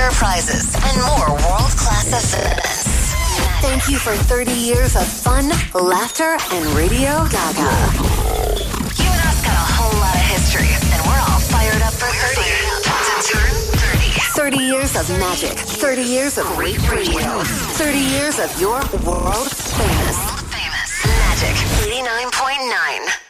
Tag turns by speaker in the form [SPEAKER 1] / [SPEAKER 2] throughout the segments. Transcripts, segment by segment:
[SPEAKER 1] bigger prizes, and more world-class events. Thank you for 30 years of fun, laughter, and Radio Gaga. You and us got a whole lot of history, and we're all fired up for 30. To turn 30. 30 years of magic. 30 years of great radio. 30 years of your world famous. World famous. Magic 89.9.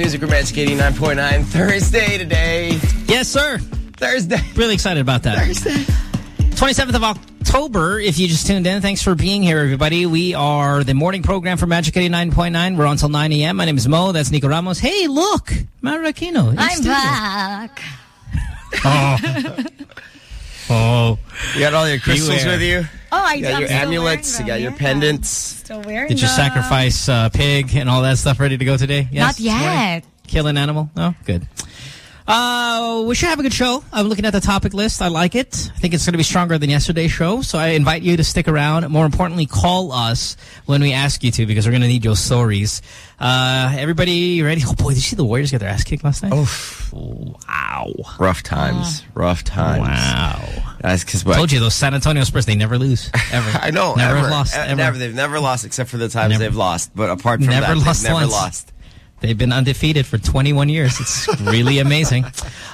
[SPEAKER 2] Music, Romantic 89.9. Thursday today.
[SPEAKER 3] Yes, sir.
[SPEAKER 2] Thursday.
[SPEAKER 3] Really excited about that.
[SPEAKER 2] Thursday.
[SPEAKER 3] 27th of October, if you just tuned in. Thanks for being here, everybody. We are the morning program for Magic 89.9. We're on until 9 a.m. My name is Mo. That's Nico Ramos. Hey, look. Mara Aquino.
[SPEAKER 4] I'm
[SPEAKER 3] studio.
[SPEAKER 4] back.
[SPEAKER 3] Oh. oh.
[SPEAKER 2] You got all your crystals
[SPEAKER 3] Beware.
[SPEAKER 2] with you?
[SPEAKER 4] Oh, I
[SPEAKER 2] You got
[SPEAKER 4] I'm
[SPEAKER 2] your
[SPEAKER 4] still
[SPEAKER 2] amulets, you got
[SPEAKER 4] them,
[SPEAKER 2] your pendants.
[SPEAKER 4] Still wearing
[SPEAKER 3] Did you
[SPEAKER 4] them.
[SPEAKER 3] sacrifice uh, pig and all that stuff ready to go today? Yes?
[SPEAKER 4] Not yet.
[SPEAKER 3] Kill an animal? No? Good. Uh, we should have a good show. I'm looking at the topic list. I like it. I think it's going to be stronger than yesterday's show. So I invite you to stick around. More importantly, call us when we ask you to because we're going to need your stories. Uh, everybody ready? Oh, boy, did you see the Warriors get their ass kicked last night?
[SPEAKER 2] Oh,
[SPEAKER 3] wow.
[SPEAKER 2] Rough times. Rough times.
[SPEAKER 3] Wow.
[SPEAKER 2] That's because
[SPEAKER 3] I told you, those San Antonio Spurs, they never lose. Ever.
[SPEAKER 2] I know.
[SPEAKER 3] Never
[SPEAKER 2] ever.
[SPEAKER 3] lost. Ever.
[SPEAKER 2] Never. They've never lost except for the times
[SPEAKER 3] Never.
[SPEAKER 2] they've lost. But apart from
[SPEAKER 3] Never
[SPEAKER 2] that,
[SPEAKER 3] lost
[SPEAKER 2] they've never
[SPEAKER 3] once.
[SPEAKER 2] lost.
[SPEAKER 3] They've been undefeated for 21 years. It's really amazing.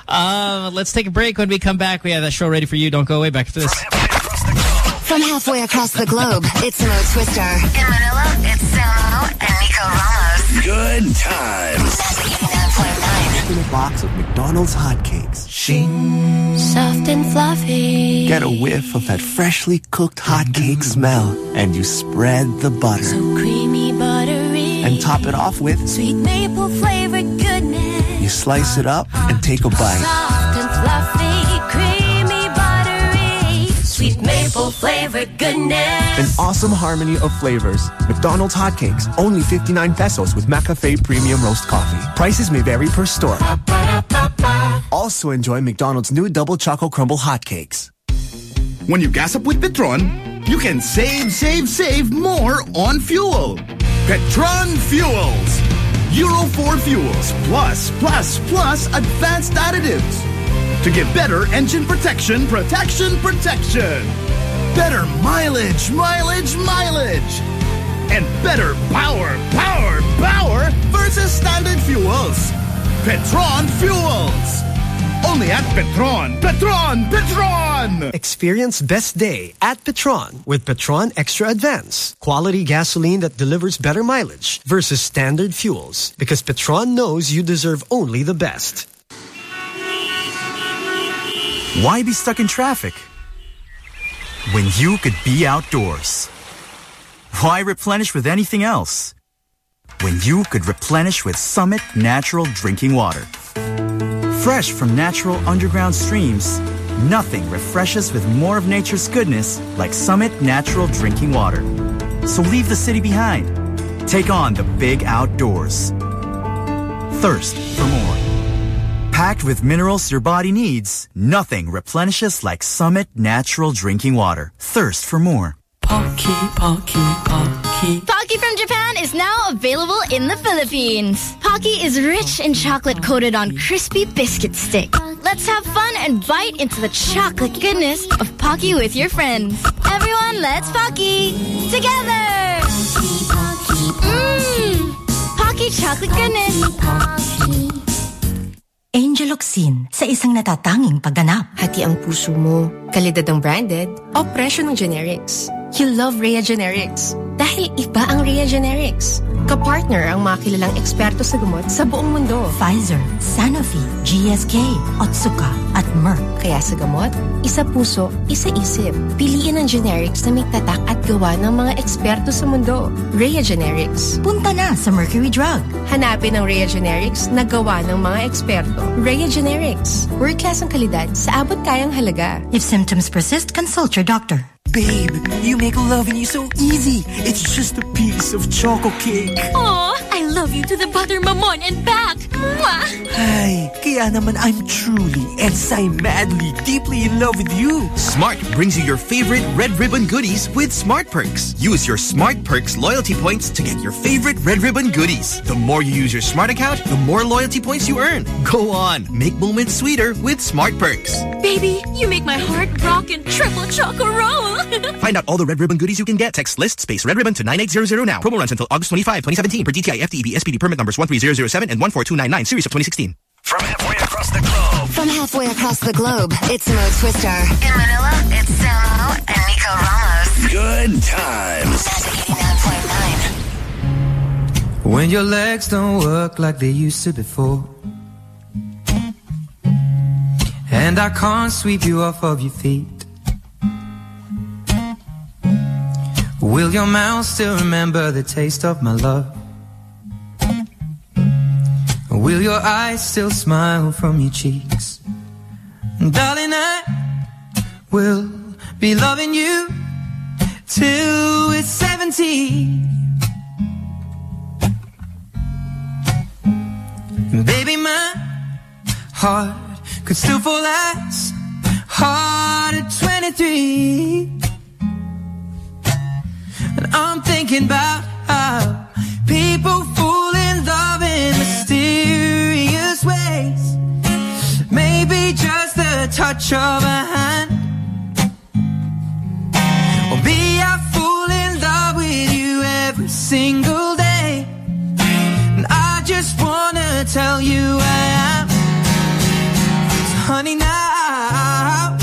[SPEAKER 3] Uh, let's take a break. When we come back, we have that show ready for you. Don't go away. Back to this.
[SPEAKER 1] From halfway across the globe, it's Mo Twister. In Manila, it's Samo and Nico Ramos.
[SPEAKER 5] Good times.
[SPEAKER 1] Magic 89.9.
[SPEAKER 6] in a box of McDonald's hotcakes.
[SPEAKER 5] Shing.
[SPEAKER 7] Soft and fluffy.
[SPEAKER 6] Get a whiff of that freshly cooked hotcake smell, and you spread the butter.
[SPEAKER 7] Creamy, buttery.
[SPEAKER 6] And top it off with,
[SPEAKER 7] Sweet maple flavored goodness.
[SPEAKER 6] you slice it up and take a bite.
[SPEAKER 7] Maple flavored goodness.
[SPEAKER 6] An awesome harmony of flavors. McDonald's hotcakes, only 59 pesos with McCafe Premium Roast Coffee. Prices may vary per store. Also enjoy McDonald's new Double Choco Crumble hotcakes.
[SPEAKER 5] When you gas up with Petron, you can save, save, save more on fuel. Petron Fuels. Euro 4 fuels plus, plus, plus advanced additives. To get better engine protection, protection, protection. Better mileage, mileage, mileage. And better power, power, power versus standard fuels. Petron Fuels. Only at Petron. Petron, Petron!
[SPEAKER 8] Experience best day at Petron with Petron Extra Advance. Quality gasoline that delivers better mileage versus standard fuels. Because Petron knows you deserve only the best.
[SPEAKER 9] Why be stuck in traffic when you could be outdoors? Why replenish with anything else when you could replenish with Summit Natural Drinking Water? Fresh from natural underground streams, nothing refreshes with more of nature's goodness like Summit Natural Drinking Water. So leave the city behind. Take on the big outdoors. Thirst for more. Packed with minerals your body needs, nothing replenishes like Summit Natural Drinking Water. Thirst for more.
[SPEAKER 10] Pocky Pocky, Pocky. Pocky from Japan is now available in the Philippines. Pocky is rich in chocolate coated on crispy biscuit stick. Let's have fun and bite into the chocolate goodness of Pocky with your friends. Everyone, let's Pocky together. Mmm, Pocky chocolate goodness.
[SPEAKER 11] Angeloxin sa isang natatanging pagganap.
[SPEAKER 12] Hati ang puso mo. Kalidad ng branded o presyo ng generics. You love Rhea Generics. Dahil iba ang Rhea Generics. Kapartner ang mga kilalang eksperto sa gamot sa buong mundo.
[SPEAKER 11] Pfizer, Sanofi, GSK, Otsuka, at Merck.
[SPEAKER 12] Kaya sa gamot, isa puso, isa isip. Piliin ang generics na may tatak at gawa ng mga eksperto sa mundo. Rhea Generics.
[SPEAKER 11] Punta na sa Mercury Drug.
[SPEAKER 12] Hanapin ang Rhea Generics na gawa ng mga eksperto. Rhea Generics. World class ang kalidad sa abot kayang halaga.
[SPEAKER 11] If symptoms persist, consult your doctor.
[SPEAKER 8] Babe, you make loving you so easy. It's just a piece of chocolate cake.
[SPEAKER 10] Aw, I love you to the butter mamon and back. Mwah!
[SPEAKER 8] Ay, kaya naman I'm truly and madly deeply in love with you.
[SPEAKER 13] Smart brings you your favorite Red Ribbon goodies with Smart Perks. Use your Smart Perks loyalty points to get your favorite Red Ribbon goodies. The more you use your Smart account, the more loyalty points you earn. Go on, make moments sweeter with Smart Perks.
[SPEAKER 10] Baby, you make my heart rock and triple choco roll.
[SPEAKER 13] Find out all the Red Ribbon goodies you can get. Text list space Red Ribbon to 9800 now. Promo runs until August 25, 2017 per DTI FTEB SPD permit numbers 13007 and 14299 series of 2016.
[SPEAKER 5] From halfway across the globe.
[SPEAKER 1] From halfway across the globe, it's Mo Twister. In Manila, it's Samo and Nico Ramos.
[SPEAKER 5] Good times.
[SPEAKER 14] When your legs don't work like they used to before. And I can't sweep you off of your feet. Will your mouth still remember the taste of my love? Will your eyes still smile from your cheeks? And darling, I will be loving you till we're 70. Baby, my heart could still fall as hard at 23. I'm thinking about how people fall in love in mysterious ways. Maybe just the touch of a hand. Or be I fall in love with you every single day. And I just wanna tell you I am. So honey, now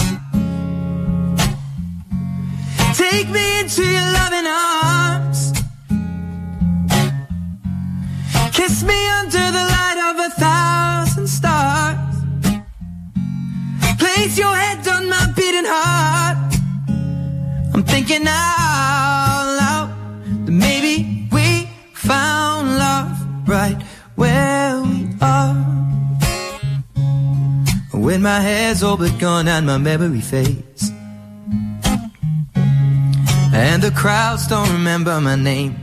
[SPEAKER 14] take me into your loving Kiss me under the light of a thousand stars. Place your head on my beating heart. I'm thinking out loud that maybe we found love right where we are. When my hair's all but gone and my memory fades. And the crowds don't remember my name.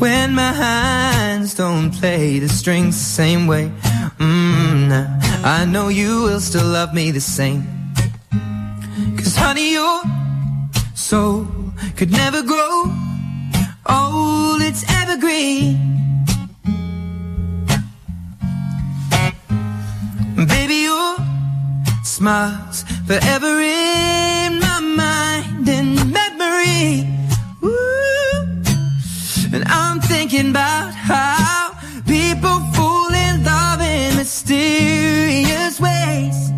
[SPEAKER 14] When my hands don't play the strings the same way. Mm, now I know you will still love me the same. Cause honey, your soul could never grow old, it's evergreen. Baby, your smiles forever in my mind and memory. I'm about how people fall in love in mysterious ways.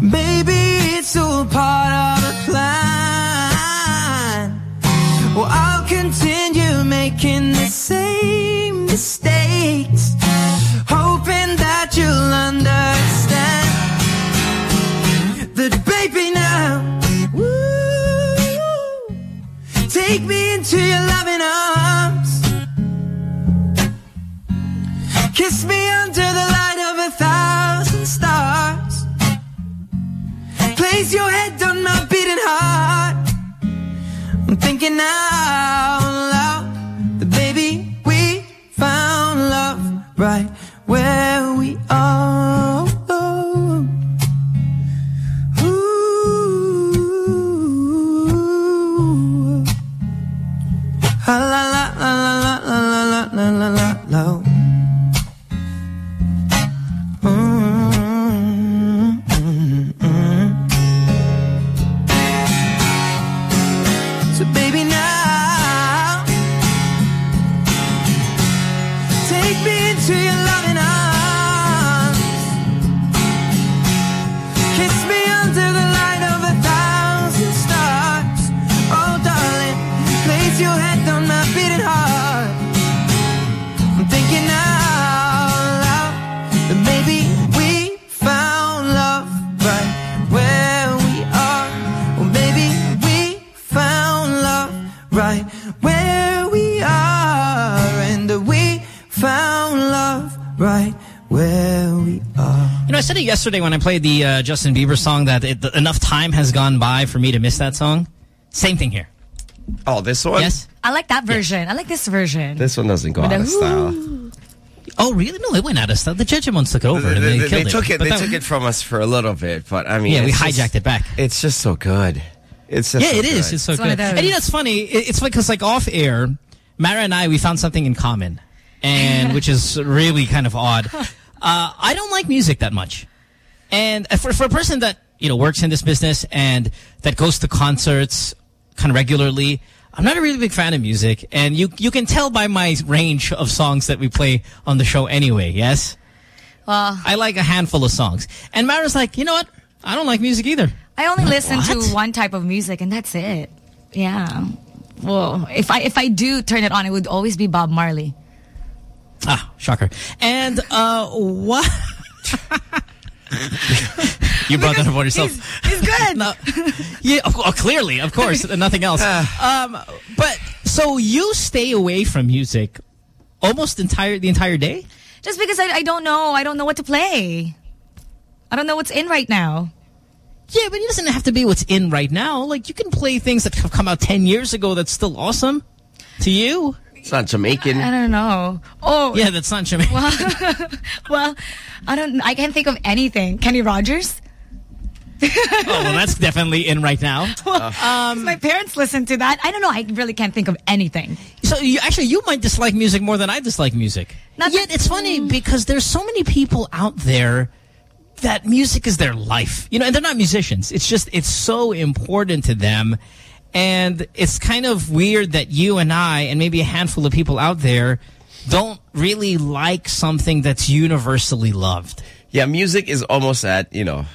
[SPEAKER 14] Maybe it's all part of a plan. Well, I'll continue making Kiss me under the light of a thousand stars. Place your head on my beating heart. I'm thinking out loud that baby we found love right where we are.
[SPEAKER 3] Said it yesterday when I played the uh, Justin Bieber song that it, enough time has gone by for me to miss that song. Same thing here.
[SPEAKER 2] Oh, this one?
[SPEAKER 3] Yes.
[SPEAKER 15] I like that version. I like this version.
[SPEAKER 2] This one doesn't go
[SPEAKER 15] With
[SPEAKER 2] out of style.
[SPEAKER 3] Oh, really? No, it went out of style. The Judgments took it over and
[SPEAKER 2] They,
[SPEAKER 3] they,
[SPEAKER 2] they-
[SPEAKER 3] killed
[SPEAKER 2] they took it.
[SPEAKER 3] But
[SPEAKER 2] They
[SPEAKER 3] that-
[SPEAKER 2] took it from us for a little bit, but I mean,
[SPEAKER 3] Yeah, we
[SPEAKER 2] it's just-
[SPEAKER 3] hijacked it back.
[SPEAKER 2] It's just so good. It's just
[SPEAKER 3] yeah,
[SPEAKER 2] so
[SPEAKER 3] it is.
[SPEAKER 2] good.
[SPEAKER 3] It's so good. And you know, it's funny. It- It's because like off air, Mara and I, we found something in common, and which is really kind of odd. Uh, I don't like music that much, and for for a person that you know works in this business and that goes to concerts kind of regularly. I'm not a really big fan of music, and you you can tell by my range of songs that we play on the show anyway. Yes,
[SPEAKER 15] Well,
[SPEAKER 3] I like a handful of songs, and Mara's like, you know what? I don't like music either.
[SPEAKER 15] I only
[SPEAKER 3] Like,
[SPEAKER 15] listen
[SPEAKER 3] what?
[SPEAKER 15] to one type of music, and that's it. Yeah. Well, if I if I do turn it on, it would always be Bob Marley.
[SPEAKER 3] Ah, shocker. And uh, what? you brought that up on yourself.
[SPEAKER 15] He's good.
[SPEAKER 3] no, yeah, of, oh, clearly, of course, nothing else. Um, but so you stay away from music almost entire the entire day.
[SPEAKER 15] Just because I, I don't know, I don't know what to play. I don't know what's in right now.
[SPEAKER 3] Yeah, but it doesn't have to be what's in right now. Like you can play things that have come out ten years ago that's still awesome to you.
[SPEAKER 2] It's not Jamaican.
[SPEAKER 15] I don't know. Oh.
[SPEAKER 3] Yeah, that's not Jamaican.
[SPEAKER 15] Well, well, I don't. I can't think of anything. Kenny Rogers.
[SPEAKER 3] oh, well, that's definitely in right now.
[SPEAKER 15] Um, my parents listen to that. I don't know. I really can't think of anything.
[SPEAKER 3] So you actually you might dislike music more than I dislike music.
[SPEAKER 15] Not
[SPEAKER 3] Yet it's funny because there's so many people out there that music is their life. You know, and they're not musicians. It's just it's so important to them. And it's kind of weird that you and I and maybe a handful of people out there don't really like something that's universally loved.
[SPEAKER 2] Yeah, music is almost at, you know,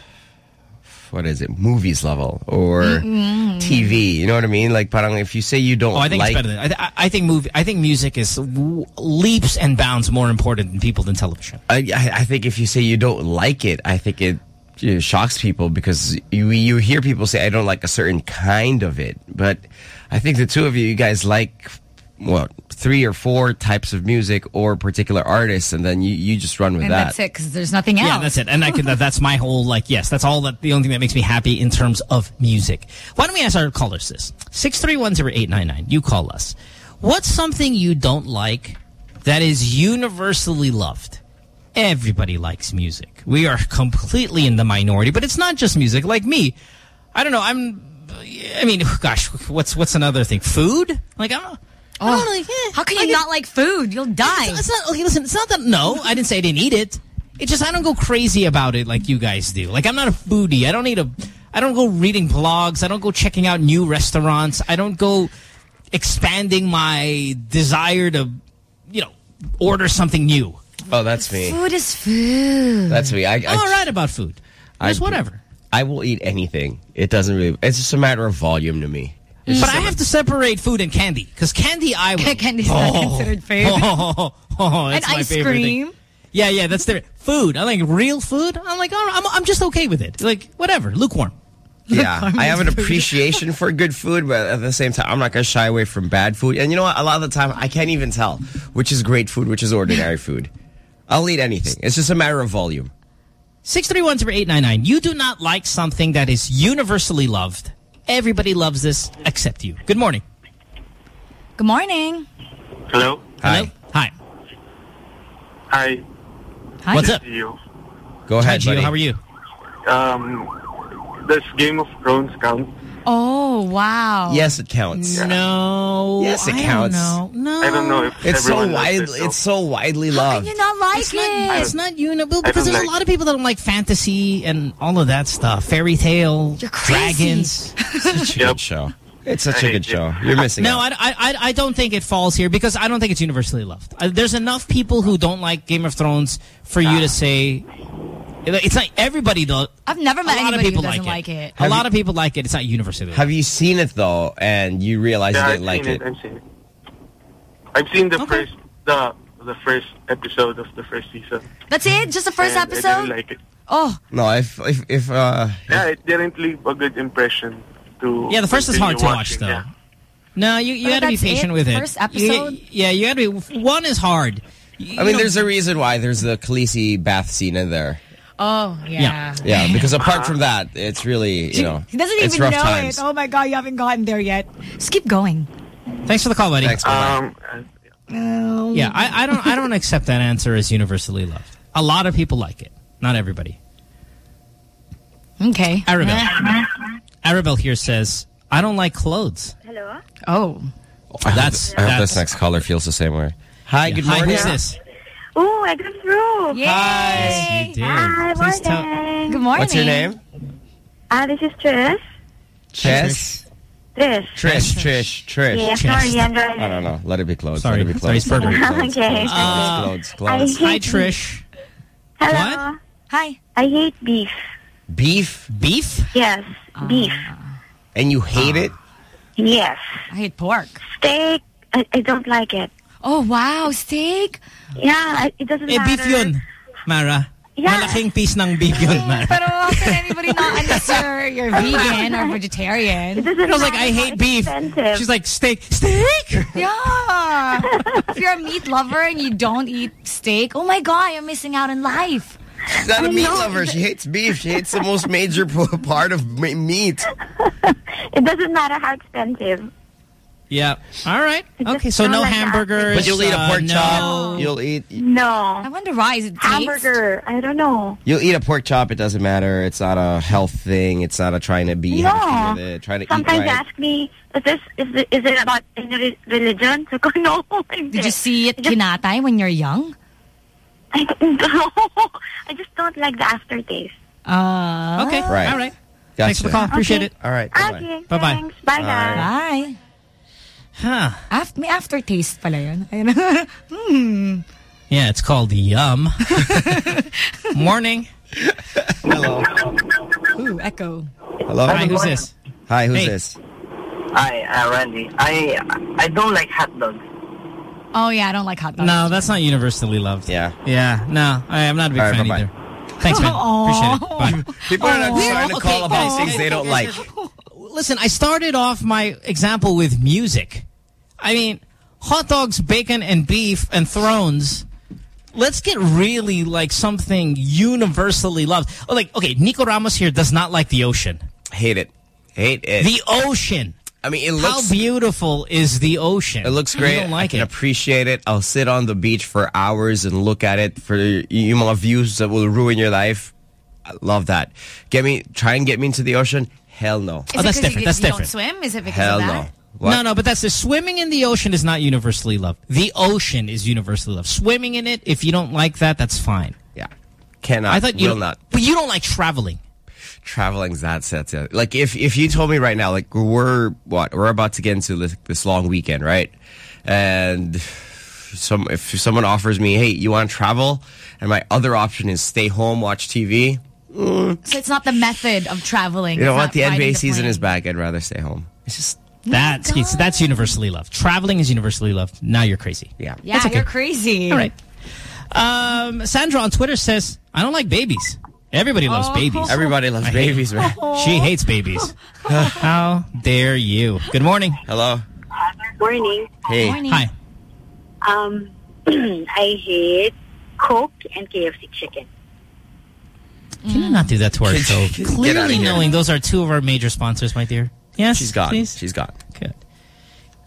[SPEAKER 2] what is it, movies level or TV. You know what I mean? Like, parang if you say you don't
[SPEAKER 3] Oh, I think
[SPEAKER 2] like...
[SPEAKER 3] it's better than I, th I think movie. I think music is leaps and bounds more important than people than television.
[SPEAKER 2] I, I I think if you say you don't like it, I think it shocks people because you you hear people say I don't like a certain kind of it, but I think the two of you, you guys like what three or four types of music or particular artists, and then you you just run with
[SPEAKER 15] And
[SPEAKER 2] that.
[SPEAKER 15] that's it because there's nothing else.
[SPEAKER 3] Yeah, that's it. And I can, that's my whole, like, yes, that's all that, the only thing that makes me happy in terms of music. Why don't we ask our callers this? 6310899, you call us. What's something you don't like that is universally loved? Everybody likes music. We are completely in the minority, but it's not just music. Like me, I don't know, I'm, I mean, gosh, what's, what's another thing? Food? Like, I don't I don't like, eh,
[SPEAKER 15] How can
[SPEAKER 3] I
[SPEAKER 15] you
[SPEAKER 3] get-
[SPEAKER 15] not like food? You'll die.
[SPEAKER 3] it's, it's not okay. Listen, it's not that. No, I didn't say I didn't eat it. It's just I don't go crazy about it like you guys do. Like I'm not a foodie. I don't need a. I don't go reading blogs. I don't go checking out new restaurants. I don't go expanding my desire to, you know, order something new.
[SPEAKER 2] Oh, that's me.
[SPEAKER 15] Food is food.
[SPEAKER 2] That's me. I, I
[SPEAKER 3] I'm all right about food. Just
[SPEAKER 2] I-
[SPEAKER 3] whatever.
[SPEAKER 2] I will eat anything. It doesn't really. It's just a matter of volume to me. It's
[SPEAKER 3] But I have to separate food and candy because candy I will.
[SPEAKER 15] Candy's not oh. considered food.
[SPEAKER 3] Oh, oh, oh
[SPEAKER 15] and
[SPEAKER 3] that's my
[SPEAKER 15] ice
[SPEAKER 3] favorite thing. Yeah, yeah, that's their food. I like real food. I'm like, oh, I'm, I'm just okay with it. Like, whatever, lukewarm.
[SPEAKER 2] Yeah, I have an appreciation for good food, but at the same time, I'm not going to shy away from bad food. And you know what? A lot of the time, I can't even tell which is great food, which is ordinary food. I'll eat anything. It's just a matter of volume.
[SPEAKER 3] 631-0899. You do not like something that is universally loved. Everybody loves this except you. Good morning.
[SPEAKER 15] Good morning.
[SPEAKER 16] Hello.
[SPEAKER 2] Hi.
[SPEAKER 3] Hi.
[SPEAKER 16] Hi.
[SPEAKER 15] Hi.
[SPEAKER 3] What's up?
[SPEAKER 16] You.
[SPEAKER 2] Go
[SPEAKER 3] Hi,
[SPEAKER 2] ahead,
[SPEAKER 3] Gio.
[SPEAKER 2] buddy.
[SPEAKER 3] How are you?
[SPEAKER 16] Um, does Game of Thrones count?
[SPEAKER 15] Oh, wow.
[SPEAKER 2] Yes, it counts.
[SPEAKER 3] No.
[SPEAKER 2] Yes, it
[SPEAKER 3] I
[SPEAKER 2] counts.
[SPEAKER 3] Don't know. No.
[SPEAKER 16] I don't know if
[SPEAKER 2] It's so widely
[SPEAKER 16] it, though.
[SPEAKER 2] It's so widely
[SPEAKER 15] How
[SPEAKER 2] loved.
[SPEAKER 15] can you not like
[SPEAKER 3] It's
[SPEAKER 15] it?
[SPEAKER 3] not, it's not universal because
[SPEAKER 16] don't
[SPEAKER 3] there's a lot of people that don't like fantasy and all of that stuff. Fairy tale,
[SPEAKER 15] You're crazy.
[SPEAKER 3] dragons.
[SPEAKER 2] Such a
[SPEAKER 16] Yep.
[SPEAKER 2] good show. It's such
[SPEAKER 16] I
[SPEAKER 2] a good
[SPEAKER 16] hate it.
[SPEAKER 2] show. You're missing
[SPEAKER 3] No,
[SPEAKER 2] out.
[SPEAKER 3] I, I, I don't think it falls here because I don't think it's universally loved. Uh, there's enough people who don't like Game of Thrones for you to say it's not everybody though.
[SPEAKER 15] I've never met
[SPEAKER 3] a lot of
[SPEAKER 15] anybody
[SPEAKER 3] people
[SPEAKER 15] who doesn't
[SPEAKER 3] like
[SPEAKER 15] like
[SPEAKER 3] it.
[SPEAKER 15] it.
[SPEAKER 3] A lot of people like it. It's not universally.
[SPEAKER 2] Have you seen it though, and you realize
[SPEAKER 16] Yeah,
[SPEAKER 2] you
[SPEAKER 16] I've
[SPEAKER 2] didn't like
[SPEAKER 16] seen
[SPEAKER 2] it?
[SPEAKER 16] it. I've seen it. I've seen the
[SPEAKER 3] Okay.
[SPEAKER 16] first the the first episode of the first season.
[SPEAKER 15] That's it? Just the first
[SPEAKER 16] and I
[SPEAKER 15] episode?
[SPEAKER 16] didn't like it.
[SPEAKER 15] Oh,
[SPEAKER 2] No, if if if uh,
[SPEAKER 16] Yeah, it didn't leave a good impression. To
[SPEAKER 3] Yeah, the first is hard to
[SPEAKER 16] continue
[SPEAKER 3] watch though.
[SPEAKER 16] yeah.
[SPEAKER 3] No, you you got to be patient
[SPEAKER 15] it?
[SPEAKER 3] with it.
[SPEAKER 15] First
[SPEAKER 3] You-
[SPEAKER 15] episode?
[SPEAKER 3] yeah, you got to be. One is hard.
[SPEAKER 2] I mean, there's a reason why there's the Khaleesi bath scene in there.
[SPEAKER 15] Oh, yeah.
[SPEAKER 2] Yeah, because apart from that, it's really you know
[SPEAKER 15] He doesn't
[SPEAKER 2] it's
[SPEAKER 15] even
[SPEAKER 2] rough
[SPEAKER 15] know
[SPEAKER 2] times.
[SPEAKER 15] it. Oh my god, you haven't gotten there yet. Just keep going.
[SPEAKER 3] Thanks for the call, buddy.
[SPEAKER 2] Thanks, bye-bye.
[SPEAKER 16] Um, uh,
[SPEAKER 3] Yeah, I, I don't I don't accept that answer as universally loved. A lot of people like it, not everybody.
[SPEAKER 15] Okay.
[SPEAKER 3] Arabelle. Arabelle here says, I don't like clothes.
[SPEAKER 17] Hello?
[SPEAKER 15] Oh.
[SPEAKER 2] I hope-
[SPEAKER 3] That's-
[SPEAKER 2] I hope
[SPEAKER 3] that's-
[SPEAKER 2] this next caller feels the same way. Hi, good
[SPEAKER 3] Hi,
[SPEAKER 2] morning.
[SPEAKER 3] who's this?
[SPEAKER 17] Oh, I got through.
[SPEAKER 15] Yay.
[SPEAKER 3] You did.
[SPEAKER 17] Hi,
[SPEAKER 3] Please tell.
[SPEAKER 17] morning.
[SPEAKER 15] Good morning.
[SPEAKER 2] What's your name?
[SPEAKER 17] Ah, this is Trish.
[SPEAKER 2] Chess.
[SPEAKER 17] Trish.
[SPEAKER 2] Trish. Trish. Trish.
[SPEAKER 17] Yeah,
[SPEAKER 3] Trish.
[SPEAKER 17] sorry, I'm
[SPEAKER 2] I don't know. Let it be closed.
[SPEAKER 3] Sorry.
[SPEAKER 2] Let it be
[SPEAKER 3] Sorry, it's
[SPEAKER 2] Let it be
[SPEAKER 3] perfect.
[SPEAKER 17] Okay.
[SPEAKER 2] Closed,
[SPEAKER 3] Uh,
[SPEAKER 2] closed,
[SPEAKER 17] I
[SPEAKER 2] closed.
[SPEAKER 3] Hi, Trish.
[SPEAKER 17] Hello.
[SPEAKER 15] Hi.
[SPEAKER 17] I hate beef.
[SPEAKER 2] Beef?
[SPEAKER 3] Beef?
[SPEAKER 17] Yes, beef.
[SPEAKER 2] And you hate it?
[SPEAKER 17] Yes.
[SPEAKER 15] I hate pork.
[SPEAKER 17] Steak, I, I don't like it.
[SPEAKER 15] Oh, wow. Steak?
[SPEAKER 17] Yeah, it doesn't
[SPEAKER 3] Eh,
[SPEAKER 17] matter.
[SPEAKER 3] beef yun, Mara.
[SPEAKER 17] Yeah.
[SPEAKER 3] Malaking piece ng beef yun, Mara.
[SPEAKER 15] Pero how can anybody not unless you're, you're vegan or
[SPEAKER 17] It
[SPEAKER 15] vegetarian?
[SPEAKER 17] doesn't
[SPEAKER 3] I was like, I hate beef.
[SPEAKER 17] expensive.
[SPEAKER 3] She's like, steak. Steak?
[SPEAKER 15] Yeah. if you're a meat lover and you don't eat steak, oh my god, you're missing out on life.
[SPEAKER 2] She's not a
[SPEAKER 17] I
[SPEAKER 2] meat
[SPEAKER 17] know.
[SPEAKER 2] lover. She hates beef. She hates the most major part of meat.
[SPEAKER 17] it doesn't matter how expensive.
[SPEAKER 3] Yeah. All right. Okay, so no
[SPEAKER 17] like
[SPEAKER 3] hamburgers.
[SPEAKER 2] But you'll eat a
[SPEAKER 3] uh,
[SPEAKER 2] pork
[SPEAKER 3] no.
[SPEAKER 2] chop. You'll eat
[SPEAKER 17] No.
[SPEAKER 15] I wonder why. Is it?
[SPEAKER 17] Hamburger. I don't know.
[SPEAKER 2] you'll eat a pork chop. It doesn't matter. It's not a health thing. It's not a trying to be
[SPEAKER 17] No.
[SPEAKER 2] healthy with it. Trying to
[SPEAKER 17] Sometimes
[SPEAKER 2] eat right.
[SPEAKER 17] ask me, is this is it, is it about any religion? So go, no.
[SPEAKER 15] Did you see it kinatay when you're young?
[SPEAKER 17] I don't know. I just don't like the aftertaste.
[SPEAKER 15] Uh,
[SPEAKER 3] Okay.
[SPEAKER 2] Right.
[SPEAKER 3] All right.
[SPEAKER 2] Gotcha.
[SPEAKER 3] Thanks for the call. Appreciate it.
[SPEAKER 2] All right.
[SPEAKER 17] Okay.
[SPEAKER 3] Bye-bye.
[SPEAKER 17] Thanks. Bye,
[SPEAKER 2] Bye.
[SPEAKER 17] guys.
[SPEAKER 15] Bye.
[SPEAKER 3] Huh.
[SPEAKER 15] After, may aftertaste pala yun. Hmm.
[SPEAKER 3] Yeah, it's called Yum. Morning.
[SPEAKER 2] Hello.
[SPEAKER 15] Ooh, echo.
[SPEAKER 2] Hello.
[SPEAKER 3] Hi, who's this?
[SPEAKER 2] Hi, who's
[SPEAKER 3] Hey.
[SPEAKER 2] this?
[SPEAKER 18] Hi, uh, Randy. I I don't like hot dogs.
[SPEAKER 15] Oh, yeah, I don't like hot dogs.
[SPEAKER 3] No, that's not universally loved.
[SPEAKER 2] Yeah.
[SPEAKER 3] Yeah, no, I, I'm not a big
[SPEAKER 2] All right,
[SPEAKER 3] fan
[SPEAKER 2] bye-bye.
[SPEAKER 3] either. Thanks, man. Appreciate it. Bye.
[SPEAKER 2] People are not starting to call
[SPEAKER 3] Okay,
[SPEAKER 2] about
[SPEAKER 3] guys,
[SPEAKER 2] things they don't like.
[SPEAKER 3] Listen, I started off my example with music. I mean, hot dogs, bacon, and beef, and thrones. Let's get really like something universally loved. Oh, like, okay, Nico Ramos here does not like the ocean.
[SPEAKER 2] Hate it. Hate it.
[SPEAKER 3] The ocean.
[SPEAKER 2] I mean, it looks...
[SPEAKER 3] How beautiful is the ocean?
[SPEAKER 2] It looks
[SPEAKER 3] You
[SPEAKER 2] great.
[SPEAKER 3] don't like
[SPEAKER 2] I can
[SPEAKER 3] it.
[SPEAKER 2] appreciate it. I'll sit on the beach for hours and look at it for you mga views that will ruin your life. I love that. Get me, try and get me into the ocean. Hell no.
[SPEAKER 15] Is
[SPEAKER 3] Oh,
[SPEAKER 15] it
[SPEAKER 3] that's
[SPEAKER 15] 'cause
[SPEAKER 3] different.
[SPEAKER 15] You,
[SPEAKER 3] That's
[SPEAKER 15] you
[SPEAKER 3] different.
[SPEAKER 15] don't swim? Is it because
[SPEAKER 2] Hell
[SPEAKER 15] of
[SPEAKER 2] no.
[SPEAKER 15] That?
[SPEAKER 2] What?
[SPEAKER 3] No, no, but that's the swimming in the ocean is not universally loved. The ocean is universally loved. Swimming in it, if you don't like that, that's fine.
[SPEAKER 2] Yeah. Cannot.
[SPEAKER 3] I thought you
[SPEAKER 2] will
[SPEAKER 3] don't-
[SPEAKER 2] not.
[SPEAKER 3] But you don't like traveling.
[SPEAKER 2] Traveling's that's that's it. Like if if you told me right now, like we're what we're about to get into this, this long weekend, right? And some if someone offers me, hey, you want to travel? And my other option is stay home, watch TV. Mm,
[SPEAKER 15] So it's not the method of traveling.
[SPEAKER 2] you know
[SPEAKER 15] It's
[SPEAKER 2] what? The NBA
[SPEAKER 15] the
[SPEAKER 2] season
[SPEAKER 15] plane.
[SPEAKER 2] is back. I'd rather stay home. It's just
[SPEAKER 3] That's it's, that's universally loved. Traveling is universally loved. Now you're crazy.
[SPEAKER 2] yeah.
[SPEAKER 15] Yeah,
[SPEAKER 3] okay.
[SPEAKER 15] you're crazy.
[SPEAKER 3] All right. Um, Sandra on Twitter says, I don't like babies. Everybody loves
[SPEAKER 15] Oh.
[SPEAKER 3] babies.
[SPEAKER 2] Everybody loves
[SPEAKER 3] I hate-
[SPEAKER 2] babies, man.
[SPEAKER 3] She hates babies. How dare you? Good morning.
[SPEAKER 2] Hello.
[SPEAKER 17] Morning.
[SPEAKER 2] Hey.
[SPEAKER 15] Morning.
[SPEAKER 3] Hi.
[SPEAKER 17] Um, I hate Coke and KFC chicken.
[SPEAKER 3] Can you not do that to our show? Clearly knowing those are two of our major sponsors, my dear. Yes,
[SPEAKER 2] She's gone.
[SPEAKER 3] please.
[SPEAKER 2] She's gone.
[SPEAKER 3] Good.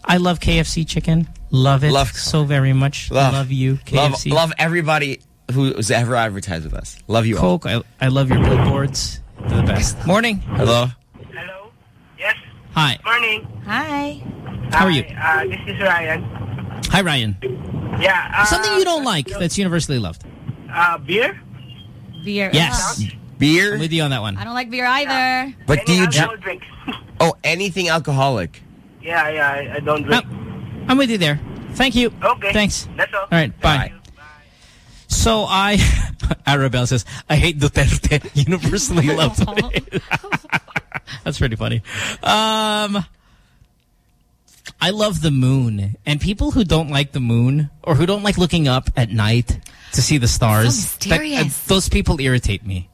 [SPEAKER 3] I love KFC chicken. Love it
[SPEAKER 2] Love-
[SPEAKER 3] so very much. Love, you,
[SPEAKER 2] Love,
[SPEAKER 3] KFC.
[SPEAKER 2] love everybody who's ever advertised with us. Love you all.
[SPEAKER 3] Coke. I, I love your billboards. They're the best. Morning.
[SPEAKER 2] Hello.
[SPEAKER 18] Hello. Yes.
[SPEAKER 3] Hi.
[SPEAKER 18] Morning.
[SPEAKER 15] Hi.
[SPEAKER 3] How are you?
[SPEAKER 18] Uh, this is Ryan.
[SPEAKER 3] Hi, Ryan.
[SPEAKER 18] Yeah. Uh,
[SPEAKER 3] Something you don't like that's universally loved.
[SPEAKER 18] Uh, beer.
[SPEAKER 15] Beer.
[SPEAKER 3] Yes.
[SPEAKER 2] Beer.
[SPEAKER 3] I'm with you on that one.
[SPEAKER 15] I don't like beer either.
[SPEAKER 2] But do you drink?
[SPEAKER 18] Drinks?
[SPEAKER 2] Oh, anything alcoholic.
[SPEAKER 18] Yeah, yeah. I, I don't drink.
[SPEAKER 3] I'm with you there. Thank you.
[SPEAKER 18] Okay.
[SPEAKER 3] Thanks.
[SPEAKER 18] That's all.
[SPEAKER 3] All right. Bye. So I, Arabelle says, I hate Duterte. Universally loved. That's pretty funny. Um, I love the moon. And people who don't like the moon or who don't like looking up at night to see the stars,
[SPEAKER 15] so
[SPEAKER 3] that, uh, those people irritate me.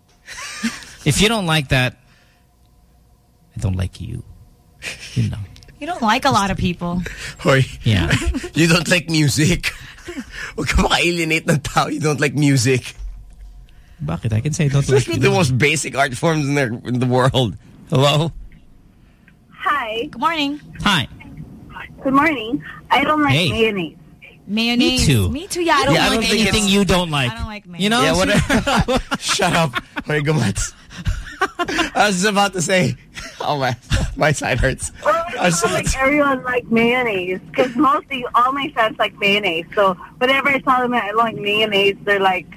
[SPEAKER 3] if you don't like that, I don't like you. You know.
[SPEAKER 15] You don't like a lot of people.
[SPEAKER 2] Hoy.
[SPEAKER 3] Yeah.
[SPEAKER 2] You don't like music. Huwag ka maka-alienate ng tao. You don't like music.
[SPEAKER 3] Bakit? I can say I don't like
[SPEAKER 2] Especially the most basic art forms in the, in the world. Hello?
[SPEAKER 17] Hi.
[SPEAKER 15] Good morning.
[SPEAKER 3] Hi.
[SPEAKER 17] Good morning. I don't like
[SPEAKER 3] Hey.
[SPEAKER 17] mayonnaise.
[SPEAKER 15] Mayonnaise.
[SPEAKER 3] Me too.
[SPEAKER 15] Me too. Yeah, I don't
[SPEAKER 3] Yeah, I
[SPEAKER 15] like
[SPEAKER 3] don't anything you don't like.
[SPEAKER 15] I don't like
[SPEAKER 3] You know?
[SPEAKER 2] Yeah, whatever. Shut up. Hoy, gumats. I was about to say, oh my, my side hurts. I was
[SPEAKER 17] I don't like everyone like mayonnaise because mostly all my friends like mayonnaise. So whenever I tell them I like mayonnaise, they're like,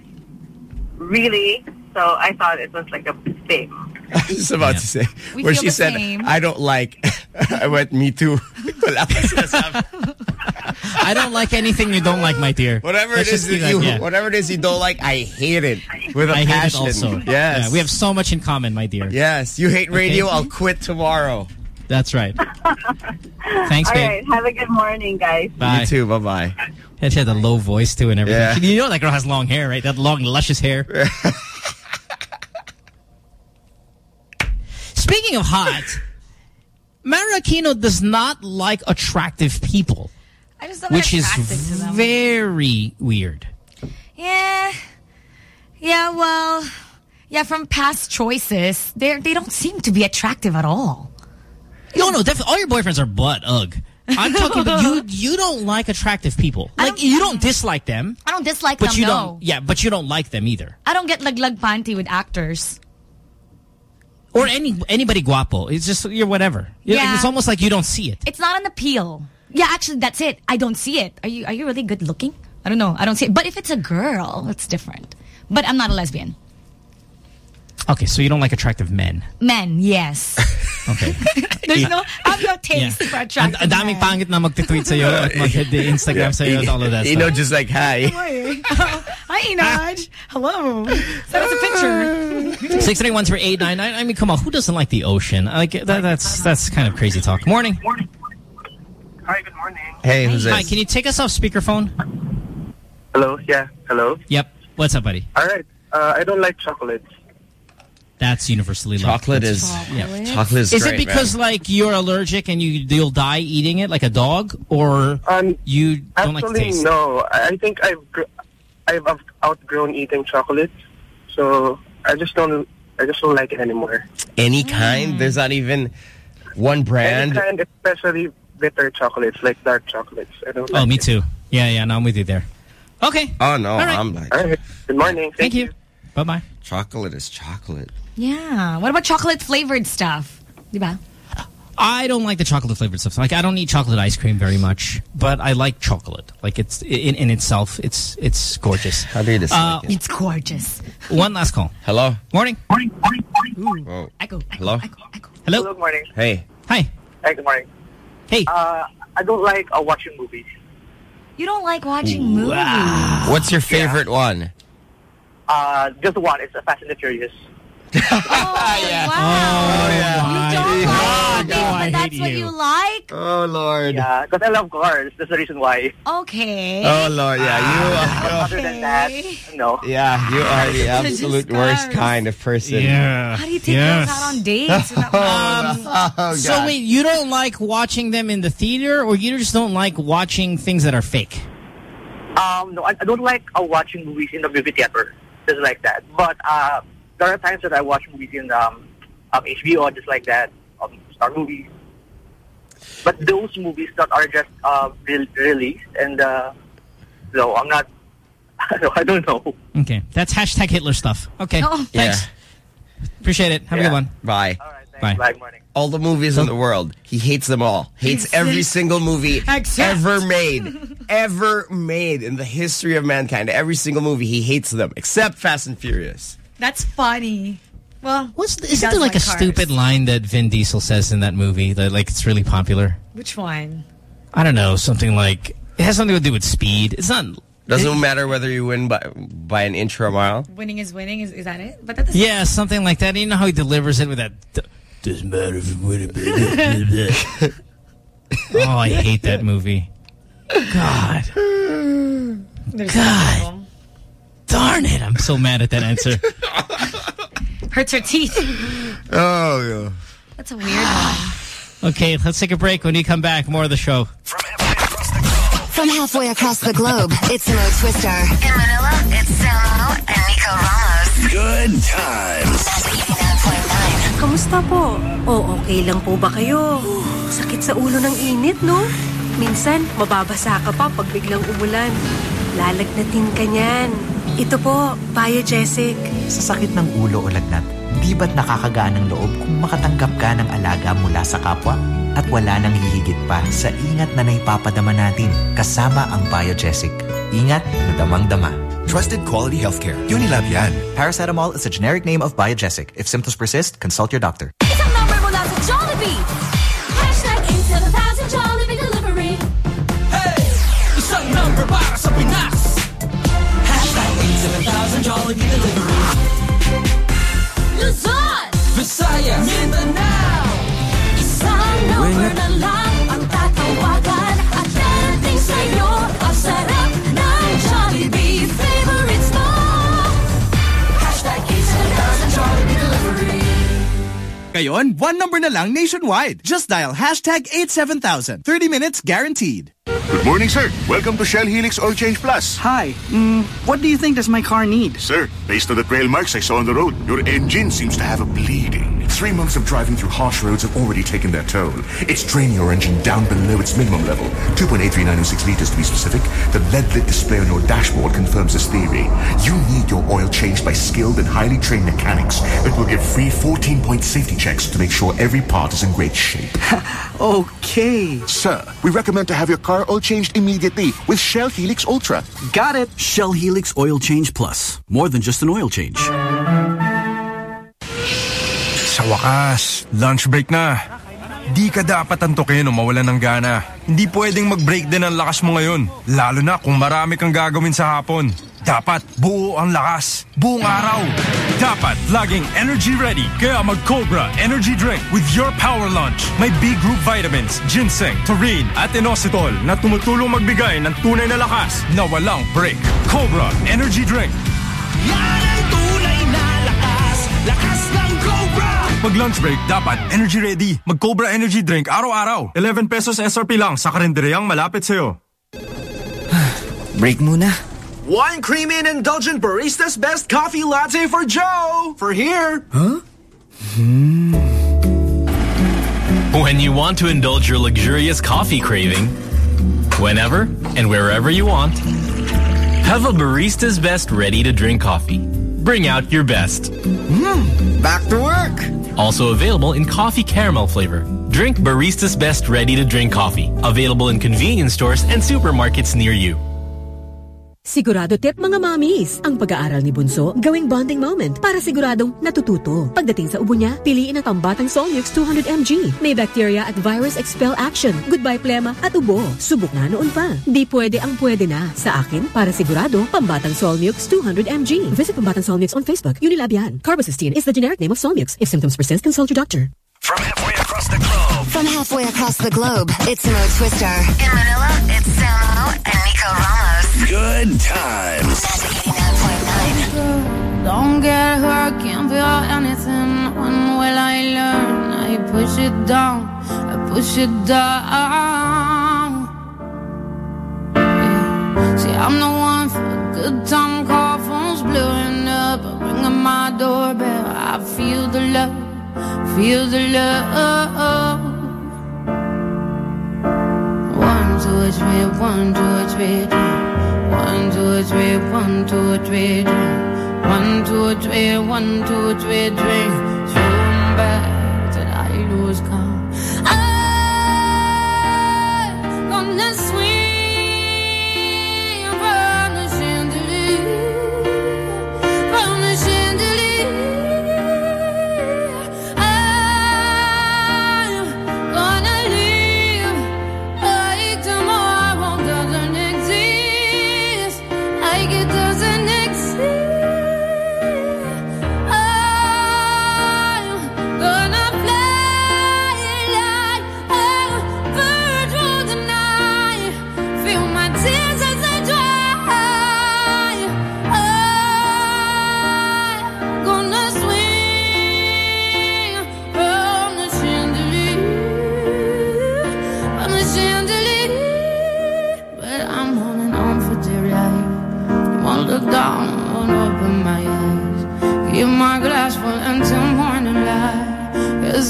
[SPEAKER 17] really? So I thought it was like a thing.
[SPEAKER 2] I was just about to say,
[SPEAKER 17] We
[SPEAKER 2] where she said,
[SPEAKER 17] same.
[SPEAKER 2] I don't like, I went, me too. Wala akong sinasabi.
[SPEAKER 3] I don't like anything you don't like, my dear.
[SPEAKER 2] Whatever
[SPEAKER 3] Let's
[SPEAKER 2] it is that
[SPEAKER 3] do that,
[SPEAKER 2] you,
[SPEAKER 3] yeah.
[SPEAKER 2] whatever it is you don't like, I hate it with a
[SPEAKER 3] I hate it
[SPEAKER 2] passion.
[SPEAKER 3] also.
[SPEAKER 2] Yes.
[SPEAKER 3] Yeah, we have so much in common, my dear.
[SPEAKER 2] Yes, you hate radio.
[SPEAKER 3] Okay.
[SPEAKER 2] I'll mm-hmm. quit tomorrow.
[SPEAKER 3] That's right. Thanks,
[SPEAKER 17] All
[SPEAKER 3] babe.
[SPEAKER 17] right. Have a good morning, guys.
[SPEAKER 3] Bye.
[SPEAKER 2] You too. Bye bye.
[SPEAKER 3] And she had a low voice too and everything.
[SPEAKER 2] Yeah.
[SPEAKER 3] You know that girl has long hair, right? That long, luscious hair. Speaking of hot, Mara Aquino does not like attractive people,
[SPEAKER 15] I just don't
[SPEAKER 3] which is very weird.
[SPEAKER 15] Yeah. Yeah, well, yeah, from past choices, they they don't seem to be attractive at all.
[SPEAKER 3] No, no, definitely. All your boyfriends are butt ugh. I'm talking about you. You don't like attractive people. Like you don't dislike them,
[SPEAKER 15] I don't dislike them,
[SPEAKER 3] but
[SPEAKER 15] them,
[SPEAKER 3] you
[SPEAKER 15] no.
[SPEAKER 3] don't. Yeah, but you don't like them either.
[SPEAKER 15] I don't get laglag panty with actors.
[SPEAKER 3] Or any anybody guapo. It's just you're whatever. You're-
[SPEAKER 15] Yeah.
[SPEAKER 3] It's almost like you don't see it.
[SPEAKER 15] It's not an appeal. Yeah, actually, that's it. I don't see it. Are you Are you really good looking? I don't know. I don't see it. But if it's a girl, it's different. But I'm not a lesbian.
[SPEAKER 3] Okay, so you don't like attractive men.
[SPEAKER 15] Men, yes.
[SPEAKER 3] Okay.
[SPEAKER 15] There's no, I have no taste for
[SPEAKER 3] Ang
[SPEAKER 15] attractive
[SPEAKER 3] ang daming
[SPEAKER 15] men.
[SPEAKER 3] pangit na magte-tweet sa'yo at mag-Instagram sa'yo at all of that
[SPEAKER 2] You know, just like, hi.
[SPEAKER 15] Hi, Enaj. Hello. Send us a picture.
[SPEAKER 3] Six three one three eight nine nine. I mean, come on, who doesn't like the ocean? Like that, that's that's kind of crazy talk. Morning. Morning.
[SPEAKER 16] Hi, good morning.
[SPEAKER 2] Hey, who's this?
[SPEAKER 3] Hi, can you take us off speakerphone?
[SPEAKER 16] Hello, yeah, hello.
[SPEAKER 3] Yep. What's up, buddy?
[SPEAKER 16] All right, uh, I don't like chocolates.
[SPEAKER 3] That's universally loved.
[SPEAKER 2] Chocolate
[SPEAKER 3] That's-
[SPEAKER 2] is
[SPEAKER 3] yeah.
[SPEAKER 2] chocolate is,
[SPEAKER 3] Is
[SPEAKER 2] great,
[SPEAKER 3] it because
[SPEAKER 2] man.
[SPEAKER 3] like you're allergic and you you'll die eating it like a dog, or um, you don't like the
[SPEAKER 16] Actually,
[SPEAKER 3] taste?
[SPEAKER 16] no. I I think I've gr- I've outgrown eating chocolate, so I just don't I just don't like it anymore.
[SPEAKER 2] any kind? Mm. There's not even one brand.
[SPEAKER 16] Any kind, especially bitter chocolates like dark chocolates. I don't.
[SPEAKER 3] Oh,
[SPEAKER 16] like
[SPEAKER 3] me
[SPEAKER 16] it.
[SPEAKER 3] too. Yeah, yeah. No, I'm with you there. Okay.
[SPEAKER 2] Oh no,
[SPEAKER 3] right.
[SPEAKER 2] I'm like
[SPEAKER 16] All right. Good morning.
[SPEAKER 3] Thank you. Bye bye.
[SPEAKER 2] chocolate is chocolate.
[SPEAKER 15] Yeah. What about chocolate flavored stuff? Diba?
[SPEAKER 3] I don't like the chocolate flavored stuff. Like I don't eat chocolate ice cream very much, but I like chocolate. Like it's in, in itself, it's it's gorgeous.
[SPEAKER 2] How do you dislike
[SPEAKER 3] Uh,
[SPEAKER 2] it?
[SPEAKER 15] It's gorgeous.
[SPEAKER 3] One last call.
[SPEAKER 2] Hello.
[SPEAKER 3] Morning.
[SPEAKER 2] Whoa.
[SPEAKER 15] Echo.
[SPEAKER 2] Hello. Echo, echo.
[SPEAKER 3] Hello.
[SPEAKER 16] Good morning.
[SPEAKER 2] Hey.
[SPEAKER 3] Hi.
[SPEAKER 16] Hi, good morning.
[SPEAKER 3] Hey.
[SPEAKER 16] Uh, I don't like uh, watching movies.
[SPEAKER 15] You don't like watching movies.
[SPEAKER 2] What's your favorite one?
[SPEAKER 16] Uh, just one. It's a Fast and the Furious.
[SPEAKER 15] Oh, wow.
[SPEAKER 3] Oh, yeah.
[SPEAKER 15] You don't like it,
[SPEAKER 3] Oh, I
[SPEAKER 15] but that's what
[SPEAKER 3] you.
[SPEAKER 15] you like?
[SPEAKER 2] Oh Lord.
[SPEAKER 16] Yeah, because I love cars. That's the reason why.
[SPEAKER 15] Okay.
[SPEAKER 2] Oh Lord. Yeah, you. Are,
[SPEAKER 16] Other than that, no.
[SPEAKER 2] yeah, you are the absolute worst kind of person.
[SPEAKER 3] Yeah.
[SPEAKER 15] How do you take
[SPEAKER 3] Yes.
[SPEAKER 15] girls out on dates? without movies?
[SPEAKER 2] Oh,
[SPEAKER 3] So wait, you don't like watching them in the theater, or you just don't like watching things that are fake?
[SPEAKER 16] Um, no, I, I don't like uh, watching movies in the movie theater, just like that. But uh, there are times that I watch movies in um, um, HBO, just like that, um, Star movies. But those movies that are just uh, re- released, and uh, no, I'm not. I don't know.
[SPEAKER 3] Okay, that's hashtag Hitler stuff. Okay,
[SPEAKER 15] Oh.
[SPEAKER 3] thanks. Appreciate it. Have a good one.
[SPEAKER 2] Bye.
[SPEAKER 16] All right, thanks.
[SPEAKER 3] Bye.
[SPEAKER 16] Bye. Morning.
[SPEAKER 2] All the movies in the world, he hates them all. Hates every single movie
[SPEAKER 15] Except-
[SPEAKER 2] ever made, ever made in the history of mankind. Every single movie, he hates them except Fast and Furious.
[SPEAKER 15] That's funny. Well,
[SPEAKER 3] What's
[SPEAKER 15] he
[SPEAKER 3] isn't there like a stupid line that Vin Diesel says in that movie that like it's really popular?
[SPEAKER 15] Which one?
[SPEAKER 3] I don't know, something like it has something to do with speed. It's not.
[SPEAKER 2] Doesn't matter whether you win by by an inch or a mile.
[SPEAKER 15] Winning is winning. Is, is that it? But that
[SPEAKER 3] Yeah, something like that. You know how he delivers it with that. Doesn't matter if you win it. oh, I hate that movie. God,
[SPEAKER 15] There's
[SPEAKER 3] God. darn it! I'm so mad at that answer.
[SPEAKER 15] Hurts her teeth.
[SPEAKER 2] Oh, yeah.
[SPEAKER 15] That's a weird one.
[SPEAKER 3] Okay, let's take a break. When you come back, more of the show.
[SPEAKER 1] From halfway across the globe, it's Mo Twister. In Manila, it's Samo and Nico Ramos.
[SPEAKER 5] Good times.
[SPEAKER 11] Kamusta po? O okay lang po ba kayo? Sakit sa ulo ng init, no? Minsan, mababasa ka pa pag biglang umulan. Lalagnatin ka niyan. Ito po, Biogesic.
[SPEAKER 19] Sa sakit ng ulo o lagnat, di ba't nakakagaan ng loob kung makatanggap ka ng alaga mula sa kapwa? At wala nang hihigit pa sa ingat na naipapadama natin kasama ang Biogesic. Ingat na damang-dama.
[SPEAKER 20] Trusted quality healthcare. Unilab yan.
[SPEAKER 19] Paracetamol is a generic name of Biogesic. If symptoms persist, consult your doctor.
[SPEAKER 4] Isang number mula sa Jollibee. Hashtag 87000 Jollibee Delivery.
[SPEAKER 14] Hey! Isang number para sa Pinas! Hashtag 87000 Jollibee Delivery.
[SPEAKER 4] Luzon!
[SPEAKER 14] Visayas! Mindanao!
[SPEAKER 4] Isang number na lang
[SPEAKER 5] Ngayon, one number na lang nationwide. Just dial hashtag 87000. 30 minutes guaranteed.
[SPEAKER 21] Good morning, sir. Welcome to Shell Helix Oil Change Plus.
[SPEAKER 22] Hi. Mm, what do you think does my car need?
[SPEAKER 21] Sir, based on the trail marks I saw on the road, your engine seems to have a bleeding. Three months of driving through harsh roads have already taken their toll. It's draining your engine down below its minimum level, 2.83906 liters to be specific. The LED-lit display on your dashboard confirms this theory. You need your oil changed by skilled and highly trained mechanics that will give free 14-point safety checks to make sure every part is in great shape.
[SPEAKER 5] okay.
[SPEAKER 21] Sir, we recommend to have your car oil changed immediately with Shell Helix Ultra.
[SPEAKER 5] Got it. Shell Helix Oil Change Plus. More than just an oil change.
[SPEAKER 23] Sa wakas, lunch break na. Di ka dapat antukin o mawalan ng gana. Hindi pwedeng mag-break din ang lakas mo ngayon. Lalo na kung marami kang gagawin sa hapon. Dapat buo ang lakas. Buong araw. Dapat laging energy ready. Kaya mag-Cobra Energy Drink with your power lunch. May B-group vitamins, ginseng, taurine at inositol na tumutulong magbigay ng tunay na lakas na walang break. Cobra Energy Drink.
[SPEAKER 22] Yan ang tunay na lakas. Lakas ng.
[SPEAKER 23] Pag lunch break, dapat energy ready. Mag-Cobra Energy Drink araw-araw. 11 pesos SRP lang sa karinderyang malapit sa'yo.
[SPEAKER 24] Break muna.
[SPEAKER 5] One creamy and indulgent barista's best coffee latte for Joe. For here.
[SPEAKER 24] Huh? Hmm.
[SPEAKER 25] When you want to indulge your luxurious coffee craving, whenever and wherever you want, have a barista's best ready to drink coffee. Bring out your best.
[SPEAKER 24] Mmm, back to work.
[SPEAKER 25] Also available in coffee caramel flavor. Drink Barista's Best Ready to Drink Coffee. Available in convenience stores and supermarkets near you.
[SPEAKER 26] Sigurado tip mga mommies, ang pag-aaral ni Bunso gawing bonding moment para siguradong natututo. Pagdating sa ubo niya, piliin ang pambatang Solmux 200mg. May bacteria at virus expel action. Goodbye plema at ubo. Subok na noon pa. Di pwede ang pwede na. Sa akin, para sigurado, pambatang Solmux 200mg. Visit pambatang Solmux on Facebook. Unilab yan. Carbocisteine is the generic name of Solmux. If symptoms persist, consult your doctor.
[SPEAKER 1] From halfway across the globe. From halfway across the globe, it's Mo Twister. In Manila, it's Samo and Nico
[SPEAKER 22] Good times.
[SPEAKER 4] Don't get hurt, can't feel anything. When will I learn? I push it down, I push it down. Yeah. See, I'm the one for a good time call, phone's blowing up, ringing my doorbell. I feel the love, feel the love. One, two, three, one, two, three, three. One, two, three, one, two, three, three. One, two, three, one, two, three, three. Zoom back till I lose count.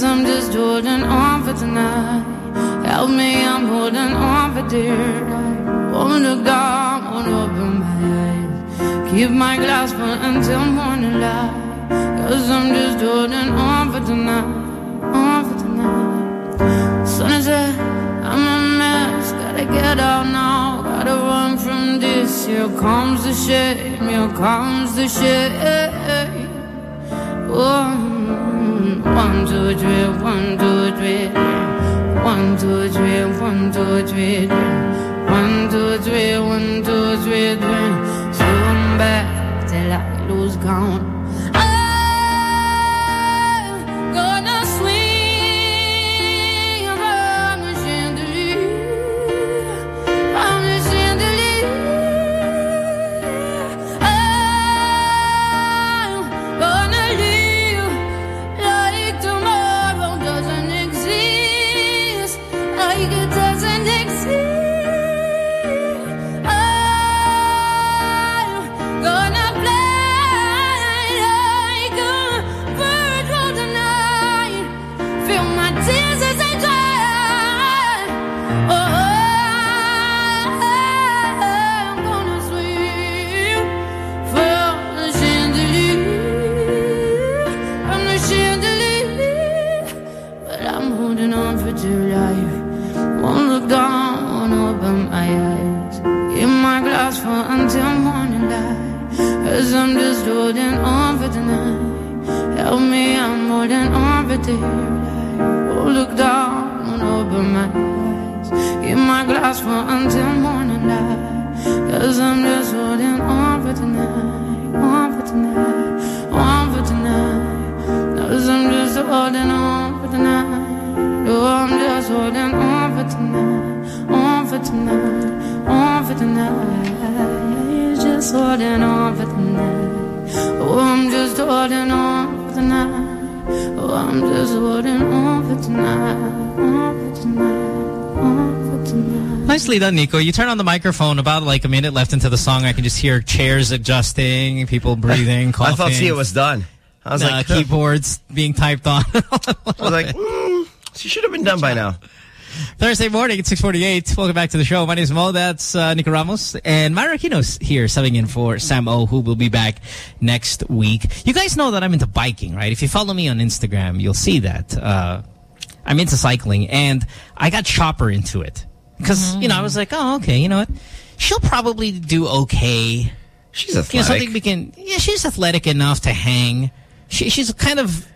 [SPEAKER 4] I'm just holding on for tonight. Help me, I'm holding on for dear life. Won't look down, won't open my eyes. Keep my glass full until morning light. Cause I'm just holding on for tonight. On for tonight. Sun is up, I'm a mess. Gotta get out now. Gotta run from this. Here comes the shame. Here comes the shame. One, one, two, three, one, two, three, one, two, three, one, two, three, one, two, three, one, two, three. Zoom back till I lose count.
[SPEAKER 14] Dear. Oh, look down and open my eyes. Keep my glass full until morning light. Cause I'm just holding on for tonight. On for tonight. On for tonight. Cause I'm just holding on for tonight. Oh, I'm just holding on for tonight. On for tonight. On for tonight. Just holding on for tonight. Oh, I'm just holding on for tonight. Oh, I'm just holding on for tonight. On for tonight. On for tonight.
[SPEAKER 3] Nicely done, Nico. You turn on the microphone about like a minute left into the song. I can just hear chairs adjusting, people breathing,
[SPEAKER 2] I
[SPEAKER 3] coughing.
[SPEAKER 2] thought Sia was done. I was
[SPEAKER 3] uh,
[SPEAKER 2] like, huh.
[SPEAKER 3] keyboards being typed on.
[SPEAKER 2] I was like, mm, she should have been done by now.
[SPEAKER 3] Thursday morning at 648. Welcome back to the show. My name is Mo. That's uh, Nico Ramos. And Myra Aquino's here subbing in for Sam O, who will be back next week. You guys know that I'm into biking, right? If you follow me on Instagram, you'll see that. Uh, I'm into cycling. And I got Chopper into it. Because, you know, I was like, oh, okay, you know what? She'll probably do okay.
[SPEAKER 2] She's
[SPEAKER 3] You know,
[SPEAKER 2] athletic.
[SPEAKER 3] something we can... Yeah, she's athletic enough to hang. She, she's kind of...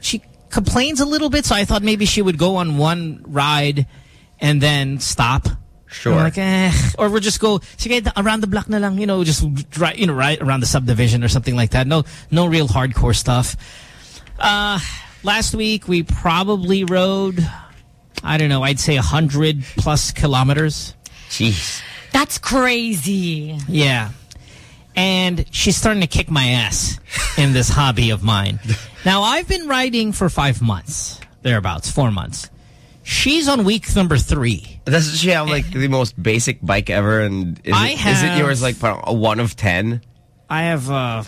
[SPEAKER 3] She complains a little bit, so I thought maybe she would go on one ride and then stop.
[SPEAKER 2] Sure.
[SPEAKER 3] Like, eh. Or we'll just go, sige, around the block na lang, you know, just right, you know, right around the subdivision or something like that. No, no real hardcore stuff. Uh, last week we probably rode, I don't know, I'd say a 100 plus kilometers.
[SPEAKER 2] Jeez.
[SPEAKER 15] That's crazy.
[SPEAKER 3] Yeah. And she's starting to kick my ass in this hobby of mine. Now, I've been riding for five months, thereabouts, four months. She's on week number three.
[SPEAKER 2] Doesn't she have like the most basic bike ever? And is,
[SPEAKER 3] I
[SPEAKER 2] it
[SPEAKER 3] have-
[SPEAKER 2] yours like a one of ten?
[SPEAKER 3] I have, uh,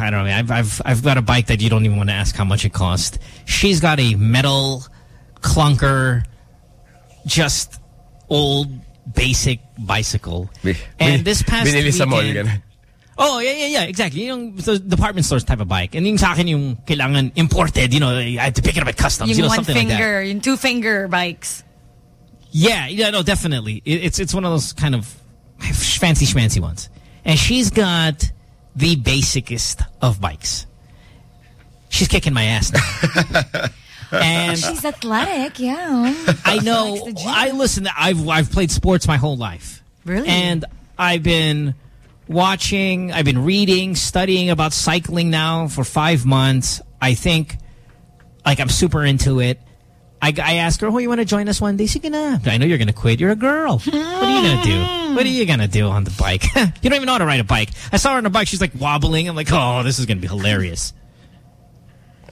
[SPEAKER 3] I don't know, I've, I've, I've got a bike that you don't even want to ask how much it cost. She's got a metal clunker, just old, basic bicycle. And this past
[SPEAKER 2] Binili sa mall,
[SPEAKER 3] weekend-. Oh, yeah, yeah, yeah, exactly. Yung the department stores type of bike. And yung sa akin yung kailangan imported, you know, eh, I had to pick it up at customs,
[SPEAKER 15] Yung
[SPEAKER 3] you know,
[SPEAKER 15] one
[SPEAKER 3] something like that.
[SPEAKER 15] one finger, yung two finger bikes.
[SPEAKER 3] Yeah, yeah, no, definitely. It, it's it's one of those kind of fancy schmancy ones. And she's got the basicest of bikes. She's kicking my ass now. and
[SPEAKER 15] She's athletic, yeah.
[SPEAKER 3] I know. I listen. I've I've played sports my whole life.
[SPEAKER 15] Really?
[SPEAKER 3] And I've been watching. I've been reading, studying about cycling now for five months. I think, like, I'm super into it. I, I asked her, "Oh, you want to join us one day?" Sige na. I know you're going to quit. You're a girl. What are you going to do? Hmm. What are you going to do on the bike? you don't even know how to ride a bike. I saw her on a bike. She's like wobbling. I'm like, "Oh, this is going to be hilarious."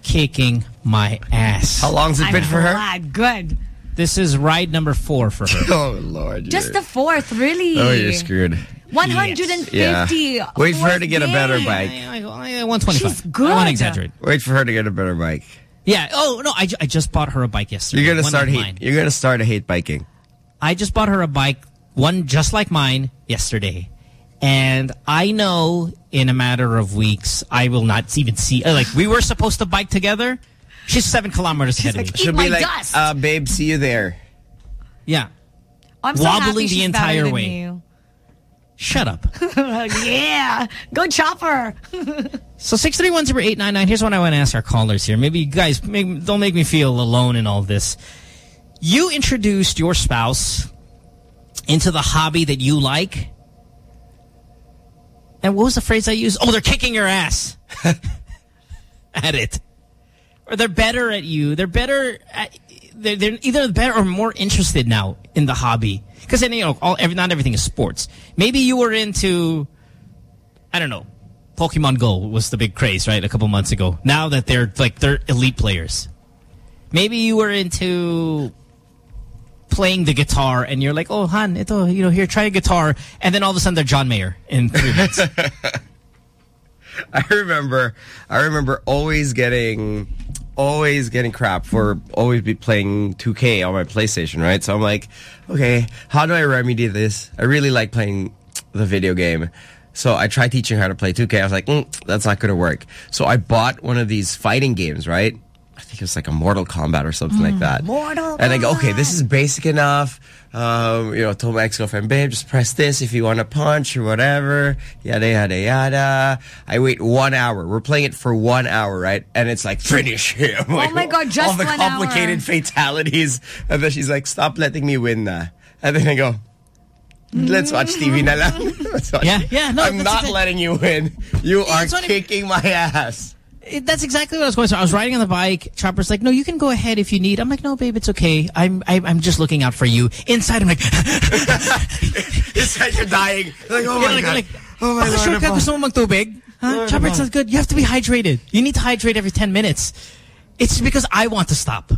[SPEAKER 3] Kicking my ass.
[SPEAKER 2] How long's it been for her?
[SPEAKER 15] glad. Good.
[SPEAKER 3] This is ride number four for her.
[SPEAKER 2] oh Lord!
[SPEAKER 15] Just the fourth, really.
[SPEAKER 2] Oh, you're screwed.
[SPEAKER 15] 150.
[SPEAKER 2] Yeah. Wait for her to get a better bike.
[SPEAKER 3] I, I, 125.
[SPEAKER 15] She's good.
[SPEAKER 3] I want to exaggerate.
[SPEAKER 2] Wait for her to get a better bike.
[SPEAKER 3] Yeah. Oh no, I, ju- I just bought her a bike yesterday.
[SPEAKER 2] You're gonna start
[SPEAKER 3] like
[SPEAKER 2] hate.
[SPEAKER 3] mine.
[SPEAKER 2] You're gonna start to hate biking.
[SPEAKER 3] I just bought her a bike, one just like mine yesterday, and I know in a matter of weeks I will not even see. uh, Like we were supposed to bike together. She's seven kilometers ahead of me.
[SPEAKER 2] She'll be like, uh, babe, see you there.
[SPEAKER 3] Yeah.
[SPEAKER 15] I'm so
[SPEAKER 3] Wobbling
[SPEAKER 15] happy
[SPEAKER 3] the
[SPEAKER 15] she's
[SPEAKER 3] entire
[SPEAKER 15] better than
[SPEAKER 3] way.
[SPEAKER 15] You.
[SPEAKER 3] Shut up.
[SPEAKER 15] yeah. Go chopper.
[SPEAKER 3] So 6310899, here's what I want to ask our callers here. Maybe you guys make, don't make me feel alone in all this. You introduced your spouse into the hobby that you like. And what was the phrase I used? Oh, they're kicking your ass at it. Or they're better at you. They're better at, they're, they're either better or more interested now in the hobby. Because you know, all, every, not everything is sports. Maybe you were into, I don't know, Pokemon Go was the big craze, right? A couple months ago. Now that they're like they're elite players. Maybe you were into playing the guitar and you're like, oh, Han, ito, you know, here, try a guitar. And then all of a sudden they're John Mayer in three minutes.
[SPEAKER 2] I remember, I remember always getting, always getting crap for always be playing 2K on my PlayStation, right? So I'm like, okay, how do I remedy this? I really like playing the video game. So I tried teaching her how to play 2K. I was like, mm, that's not going to work. So I bought one of these fighting games, right? I think it was like a Mortal Kombat or something like that.
[SPEAKER 15] Mortal
[SPEAKER 2] And I go, okay, this is basic enough. Um, you know, told my ex-girlfriend, babe, just press this if you want to punch or whatever. Yada, yada, yada. I wait one hour. We're playing it for one hour, right? And it's like, finish him.
[SPEAKER 15] Oh
[SPEAKER 2] Like,
[SPEAKER 15] my God, just
[SPEAKER 2] All the complicated
[SPEAKER 15] hour.
[SPEAKER 2] fatalities. And then she's like, stop letting me win na. And then I go, let's watch TV na lang.
[SPEAKER 3] Yeah, yeah, no,
[SPEAKER 2] I'm not letting you win. You are
[SPEAKER 3] It's not even-
[SPEAKER 2] kicking my ass.
[SPEAKER 3] It- That's exactly what I was going to. I was riding on the bike. Chopper's like, "No, you can go ahead if you need." I'm like, "No, babe, it's okay. I'm I, I'm just looking out for you." Inside, I'm like,
[SPEAKER 2] it's like you're dying. Like, oh
[SPEAKER 3] Yeah,
[SPEAKER 2] my
[SPEAKER 3] like,
[SPEAKER 2] God.
[SPEAKER 3] like,
[SPEAKER 2] oh my
[SPEAKER 3] "Baka
[SPEAKER 2] Lord.
[SPEAKER 3] sure ka
[SPEAKER 2] ano
[SPEAKER 3] gusto mo magtubig? Huh?
[SPEAKER 2] Lord,
[SPEAKER 3] Chopper,
[SPEAKER 2] ano
[SPEAKER 3] it's not good. You have to be hydrated. You need to hydrate every 10 minutes. It's because I want to stop.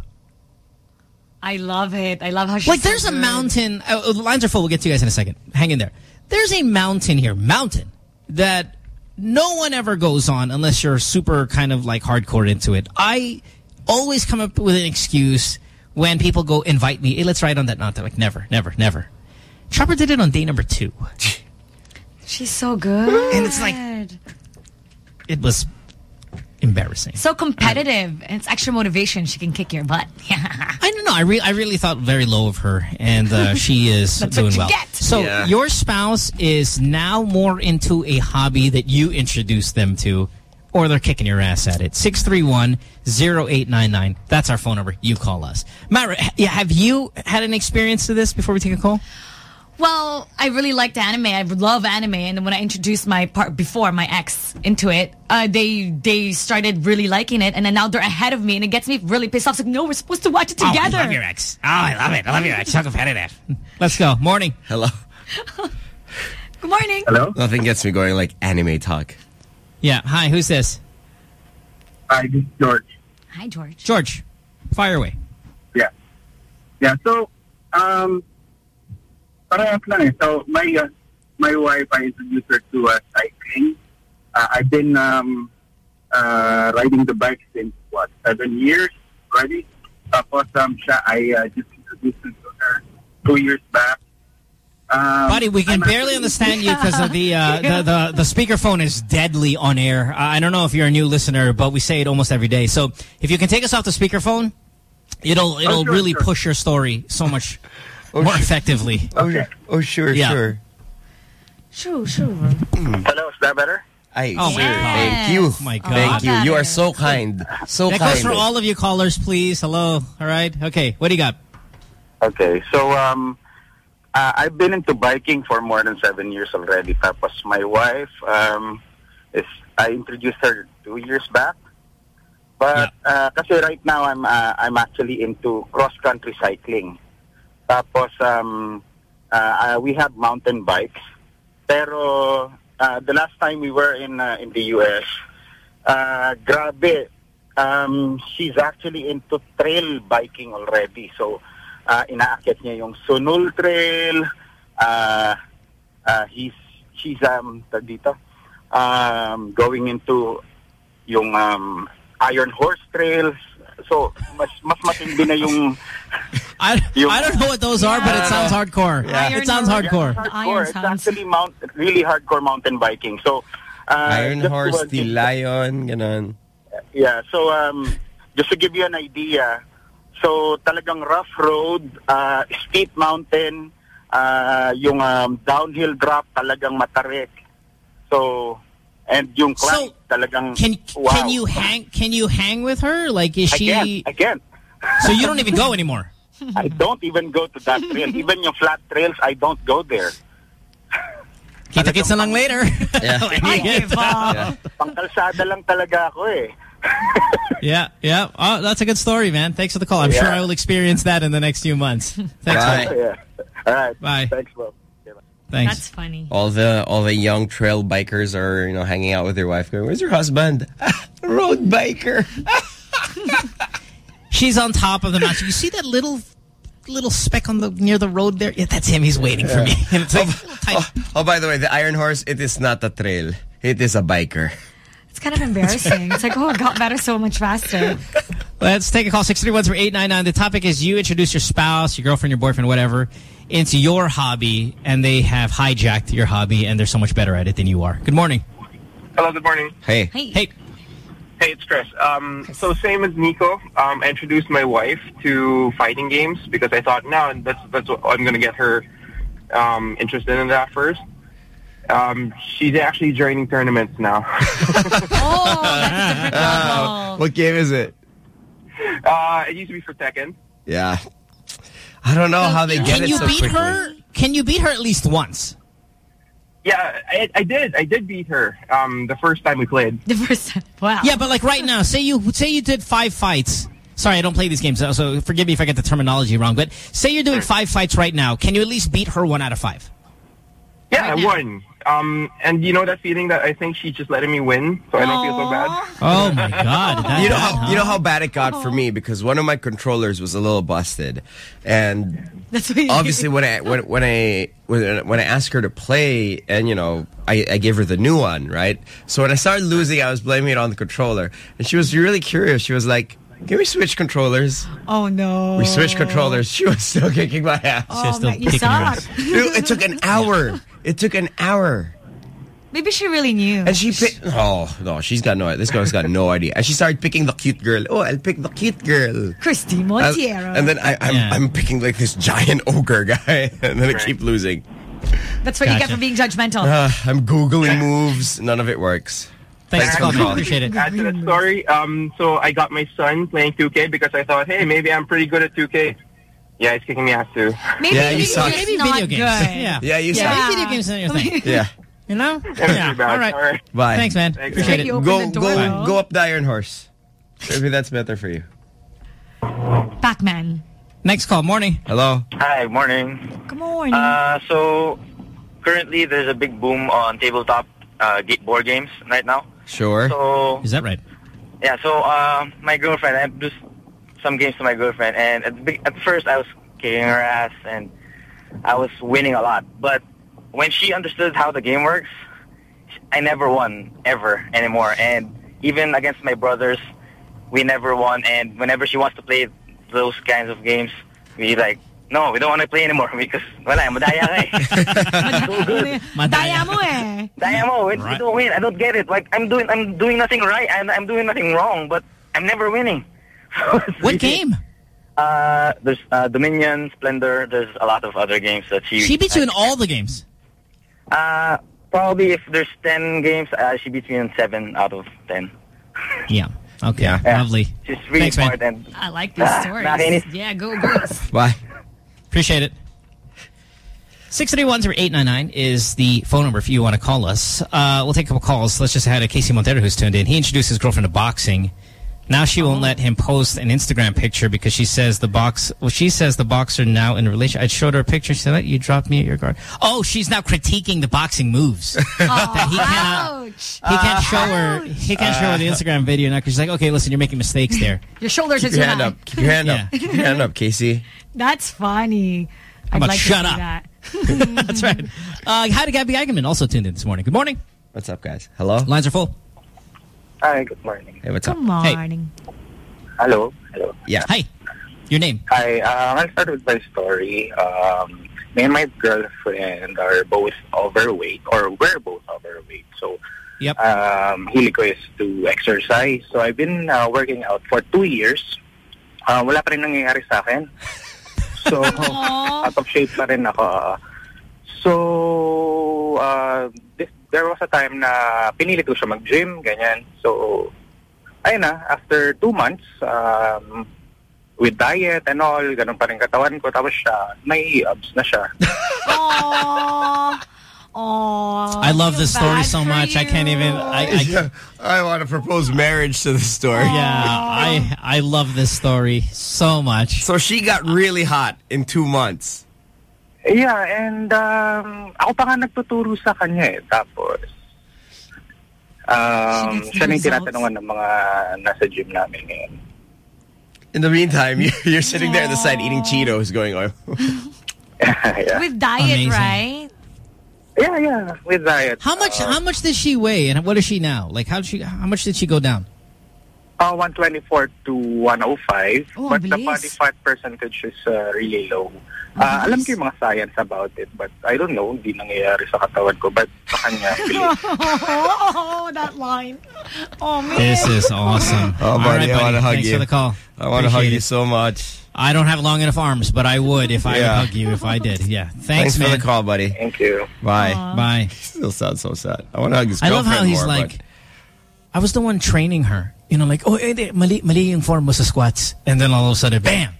[SPEAKER 15] I love it. I love how she's
[SPEAKER 3] Like,
[SPEAKER 15] so
[SPEAKER 3] there's a mountain. Uh, the lines are full. We'll get to you guys in a second. Hang in there. There's a mountain here, mountain, that no one ever goes on unless you're super kind of like hardcore into it. I always come up with an excuse when people go invite me. Hey, let's ride on that mountain. Like, never, never, never. Chopper did it on day number two.
[SPEAKER 15] She's so good.
[SPEAKER 3] And it's like- It was embarrassing.
[SPEAKER 15] so competitive. And it's extra motivation. She can kick your butt.
[SPEAKER 3] I don't know. I, re I really thought very low of her, and uh, she is
[SPEAKER 15] That's
[SPEAKER 3] doing
[SPEAKER 15] what you
[SPEAKER 3] well.
[SPEAKER 15] get.
[SPEAKER 3] So
[SPEAKER 2] Yeah.
[SPEAKER 3] your spouse is now more into a hobby that you introduced them to, or they're kicking your ass at it. 631-0899. That's our phone number. You call us. Mara, ha- yeah, have you had an experience to this before we take a call?
[SPEAKER 15] Well, I really liked anime. I love anime, and when I introduced my part before my ex into it, uh, they they started really liking it, and then now they're ahead of me, and it gets me really pissed off. It's like, no, we're supposed to watch it together.
[SPEAKER 3] Oh, I love your ex. Oh, I love it. I love your ex. So competitive. Let's go. Morning.
[SPEAKER 2] Hello.
[SPEAKER 15] Good morning.
[SPEAKER 5] Hello?
[SPEAKER 2] Nothing gets me going like anime talk.
[SPEAKER 3] Yeah. Hi, who's this?
[SPEAKER 5] Hi, this is George.
[SPEAKER 15] Hi, George.
[SPEAKER 3] George. Fire away.
[SPEAKER 5] Yeah. Yeah, so, um, parehas lang eh. So, my, uh, my wife, I introduced her to uh, cycling. Uh, I've been um, uh, riding the bike since, what, seven years already? Tapos, um, siya, I uh, just introduced her to her two years back. Um,
[SPEAKER 3] Buddy, we can
[SPEAKER 5] I'm
[SPEAKER 3] barely understand you because of the, uh, the the the speakerphone is deadly on air. I don't know if you're a new listener, but we say it almost every day. So if you can take us off the speakerphone, it'll it'll
[SPEAKER 5] sure,
[SPEAKER 3] really
[SPEAKER 5] sure.
[SPEAKER 3] push your story so much more effectively.
[SPEAKER 5] Okay.
[SPEAKER 2] Oh, sure,
[SPEAKER 3] Yeah.
[SPEAKER 2] sure.
[SPEAKER 15] Sure, sure.
[SPEAKER 5] Hello, is that better?
[SPEAKER 2] I,
[SPEAKER 3] oh,
[SPEAKER 2] sir.
[SPEAKER 3] my God.
[SPEAKER 2] Thank you.
[SPEAKER 3] Oh, my God.
[SPEAKER 2] Thank you. You are so kind. So
[SPEAKER 3] That
[SPEAKER 2] kind.
[SPEAKER 3] goes for all of you callers, please. Hello. All right. Okay. What do you got?
[SPEAKER 27] Okay, so um, uh, I've been into biking for more than seven years already. Tapos my wife um, is I introduced her two years back. But uh, kasi right now I'm uh, I'm actually into cross country cycling. Tapos um, uh, uh, we have mountain bikes. Pero uh, the last time we were in uh, in the US, uh, grabe. Um, she's actually into trail biking already. So uh, inaakyat niya yung Sunul Trail. Uh, uh, he's she's um dito um going into yung um Iron Horse Trails. So mas mas matindi na yung
[SPEAKER 3] I, I don't know what those are, but it sounds hardcore.
[SPEAKER 27] Yeah.
[SPEAKER 3] It sounds hardcore.
[SPEAKER 27] hardcore. It's actually mount really hardcore mountain biking. So uh,
[SPEAKER 2] Iron Horse,
[SPEAKER 27] uh,
[SPEAKER 2] the Lion, ganon.
[SPEAKER 27] Yeah, so um, just to give you an idea, so talagang rough road, uh, steep mountain, uh, yung um, downhill drop talagang matarik. So, and yung climb talagang
[SPEAKER 3] Can
[SPEAKER 27] wow.
[SPEAKER 3] can you hang can you hang with her? Like is
[SPEAKER 27] I
[SPEAKER 3] she
[SPEAKER 27] can't, I can't.
[SPEAKER 3] So you don't even go anymore.
[SPEAKER 27] I don't even go to that trail. Even yung flat trails, I don't go there.
[SPEAKER 3] Kita-kits na lang later.
[SPEAKER 27] Yeah. Pangkalsada lang talaga ako eh.
[SPEAKER 3] Yeah, yeah. Oh, that's a good story, man. Thanks for the call. I'm sure I will experience that in the next few months. Thanks,
[SPEAKER 2] Bye.
[SPEAKER 27] Yeah. All right.
[SPEAKER 3] Bye.
[SPEAKER 27] Thanks, bro.
[SPEAKER 3] Thanks.
[SPEAKER 15] That's funny.
[SPEAKER 2] All the all the young trail bikers are you know hanging out with their wife. Going, "Where's your husband? Road biker."
[SPEAKER 3] She's on top of the mountain. You see that little little speck on the near the road there? Yeah, that's him. He's waiting for me. And it's like,
[SPEAKER 2] oh, oh, oh, by the way, the Iron Horse. It is not a trail. It is a biker.
[SPEAKER 15] It's kind of embarrassing. it's like, oh, it got better so much faster.
[SPEAKER 3] Let's take a call, 631-3899. The topic is you introduce your spouse, your girlfriend, your boyfriend, whatever, into your hobby, and they have hijacked your hobby, and they're so much better at it than you are. Good morning.
[SPEAKER 28] Hello, good morning.
[SPEAKER 2] Hey.
[SPEAKER 3] Hey.
[SPEAKER 28] Hey, Hey, it's Chris. Um, so same as Nico, um, I introduced my wife to fighting games because I thought, no, that's that's what I'm going to get her um, interested in that first. Um, she's actually joining tournaments now.
[SPEAKER 2] Uh, what game is it?
[SPEAKER 28] uh, it used to be for Tekken.
[SPEAKER 2] Yeah. I don't know how they get it.
[SPEAKER 3] Can
[SPEAKER 2] it
[SPEAKER 3] you
[SPEAKER 2] so
[SPEAKER 3] beat
[SPEAKER 2] quickly.
[SPEAKER 3] her? Can you beat her at least once?
[SPEAKER 28] Yeah, I, I did. I did beat her um, the first time we played.
[SPEAKER 15] The first time. Wow.
[SPEAKER 3] Yeah, but like right now, say you say you did five fights. Sorry, I don't play these games, so- so forgive me if I get the terminology wrong. But say you're doing five fights right now. Can you at least beat her one out of five?
[SPEAKER 28] Yeah, I won. Um, and you know that feeling that I think she's just letting me win, so I don't feel so bad.
[SPEAKER 3] Oh my God! That
[SPEAKER 2] you know how
[SPEAKER 3] huh?
[SPEAKER 2] you know how bad it got for me because one of my controllers was a little busted, and
[SPEAKER 15] That's what you
[SPEAKER 2] obviously when I when, when I when, when I asked her to play and you know I, I gave her the new one right. So when I started losing, I was blaming it on the controller, and she was really curious. She was like, "Can we switch controllers?"
[SPEAKER 15] Oh no.
[SPEAKER 2] We switched controllers. She was still kicking my ass.
[SPEAKER 15] Oh, still man, you kicking your suck. ass.
[SPEAKER 2] Dude, it took an hour. It took an hour.
[SPEAKER 15] Maybe she really knew.
[SPEAKER 2] And she picked. Oh no, she's got no. Idea this girl's got no idea. And she started picking the cute girl. Oh, I'll pick the cute girl.
[SPEAKER 15] Christy
[SPEAKER 2] And,
[SPEAKER 15] Montiero.
[SPEAKER 2] and then I, I'm, I'm picking like this giant ogre guy, and then I keep losing.
[SPEAKER 15] That's what you get
[SPEAKER 2] Gotcha.
[SPEAKER 15] for being judgmental.
[SPEAKER 2] Uh, I'm googling moves. None of it works.
[SPEAKER 3] Thanks,
[SPEAKER 2] for the call.
[SPEAKER 3] it.
[SPEAKER 28] Add to that story, um, so I got my son playing 2K because I thought, hey, maybe I'm pretty good at 2K. Yeah, he's kicking me ass too.
[SPEAKER 15] Maybe
[SPEAKER 2] Yeah, you
[SPEAKER 15] he's
[SPEAKER 2] suck.
[SPEAKER 3] Maybe video games.
[SPEAKER 15] good.
[SPEAKER 3] Yeah.
[SPEAKER 2] Yeah, you
[SPEAKER 3] yeah.
[SPEAKER 2] suck.
[SPEAKER 3] Maybe video games are your thing.
[SPEAKER 2] Yeah.
[SPEAKER 3] You know? Yeah. All right.
[SPEAKER 28] All right.
[SPEAKER 2] Bye.
[SPEAKER 3] Thanks, man.
[SPEAKER 28] Thanks,
[SPEAKER 3] Appreciate
[SPEAKER 15] man.
[SPEAKER 3] it.
[SPEAKER 2] Go go
[SPEAKER 15] though.
[SPEAKER 2] go up the Iron Horse. Maybe that's better for you.
[SPEAKER 15] Pac-Man.
[SPEAKER 3] Next call. Morning.
[SPEAKER 2] Hello.
[SPEAKER 29] Hi, morning.
[SPEAKER 15] Good morning.
[SPEAKER 29] Uh, so currently there's a big boom on tabletop uh, board games right now.
[SPEAKER 2] Sure.
[SPEAKER 29] So
[SPEAKER 3] Is that right?
[SPEAKER 29] yeah, so uh, my girlfriend, I introduced some games to my girlfriend, and at, at first I was kicking her ass, and I was winning a lot. But when she understood how the game works, I never won ever anymore. And even against my brothers, we never won. And whenever she wants to play those kinds of games, we like, no, we don't want to play anymore because wala, madaya ka eh. so good.
[SPEAKER 15] Daya mo eh.
[SPEAKER 29] Daya mo, when
[SPEAKER 3] Right.
[SPEAKER 29] you don't win. I don't get it. Like I'm doing, I'm doing nothing right, and I'm doing nothing wrong, but I'm never winning.
[SPEAKER 3] What game?
[SPEAKER 29] Uh, there's uh, Dominion, Splendor. There's a lot of other games that she.
[SPEAKER 3] She beats you in all the games.
[SPEAKER 29] Uh, probably if there's ten games, uh, she beats me in seven out of ten.
[SPEAKER 3] Yeah. Okay.
[SPEAKER 2] Yeah.
[SPEAKER 3] Lovely.
[SPEAKER 29] She's really
[SPEAKER 3] Thanks, man.
[SPEAKER 29] smart and
[SPEAKER 15] I like these
[SPEAKER 29] Ah,
[SPEAKER 15] stories. Yeah, go girls.
[SPEAKER 2] Bye.
[SPEAKER 3] Appreciate it. 631-0899 is the phone number if you want to call us. Uh, we'll take a couple calls. Let's just add a KC Montero who's tuned in. He introduced his girlfriend to boxing. Now she won't let him post an Instagram picture because she says the box. Well, she says the boxer now in a relation. I showed her a picture. She said, "You dropped me at your guard." Oh, she's now critiquing the boxing moves. that he cannot.
[SPEAKER 15] Ouch.
[SPEAKER 3] He can't show her. He can't show her the Instagram video now because she's like, "Okay, listen, you're making mistakes there."
[SPEAKER 15] Your shoulders
[SPEAKER 2] Keep
[SPEAKER 15] are
[SPEAKER 2] your hand up. Keep your hand
[SPEAKER 3] Yeah.
[SPEAKER 2] up. Keep your hand up, KC.
[SPEAKER 15] That's funny. I'd
[SPEAKER 3] about
[SPEAKER 15] like
[SPEAKER 3] shut
[SPEAKER 15] to see
[SPEAKER 3] up?
[SPEAKER 15] that.
[SPEAKER 3] That's right. Uh, hi to Gabby Eigenmann, also tuned in this morning. Good morning.
[SPEAKER 2] What's up, guys? Hello.
[SPEAKER 3] Lines are full.
[SPEAKER 29] Hi, good morning.
[SPEAKER 2] Hey, what's
[SPEAKER 15] Good
[SPEAKER 2] up?
[SPEAKER 15] morning.
[SPEAKER 29] Hello, hello.
[SPEAKER 2] Yeah.
[SPEAKER 3] Hi. Your name?
[SPEAKER 29] Hi, um, I'll start with my story. Um, me and my girlfriend are both overweight, or we're both overweight. So,
[SPEAKER 3] Yep.
[SPEAKER 29] um, hilig ko is to exercise. So, I've been uh, working out for two years. Uh, wala pa rin nangyayari sa akin. So, out of shape pa rin ako. So, uh, this, there was a time na pinili ko siya mag-gym, ganyan. So, ayun na, after two months, um, with diet and all, ganun pa rin katawan ko. Tapos siya, may abs na siya.
[SPEAKER 15] Aww. Aww.
[SPEAKER 3] I love this story so
[SPEAKER 15] for
[SPEAKER 3] much. I can't even. I, I,
[SPEAKER 2] I want to propose marriage to this story.
[SPEAKER 3] yeah, I I love this story so much.
[SPEAKER 2] So she got really hot in two months.
[SPEAKER 29] Yeah, and um, ako pa nga nagtuturo sa kanya eh. Tapos, um,
[SPEAKER 15] She gets the
[SPEAKER 29] siya na yung tinatanungan ng mga nasa gym namin ngayon.
[SPEAKER 2] In the meantime, you're, you're sitting there on the side eating Cheetos, going, "Oh,
[SPEAKER 29] yeah.
[SPEAKER 15] With diet,
[SPEAKER 3] Amazing.
[SPEAKER 15] right?
[SPEAKER 29] yeah, yeah, with diet.
[SPEAKER 3] How much? how much did she weigh, and what is she now? Like, how did she? How much did she go down?
[SPEAKER 30] Uh, 124 to 105.
[SPEAKER 15] Oh,
[SPEAKER 30] but the
[SPEAKER 15] bilis.
[SPEAKER 30] body fat percentage is uh, really low. Uh, alam ko yung mga science about it, but I don't know, hindi nangyayari sa katawan ko. But sa kanya,
[SPEAKER 15] oh, that line. Oh, man.
[SPEAKER 3] This is awesome.
[SPEAKER 2] Oh,
[SPEAKER 3] All
[SPEAKER 2] buddy,
[SPEAKER 3] right,
[SPEAKER 2] I want to hug
[SPEAKER 3] Thanks
[SPEAKER 2] you.
[SPEAKER 3] for the call.
[SPEAKER 2] I want to hug
[SPEAKER 3] Appreciate
[SPEAKER 2] you
[SPEAKER 3] it.
[SPEAKER 2] so much.
[SPEAKER 3] I don't have long enough arms, but I would if I
[SPEAKER 2] Yeah.
[SPEAKER 3] would hug you if I did. Yeah. Thanks,
[SPEAKER 2] Thanks
[SPEAKER 3] man.
[SPEAKER 2] for the call, buddy.
[SPEAKER 30] Thank you.
[SPEAKER 2] Bye.
[SPEAKER 3] Bye.
[SPEAKER 2] Still sounds so sad. I want to hug his
[SPEAKER 3] I love how he's
[SPEAKER 2] more,
[SPEAKER 3] like,
[SPEAKER 2] but-
[SPEAKER 3] I was the one training her. You know, like, oh, hindi, mali, mali yung form mo sa squats. And then all of a sudden, bam!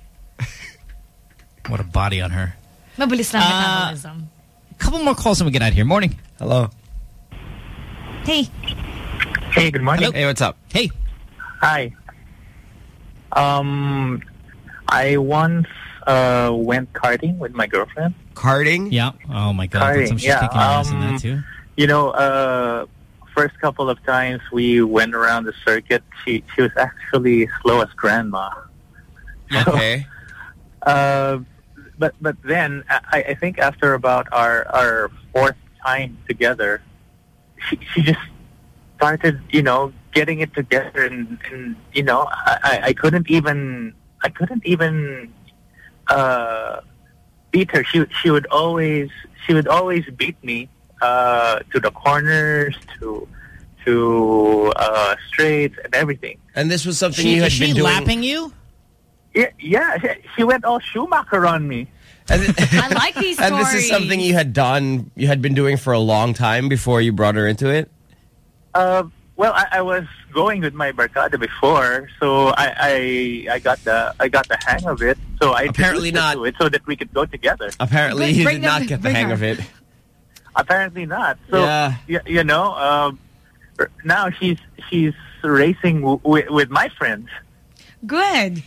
[SPEAKER 3] What a body on her.
[SPEAKER 15] Mabilis lang
[SPEAKER 3] Uh,
[SPEAKER 15] metabolism.
[SPEAKER 3] couple more calls and we get out of here. Morning.
[SPEAKER 2] Hello.
[SPEAKER 15] Hey.
[SPEAKER 29] Hey, good morning.
[SPEAKER 2] Hey, what's up?
[SPEAKER 3] Hey.
[SPEAKER 29] Hi. Um, I once uh, went karting with my girlfriend.
[SPEAKER 2] Karting?
[SPEAKER 3] Yeah. Oh, my God.
[SPEAKER 29] Karting,
[SPEAKER 3] Some she's
[SPEAKER 29] yeah,
[SPEAKER 3] kicking your ass in
[SPEAKER 29] um,
[SPEAKER 3] that, too.
[SPEAKER 29] You know, uh, first couple of times we went around the circuit, she she was actually slow as grandma.
[SPEAKER 2] Okay.
[SPEAKER 29] Uh, but but then I, I think after about our our fourth time together, she she just started you know getting it together and, and you know I, I- I couldn't even I couldn't even uh, beat her. She she would always she would always beat me uh, to the corners to to uh, straights and everything.
[SPEAKER 2] And this was something
[SPEAKER 3] She,
[SPEAKER 2] you had
[SPEAKER 3] she
[SPEAKER 2] been doing.
[SPEAKER 3] lapping you?
[SPEAKER 29] Yeah, yeah. she- She went all Schumacher on me.
[SPEAKER 15] I like these stories.
[SPEAKER 2] And this is something you had done, you had been doing for a long time before you brought her into it?
[SPEAKER 29] Uh, well, I, I was going with my barkada before, so I, I I got the I got the hang of it. So I
[SPEAKER 2] Apparently not.
[SPEAKER 29] it so that we could go together.
[SPEAKER 2] Apparently,
[SPEAKER 29] Bring-
[SPEAKER 2] you did not get the hang
[SPEAKER 29] her.
[SPEAKER 2] of it.
[SPEAKER 29] Apparently not. So
[SPEAKER 2] Yeah.
[SPEAKER 29] y- you know, um, now she's she's racing w- w- with my friends.
[SPEAKER 15] Good.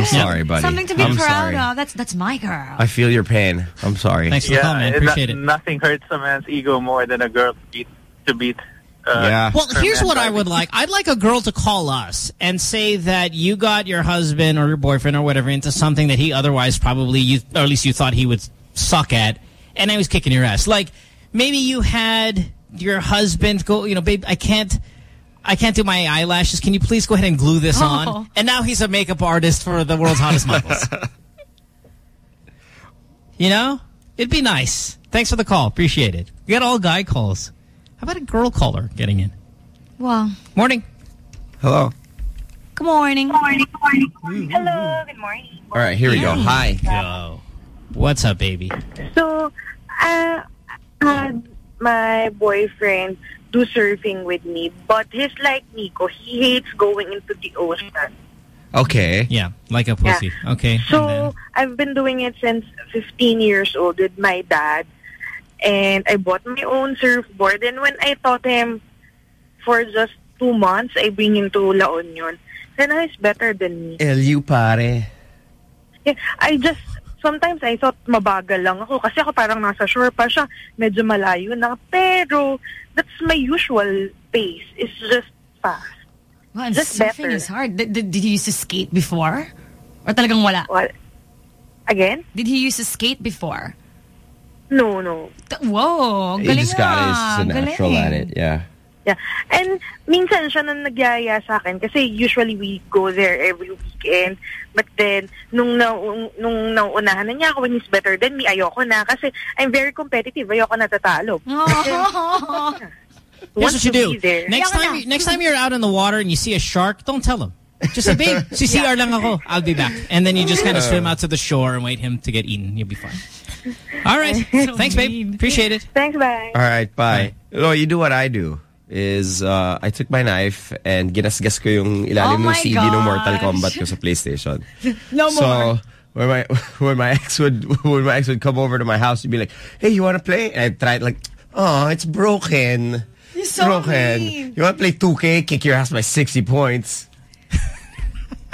[SPEAKER 2] I'm sorry, buddy.
[SPEAKER 15] Something to be
[SPEAKER 2] I'm
[SPEAKER 15] proud
[SPEAKER 2] sorry.
[SPEAKER 15] of. That's that's my girl.
[SPEAKER 2] I feel your pain. I'm sorry.
[SPEAKER 29] Thanks for yeah, it. Nothing hurts a man's ego more than a girl to beat to beat. Uh,
[SPEAKER 3] Well, here's
[SPEAKER 29] man
[SPEAKER 3] what I would like. I'd like a girl to call us and say that you got your husband or your boyfriend or whatever into something that he otherwise probably, you, or at least you thought he would suck at, and I was kicking your ass. Like, maybe you had your husband go, you know, babe, I can't, I can't do my eyelashes. Can you please go ahead and glue this
[SPEAKER 15] Oh.
[SPEAKER 3] on? And now he's a makeup artist for the world's hottest models. you know? It'd be nice. Thanks for the call. Appreciate it. We got all guy calls. How about a girl caller getting in?
[SPEAKER 15] Well,
[SPEAKER 3] Morning.
[SPEAKER 2] Hello.
[SPEAKER 15] good morning. Good morning.
[SPEAKER 31] Hello, good morning.
[SPEAKER 2] All right, here we go. Hi.
[SPEAKER 3] Go. What's up, baby?
[SPEAKER 31] So, uh, I had my boyfriend do surfing with me, but he's like Nico. He hates going into the ocean.
[SPEAKER 2] Okay.
[SPEAKER 3] Yeah, like a pussy. Okay.
[SPEAKER 31] So, I've been doing it since 15 years old with my dad. And I bought my own surfboard. And when I taught him for just two months, I bring him to La Union. Then he's better than me.
[SPEAKER 2] LU pare.
[SPEAKER 31] Yeah, I just, sometimes I thought mabagal lang ako kasi ako parang nasa shore pa siya, medyo malayo na. Pero, that's my usual pace. It's just fast.
[SPEAKER 15] Well, and
[SPEAKER 31] Just
[SPEAKER 15] surfing
[SPEAKER 31] better.
[SPEAKER 15] is hard. Did, did, did he used to skate before? Or talagang wala?
[SPEAKER 31] What? Again?
[SPEAKER 15] Did he used to skate before?
[SPEAKER 31] No, no.
[SPEAKER 15] Whoa,
[SPEAKER 2] He
[SPEAKER 15] galing
[SPEAKER 2] just got it.
[SPEAKER 15] ah,
[SPEAKER 2] He's a natural
[SPEAKER 15] galing.
[SPEAKER 2] at it. Yeah.
[SPEAKER 31] Yeah. And minsan siya na nagyaya sa akin kasi usually we go there every weekend. But then, nung, na, nung nauunahan na niya ako when he's better than me, ayoko na kasi I'm very competitive. Ayoko natatalo.
[SPEAKER 3] Here's what you do. Next time, you- next time you're out in the water and you see a shark, don't tell him. Just say, babe, CCR lang ako. I'll be back. And then you just kind of swim out to the shore and wait him to get eaten. You'll be fine. All right. Thanks, babe. Appreciate it.
[SPEAKER 31] Thanks, bye.
[SPEAKER 2] All right, bye. No, you do what I do. Is uh, I took my knife and ginasgas ko yung
[SPEAKER 15] Oh
[SPEAKER 2] ilalim ng
[SPEAKER 15] my
[SPEAKER 2] CD ng Mortal. Kombat ko sa PlayStation.
[SPEAKER 15] No
[SPEAKER 2] so,
[SPEAKER 15] more.
[SPEAKER 2] when my when my ex would when my ex would come over to my house, he'd be like, "Hey, you want to play?" And I tried like, "Oh, it's broken.
[SPEAKER 15] You're so
[SPEAKER 2] broken.
[SPEAKER 15] mean.
[SPEAKER 2] You want to play 2K? Kick your ass by 60 points."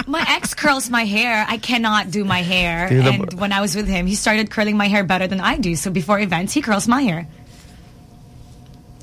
[SPEAKER 15] My ex curls my hair. I cannot do my hair. And when I was with him, he started curling my hair better than I do. So before events, he curls my hair.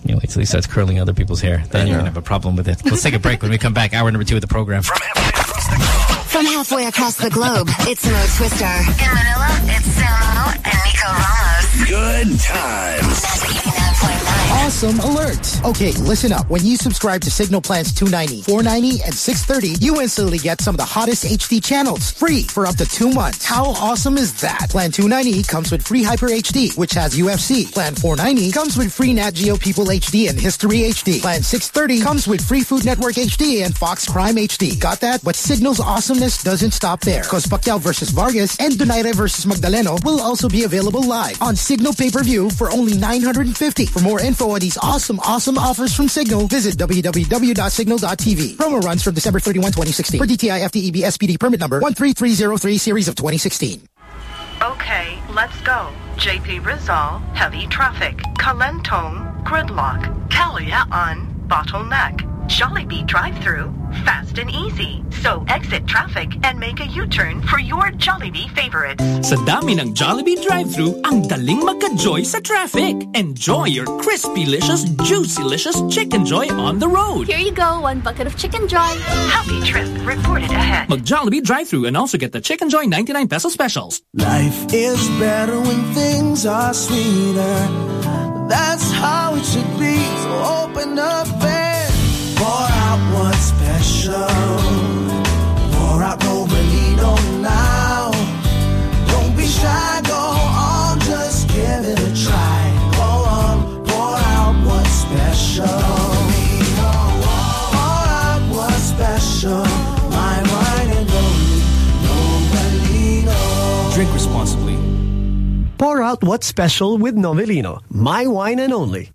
[SPEAKER 3] You wait till he starts curling other people's hair. Then you're going to have a problem with it. Let's take a break when we come back. Hour number two of the program.
[SPEAKER 1] From halfway across the globe, it's Mo Twister. In Manila, it's Samo and Nico Ramos.
[SPEAKER 32] Good times.
[SPEAKER 33] Awesome alerts. Okay, listen up. When you subscribe to Signal Plans 290, 490, and 630, you instantly get some of the hottest HD channels free for up to two months. How awesome is that? Plan 290 comes with free Hyper HD, which has UFC. Plan 490 comes with free Nat Geo People HD and History HD. Plan 630 comes with free Food Network HD and Fox Crime HD. Got that? But Signal's awesomeness doesn't stop there. Because Pacquiao versus Vargas and Donaire versus Magdaleno will also be available live on Signal pay-per-view for only 950. For more info on these awesome, awesome offers from Signal, visit www.signal.tv. Promo runs from December 31, 2016. For DTI FTEB SPD permit number 13303 series of 2016.
[SPEAKER 10] Okay, let's go. JP Rizal, heavy traffic. Kalentong, gridlock. Kalayaan, bottleneck. Jollibee drive-through, fast and easy. So exit traffic and make a U-turn for your Jollibee favorites.
[SPEAKER 34] Sa dami ng Jollibee drive-through, ang daling magka-joy sa traffic. Enjoy your crispy-licious, juicy-licious Chicken Joy on the road.
[SPEAKER 10] Here you go, one bucket of Chicken Joy. Happy trip reported ahead.
[SPEAKER 34] Mag Jollibee drive-through and also get the Chicken Joy 99 peso specials.
[SPEAKER 1] Life is better when things are sweeter. That's how it should be. So open up and pour out what's special. Pour out Novelino now. Don't be shy, go on, just give it a try. Go on, pour out what's special. Pour out what's special. My wine and only Novelino.
[SPEAKER 8] Drink responsibly. Pour out what's special with Novelino. My wine and only.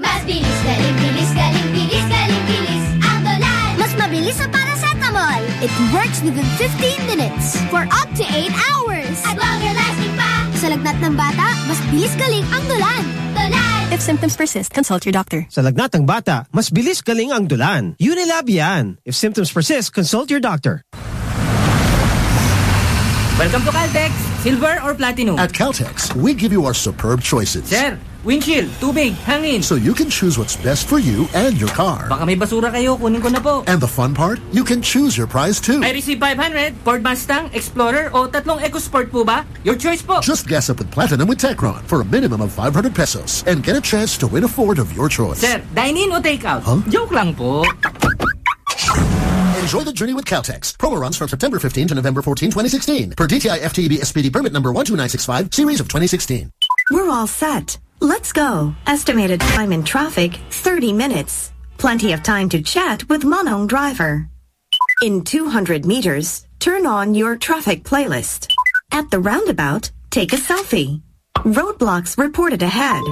[SPEAKER 35] Mas bilis, galing, bilis, galing, bilis, galing, bilis Ang dolan! Mas mabilis sa paracetamol It works within 15 minutes For up to 8 hours At longer lasting pa Sa lagnat ng bata, mas bilis galing ang dolan Dolan!
[SPEAKER 36] If symptoms persist, consult your doctor.
[SPEAKER 37] Sa lagnat ng bata, mas bilis galing ang dolan. Unilab yan. If symptoms persist, consult your doctor.
[SPEAKER 29] Welcome to Caltex. Silver or platinum?
[SPEAKER 38] At Caltex, we give you our superb choices.
[SPEAKER 29] Sir, windshield, tubig, hangin.
[SPEAKER 38] So you can choose what's best for you and your car.
[SPEAKER 29] Baka may basura kayo, kunin ko na po.
[SPEAKER 38] And the fun part, you can choose your prize too.
[SPEAKER 29] I receive 500, Ford Mustang, Explorer, o tatlong EcoSport po ba? Your choice po.
[SPEAKER 38] Just gas up with Platinum with Techron for a minimum of 500 pesos and get a chance to win a Ford of your choice.
[SPEAKER 29] Sir, dine-in o take-out?
[SPEAKER 38] Huh?
[SPEAKER 29] Joke lang po.
[SPEAKER 38] Enjoy the journey with Caltex. Promo runs from September 15 to November 14, 2016. Per DTI FTEB SPD permit number 12965, series of 2016.
[SPEAKER 39] We're all set. Let's go. Estimated time in traffic, 30 minutes. Plenty of time to chat with Manong Driver. In 200 meters, turn on your traffic playlist. At the roundabout, take a selfie. Roadblocks reported ahead.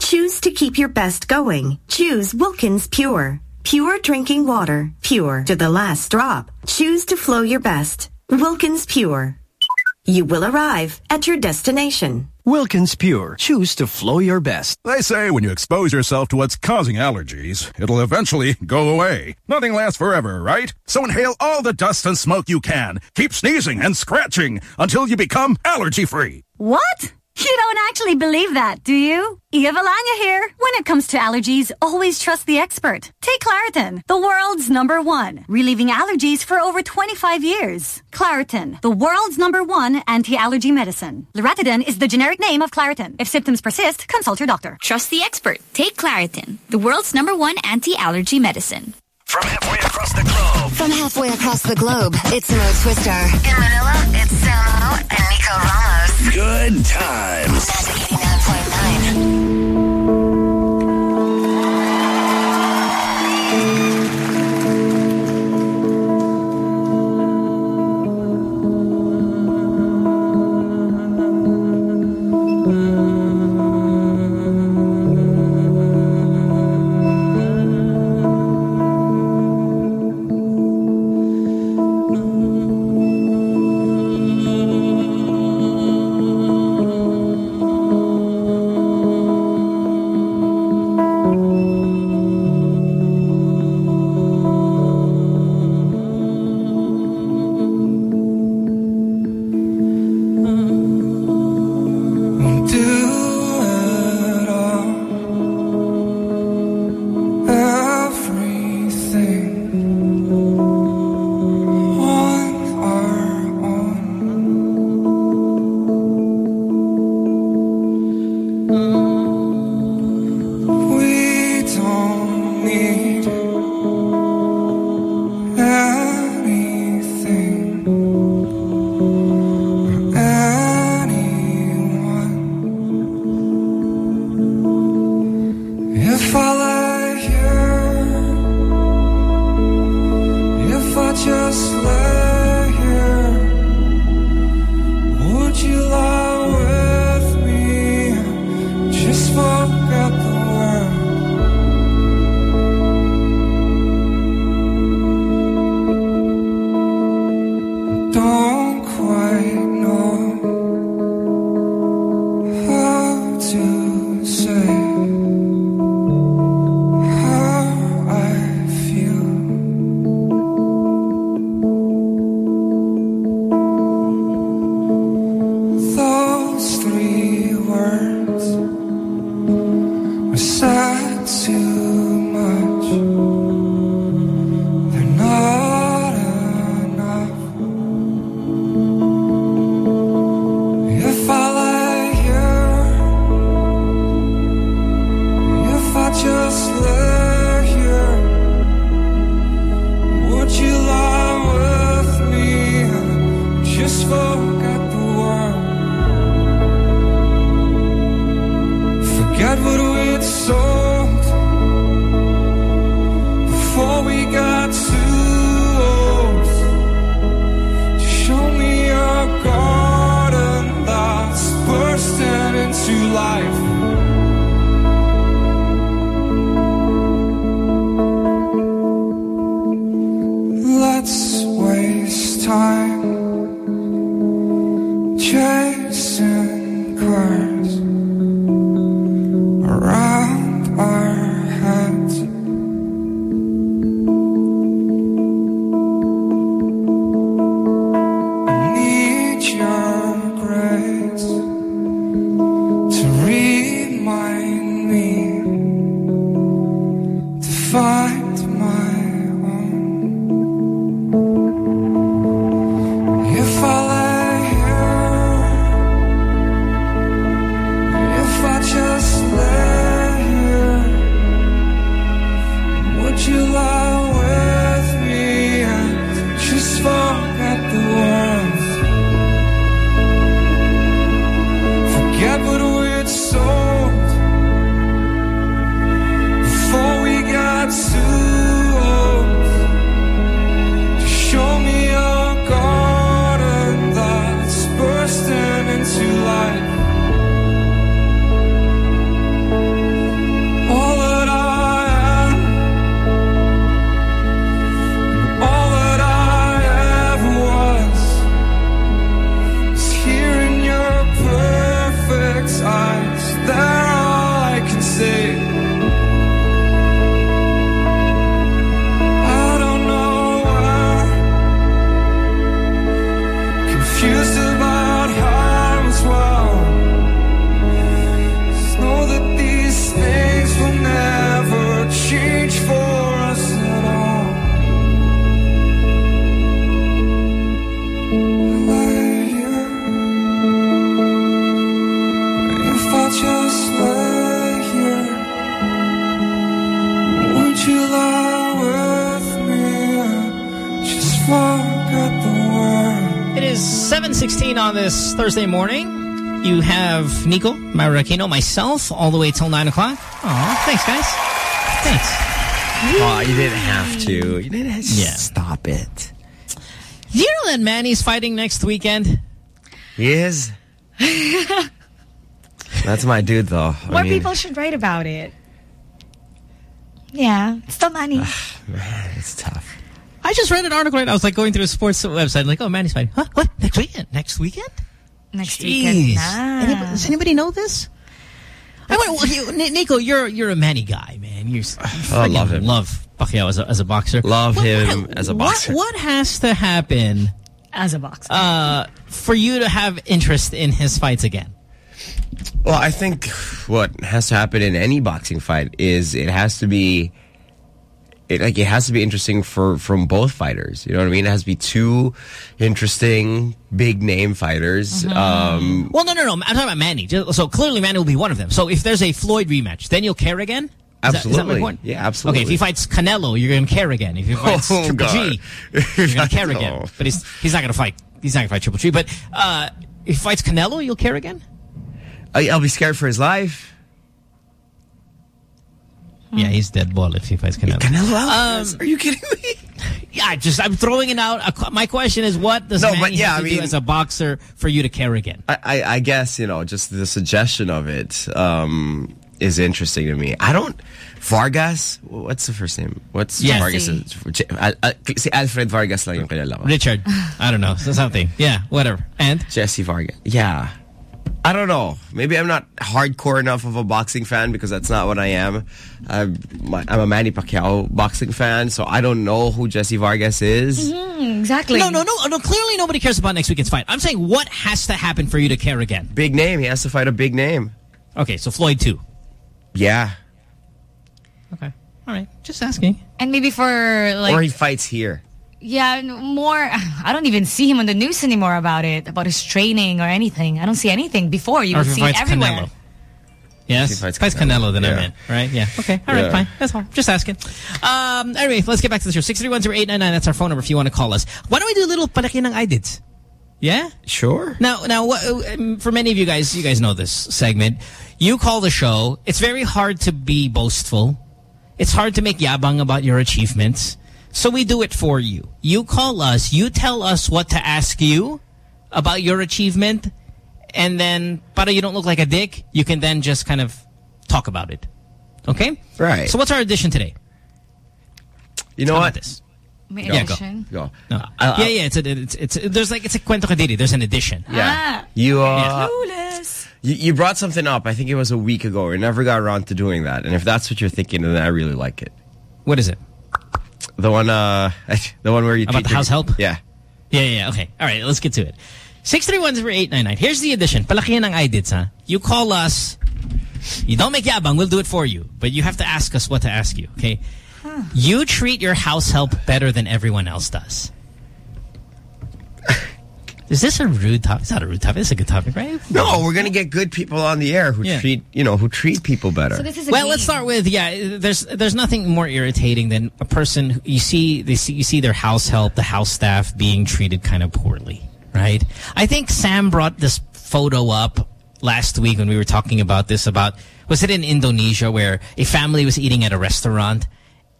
[SPEAKER 39] Choose to keep your best going. Choose Wilkins Pure. Pure drinking water. Pure to the last drop. Choose to flow your best. Wilkins Pure. You will arrive at your destination.
[SPEAKER 8] Wilkins Pure. Choose to flow your best.
[SPEAKER 5] They say when you expose yourself to what's causing allergies, it'll eventually go away. Nothing lasts forever, right? So inhale all the dust and smoke you can. Keep sneezing and scratching until you become allergy free.
[SPEAKER 40] What? You don't actually believe that, do you? Eva Valanya here. When it comes to allergies, always trust the expert. Take Claritin, the world's number one, relieving allergies for over 25 years. Claritin, the world's number one anti-allergy medicine. Loratadine is the generic name of Claritin. If symptoms persist, consult your doctor.
[SPEAKER 41] Trust the expert. Take Claritin, the world's number one anti-allergy medicine.
[SPEAKER 42] From halfway across the globe. From halfway across the globe, it's Mo Twister. In Manila, it's Samo and Nico Ramos.
[SPEAKER 1] Good times.
[SPEAKER 3] Thursday morning. You have Nico, Myra Aquino, myself, all the way till 9 o'clock. Aw, thanks, guys. Thanks.
[SPEAKER 2] Oh, you didn't have to. You didn't have to
[SPEAKER 3] Yeah.
[SPEAKER 2] stop it.
[SPEAKER 3] Do you know that Manny's fighting next weekend?
[SPEAKER 2] He is. That's my dude, though. I
[SPEAKER 15] More
[SPEAKER 2] mean,
[SPEAKER 15] people should write about it. Yeah, it's the money.
[SPEAKER 2] Man, it's tough.
[SPEAKER 3] I just read an article and I was like going through a sports website like, oh, Manny's fighting. Huh? What? Next weekend? Next weekend?
[SPEAKER 15] Next
[SPEAKER 3] Jeez.
[SPEAKER 15] weekend. Nah.
[SPEAKER 3] Anybody, does anybody know this? I mean, well, you, Nico, you're you're a Manny guy, man. You're, you
[SPEAKER 2] I love him.
[SPEAKER 3] Love Pacquiao as a, as a boxer.
[SPEAKER 2] Love
[SPEAKER 3] What-
[SPEAKER 2] him
[SPEAKER 3] what-
[SPEAKER 2] as a
[SPEAKER 3] what-
[SPEAKER 2] boxer.
[SPEAKER 3] What, has to happen
[SPEAKER 15] As a boxer.
[SPEAKER 3] uh, for you to have interest in his fights again?
[SPEAKER 2] Well, I think what has to happen in any boxing fight is it has to be it like it has to be interesting for from both fighters. You know what I mean? It has to be two interesting big name fighters. Um,
[SPEAKER 3] Well, no, no, no. I'm talking about Manny. So clearly Manny will be one of them. So if there's a Floyd rematch, then you'll care again? Is that- Is that,
[SPEAKER 2] Absolutely.
[SPEAKER 3] point?
[SPEAKER 2] Yeah, absolutely.
[SPEAKER 3] Okay, if he fights Canelo, you're going to care again. If he fights
[SPEAKER 2] Oh,
[SPEAKER 3] Triple G, you're going to care
[SPEAKER 2] No.
[SPEAKER 3] again. But he's he's not going to fight. He's not going to fight Triple G. But uh, if he fights Canelo, you'll care again.
[SPEAKER 2] I- I'll be scared for his life.
[SPEAKER 3] Yeah, he's dead ball if he fights Canelo.
[SPEAKER 2] Canelo Alvarez?
[SPEAKER 3] Um,
[SPEAKER 2] Are you kidding me?
[SPEAKER 3] Yeah, I just I'm throwing it out. My question is, what does
[SPEAKER 2] No,
[SPEAKER 3] Manny
[SPEAKER 2] but yeah,
[SPEAKER 3] have
[SPEAKER 2] I
[SPEAKER 3] to do as a boxer for you to care again?
[SPEAKER 2] I, I, I guess you know just the suggestion of it. Um, is interesting to me. I don't Vargas. What's the first name? What's
[SPEAKER 3] Jesse.
[SPEAKER 2] Vargas? Uh, uh, si Alfred Vargas lang yung kilala ko.
[SPEAKER 3] Richard. I don't know. So something. Yeah, whatever. And?
[SPEAKER 2] Jesse Vargas. Yeah. I don't know. Maybe I'm not hardcore enough of a boxing fan because that's not what I am. I'm, my, I'm a Manny Pacquiao boxing fan, so I don't know who Jesse Vargas is.
[SPEAKER 15] Mm, exactly.
[SPEAKER 3] No, no, no, no. Clearly nobody cares about next weekend's fight. I'm saying what has to happen for you to care again?
[SPEAKER 2] Big name. He has to fight a big name.
[SPEAKER 3] Okay, so Floyd too.
[SPEAKER 2] Yeah.
[SPEAKER 3] Okay. All right. Just asking.
[SPEAKER 15] And maybe for like
[SPEAKER 2] or he fights here.
[SPEAKER 15] Yeah, more. I don't even see him on the news anymore about it, about his training or anything. I don't see anything. Before you
[SPEAKER 3] Or
[SPEAKER 15] would see it everywhere.
[SPEAKER 3] Canelo. Yes,
[SPEAKER 2] He fights
[SPEAKER 3] fights Canelo, then I'm in. Right? Yeah. Okay. All right.
[SPEAKER 2] Yeah.
[SPEAKER 3] Fine. That's all. Just asking. Um. Anyway, let's get back to the show. Six three one zero eight nine nine. That's our phone number if you want to call us. Why don't we do a little palaki ng IDIDs? Yeah.
[SPEAKER 2] Sure.
[SPEAKER 3] Now, now, what, um, for many of you guys, you guys know this segment. You call the show. It's very hard to be boastful. It's hard to make yabang about your achievements. So we do it for you. You call us. You tell us what to ask you about your achievement. And then, para you don't look like a dick, you can then just kind of talk about it. Okay?
[SPEAKER 2] Right.
[SPEAKER 3] So what's our addition today?
[SPEAKER 2] You know
[SPEAKER 3] How
[SPEAKER 2] what?
[SPEAKER 3] about this?
[SPEAKER 15] May
[SPEAKER 3] Yeah, go.
[SPEAKER 15] addition?
[SPEAKER 2] Go.
[SPEAKER 3] No.
[SPEAKER 2] Uh,
[SPEAKER 3] yeah, yeah. It's, a, it's, it's, there's like, it's a cuento kadiri. There's an addition.
[SPEAKER 2] Yeah. You, uh,
[SPEAKER 15] Clueless.
[SPEAKER 2] you, you brought something up. I think it was a week ago. We never got around to doing that. And if that's what you're thinking, then I really like it.
[SPEAKER 3] What is it?
[SPEAKER 2] The one, uh, the one where you
[SPEAKER 3] About
[SPEAKER 2] treat
[SPEAKER 3] the
[SPEAKER 2] your-
[SPEAKER 3] house help?
[SPEAKER 2] Yeah.
[SPEAKER 3] Yeah, yeah, yeah. Okay. All right, let's get to it. 631-0899. Here's the addition. Palakihan ng IDIDs, ha? You call us. You don't make yabang. We'll do it for you. But you have to ask us what to ask you, okay? You treat your house help better than everyone else does. Is this a rude topic? It's not a rude topic. It's a good topic, right?
[SPEAKER 2] No, we're gonna get good people on the air who
[SPEAKER 3] Yeah.
[SPEAKER 2] treat you know who treat people better.
[SPEAKER 15] So this is a
[SPEAKER 3] Well,
[SPEAKER 15] game.
[SPEAKER 3] let's start with yeah. There's there's nothing more irritating than a person who- you see they see you see their house help, the house staff being treated kind of poorly, right? I think Sam brought this photo up last week when we were talking about this. About was it in Indonesia where a family was eating at a restaurant